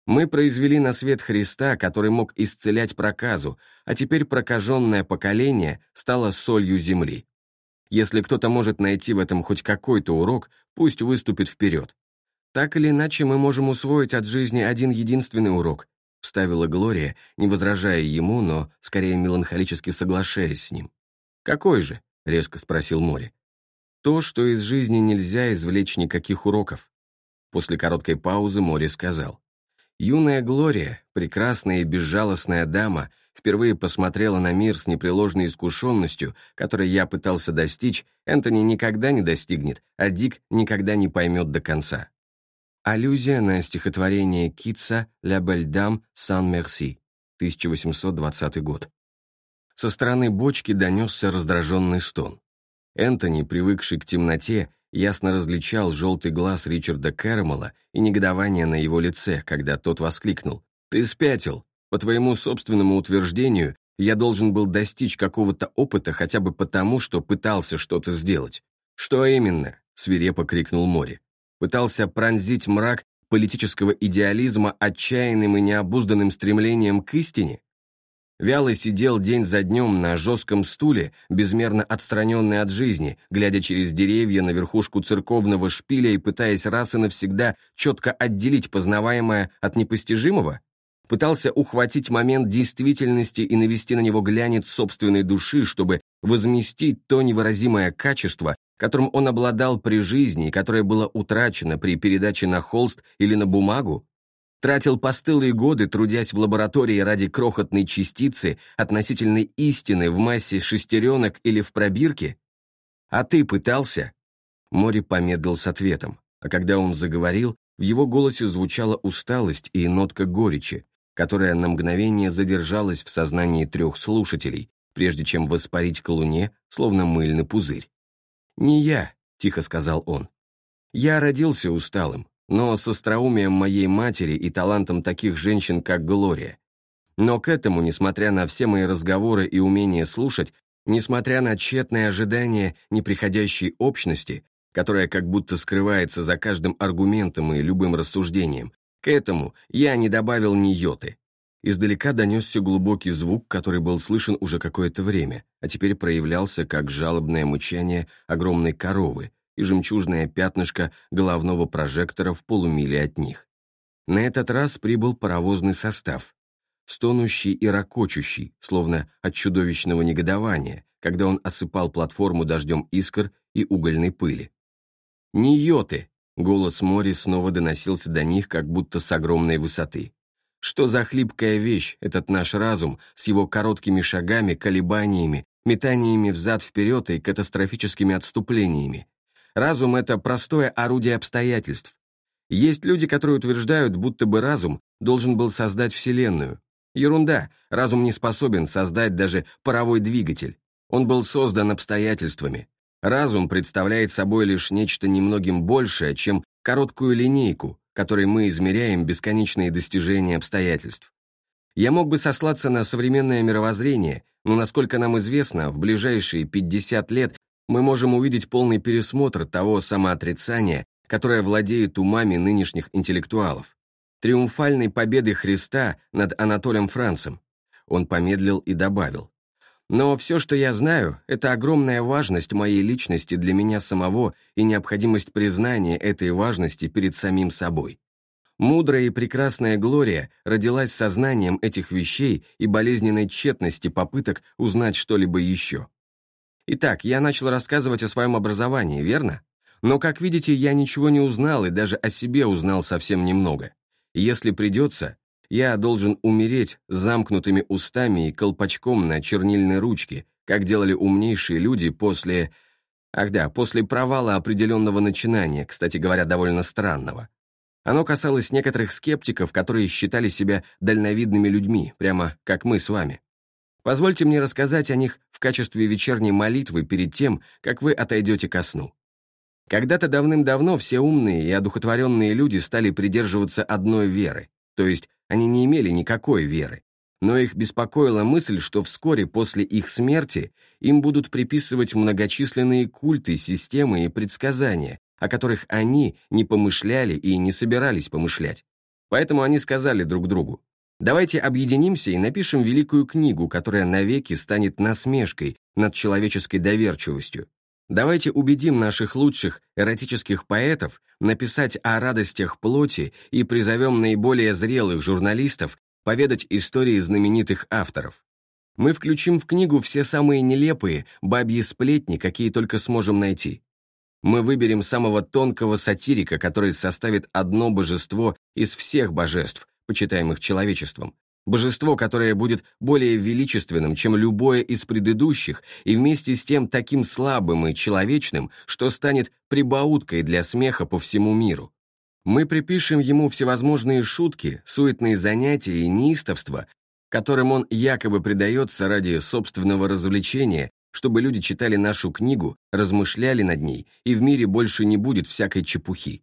Мы произвели на свет Христа, который мог исцелять проказу, а теперь прокаженное поколение стало солью земли. Если кто-то может найти в этом хоть какой-то урок, пусть выступит вперед. Так или иначе, мы можем усвоить от жизни один единственный урок, вставила Глория, не возражая ему, но скорее меланхолически соглашаясь с ним. «Какой же?» — резко спросил Мори. «То, что из жизни нельзя извлечь никаких уроков». После короткой паузы Мори сказал. Юная Глория, прекрасная и безжалостная дама, впервые посмотрела на мир с непреложной искушенностью, которой я пытался достичь, Энтони никогда не достигнет, а Дик никогда не поймет до конца. Аллюзия на стихотворение Китса «La belle sans merci», 1820 год. Со стороны бочки донесся раздраженный стон. Энтони, привыкший к темноте, ясно различал желтый глаз Ричарда Кэрэмела и негодование на его лице, когда тот воскликнул. «Ты спятил! По твоему собственному утверждению, я должен был достичь какого-то опыта хотя бы потому, что пытался что-то сделать». «Что именно?» — свирепо крикнул Мори. «Пытался пронзить мрак политического идеализма отчаянным и необузданным стремлением к истине? Вяло сидел день за днем на жестком стуле, безмерно отстраненный от жизни, глядя через деревья на верхушку церковного шпиля и пытаясь раз и навсегда четко отделить познаваемое от непостижимого? Пытался ухватить момент действительности и навести на него глянец собственной души, чтобы возместить то невыразимое качество, которым он обладал при жизни и которое было утрачено при передаче на холст или на бумагу? Тратил постылые годы, трудясь в лаборатории ради крохотной частицы относительной истины в массе шестеренок или в пробирке? А ты пытался?» Мори помедлил с ответом, а когда он заговорил, в его голосе звучала усталость и нотка горечи, которая на мгновение задержалась в сознании трех слушателей, прежде чем воспарить к луне, словно мыльный пузырь. «Не я», — тихо сказал он. «Я родился усталым, но с остроумием моей матери и талантом таких женщин, как Глория. Но к этому, несмотря на все мои разговоры и умение слушать, несмотря на тщетное ожидание неприходящей общности, которая как будто скрывается за каждым аргументом и любым рассуждением, к этому я не добавил ни йоты. Издалека донесся глубокий звук, который был слышен уже какое-то время, а теперь проявлялся как жалобное мычание огромной коровы, и жемчужное пятнышко головного прожектора в полумиле от них. На этот раз прибыл паровозный состав, стонущий и ракочущий, словно от чудовищного негодования, когда он осыпал платформу дождем искр и угольной пыли. «Не йоты!» — голос Мори снова доносился до них, как будто с огромной высоты. «Что за хлипкая вещь, этот наш разум, с его короткими шагами, колебаниями, метаниями взад-вперед и катастрофическими отступлениями? Разум — это простое орудие обстоятельств. Есть люди, которые утверждают, будто бы разум должен был создать Вселенную. Ерунда, разум не способен создать даже паровой двигатель. Он был создан обстоятельствами. Разум представляет собой лишь нечто немногим большее, чем короткую линейку, которой мы измеряем бесконечные достижения обстоятельств. Я мог бы сослаться на современное мировоззрение, но, насколько нам известно, в ближайшие 50 лет мы можем увидеть полный пересмотр того самоотрицания, которое владеет умами нынешних интеллектуалов. Триумфальной победы Христа над Анатолием Францем. Он помедлил и добавил. Но все, что я знаю, это огромная важность моей личности для меня самого и необходимость признания этой важности перед самим собой. Мудрая и прекрасная Глория родилась сознанием этих вещей и болезненной тщетности попыток узнать что-либо еще. Итак, я начал рассказывать о своем образовании, верно? Но, как видите, я ничего не узнал и даже о себе узнал совсем немного. Если придется, я должен умереть с замкнутыми устами и колпачком на чернильной ручке, как делали умнейшие люди после... Ах да, после провала определенного начинания, кстати говоря, довольно странного. Оно касалось некоторых скептиков, которые считали себя дальновидными людьми, прямо как мы с вами. Позвольте мне рассказать о них в качестве вечерней молитвы перед тем, как вы отойдете ко сну. Когда-то давным-давно все умные и одухотворенные люди стали придерживаться одной веры, то есть они не имели никакой веры, но их беспокоила мысль, что вскоре после их смерти им будут приписывать многочисленные культы, системы и предсказания, о которых они не помышляли и не собирались помышлять. Поэтому они сказали друг другу, давайте объединимся и напишем великую книгу, которая навеки станет насмешкой над человеческой доверчивостью. Давайте убедим наших лучших эротических поэтов написать о радостях плоти и призовем наиболее зрелых журналистов поведать истории знаменитых авторов. Мы включим в книгу все самые нелепые бабьи сплетни, какие только сможем найти. Мы выберем самого тонкого сатирика, который составит одно божество из всех божеств, почитаемых человечеством. Божество, которое будет более величественным, чем любое из предыдущих, и вместе с тем таким слабым и человечным, что станет прибауткой для смеха по всему миру. Мы припишем ему всевозможные шутки, суетные занятия и неистовства, которым он якобы предается ради собственного развлечения чтобы люди читали нашу книгу, размышляли над ней, и в мире больше не будет всякой чепухи.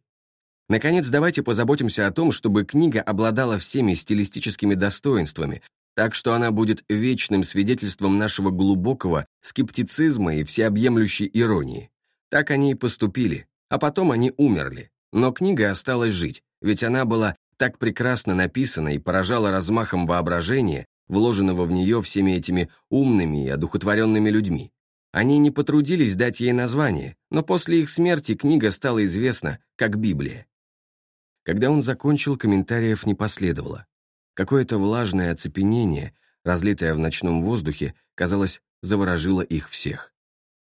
Наконец, давайте позаботимся о том, чтобы книга обладала всеми стилистическими достоинствами, так что она будет вечным свидетельством нашего глубокого скептицизма и всеобъемлющей иронии. Так они и поступили, а потом они умерли. Но книга осталась жить, ведь она была так прекрасно написана и поражала размахом воображения, вложенного в нее всеми этими умными и одухотворенными людьми. Они не потрудились дать ей название, но после их смерти книга стала известна как Библия. Когда он закончил, комментариев не последовало. Какое-то влажное оцепенение, разлитое в ночном воздухе, казалось, заворожило их всех.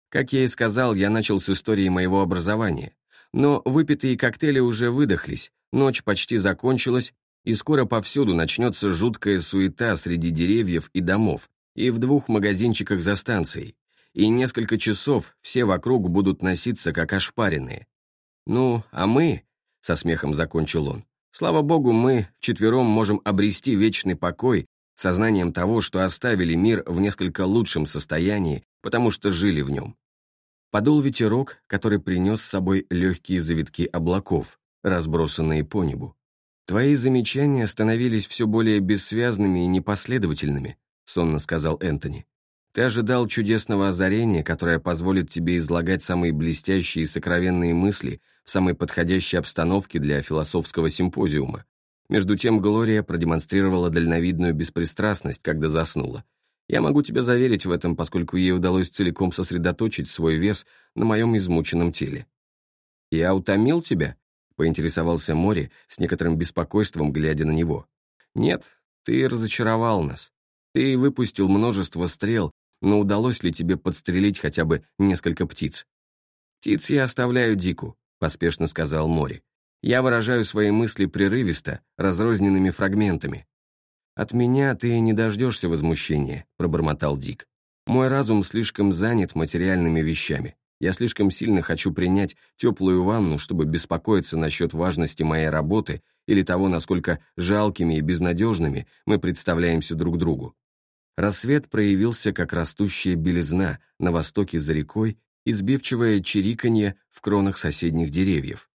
Как я и сказал, я начал с истории моего образования. Но выпитые коктейли уже выдохлись, ночь почти закончилась, и скоро повсюду начнется жуткая суета среди деревьев и домов, и в двух магазинчиках за станцией, и несколько часов все вокруг будут носиться как ошпаренные. Ну, а мы, со смехом закончил он, слава богу, мы вчетвером можем обрести вечный покой сознанием того, что оставили мир в несколько лучшем состоянии, потому что жили в нем. Подул ветерок, который принес с собой легкие завитки облаков, разбросанные по небу. «Твои замечания становились все более бессвязными и непоследовательными», сонно сказал Энтони. «Ты ожидал чудесного озарения, которое позволит тебе излагать самые блестящие и сокровенные мысли самой подходящей обстановке для философского симпозиума. Между тем Глория продемонстрировала дальновидную беспристрастность, когда заснула. Я могу тебя заверить в этом, поскольку ей удалось целиком сосредоточить свой вес на моем измученном теле. «Я утомил тебя?» поинтересовался Мори с некоторым беспокойством, глядя на него. «Нет, ты разочаровал нас. Ты выпустил множество стрел, но удалось ли тебе подстрелить хотя бы несколько птиц?» «Птиц я оставляю Дику», — поспешно сказал Мори. «Я выражаю свои мысли прерывисто, разрозненными фрагментами». «От меня ты не дождешься возмущения», — пробормотал Дик. «Мой разум слишком занят материальными вещами. Я слишком сильно хочу принять теплую ванну, чтобы беспокоиться насчет важности моей работы или того, насколько жалкими и безнадежными мы представляемся друг другу. Рассвет проявился как растущая белизна на востоке за рекой и сбивчивое чириканье в кронах соседних деревьев.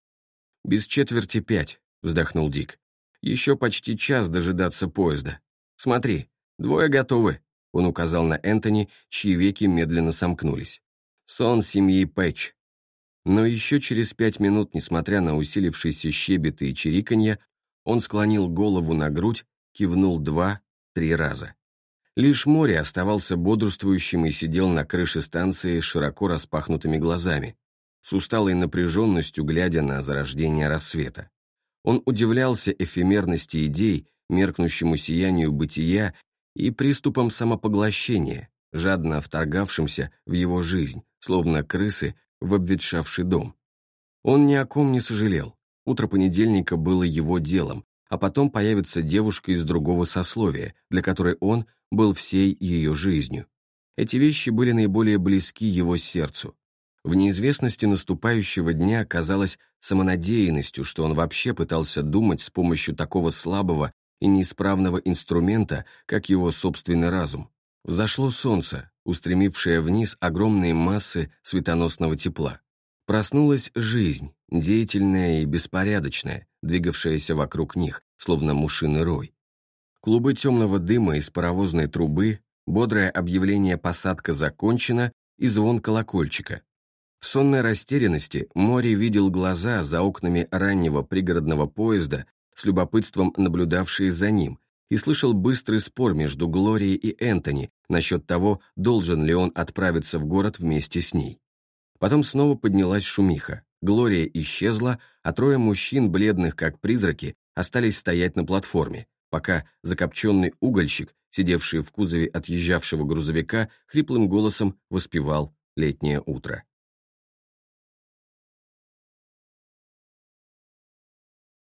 «Без четверти пять», — вздохнул Дик. «Еще почти час дожидаться поезда. Смотри, двое готовы», — он указал на Энтони, чьи веки медленно сомкнулись. Сон семьи Пэтч. Но еще через пять минут, несмотря на усилившийся щебет и чириканье, он склонил голову на грудь, кивнул два-три раза. Лишь море оставался бодрствующим и сидел на крыше станции с широко распахнутыми глазами, с усталой напряженностью глядя на зарождение рассвета. Он удивлялся эфемерности идей, меркнущему сиянию бытия и приступам самопоглощения, жадно вторгавшимся в его жизнь, словно крысы в обветшавший дом. Он ни о ком не сожалел. Утро понедельника было его делом, а потом появится девушка из другого сословия, для которой он был всей ее жизнью. Эти вещи были наиболее близки его сердцу. В неизвестности наступающего дня казалось самонадеянностью, что он вообще пытался думать с помощью такого слабого и неисправного инструмента, как его собственный разум. Взошло солнце, устремившее вниз огромные массы светоносного тепла. Проснулась жизнь, деятельная и беспорядочная, двигавшаяся вокруг них, словно мушиный рой. Клубы темного дыма из паровозной трубы, бодрое объявление «посадка закончена» и звон колокольчика. В сонной растерянности море видел глаза за окнами раннего пригородного поезда, с любопытством наблюдавшие за ним, и слышал быстрый спор между Глорией и Энтони насчет того, должен ли он отправиться в город вместе с ней. Потом снова поднялась шумиха. Глория исчезла, а трое мужчин, бледных как призраки, остались стоять на платформе, пока закопченный угольщик, сидевший в кузове отъезжавшего грузовика, хриплым голосом воспевал летнее утро.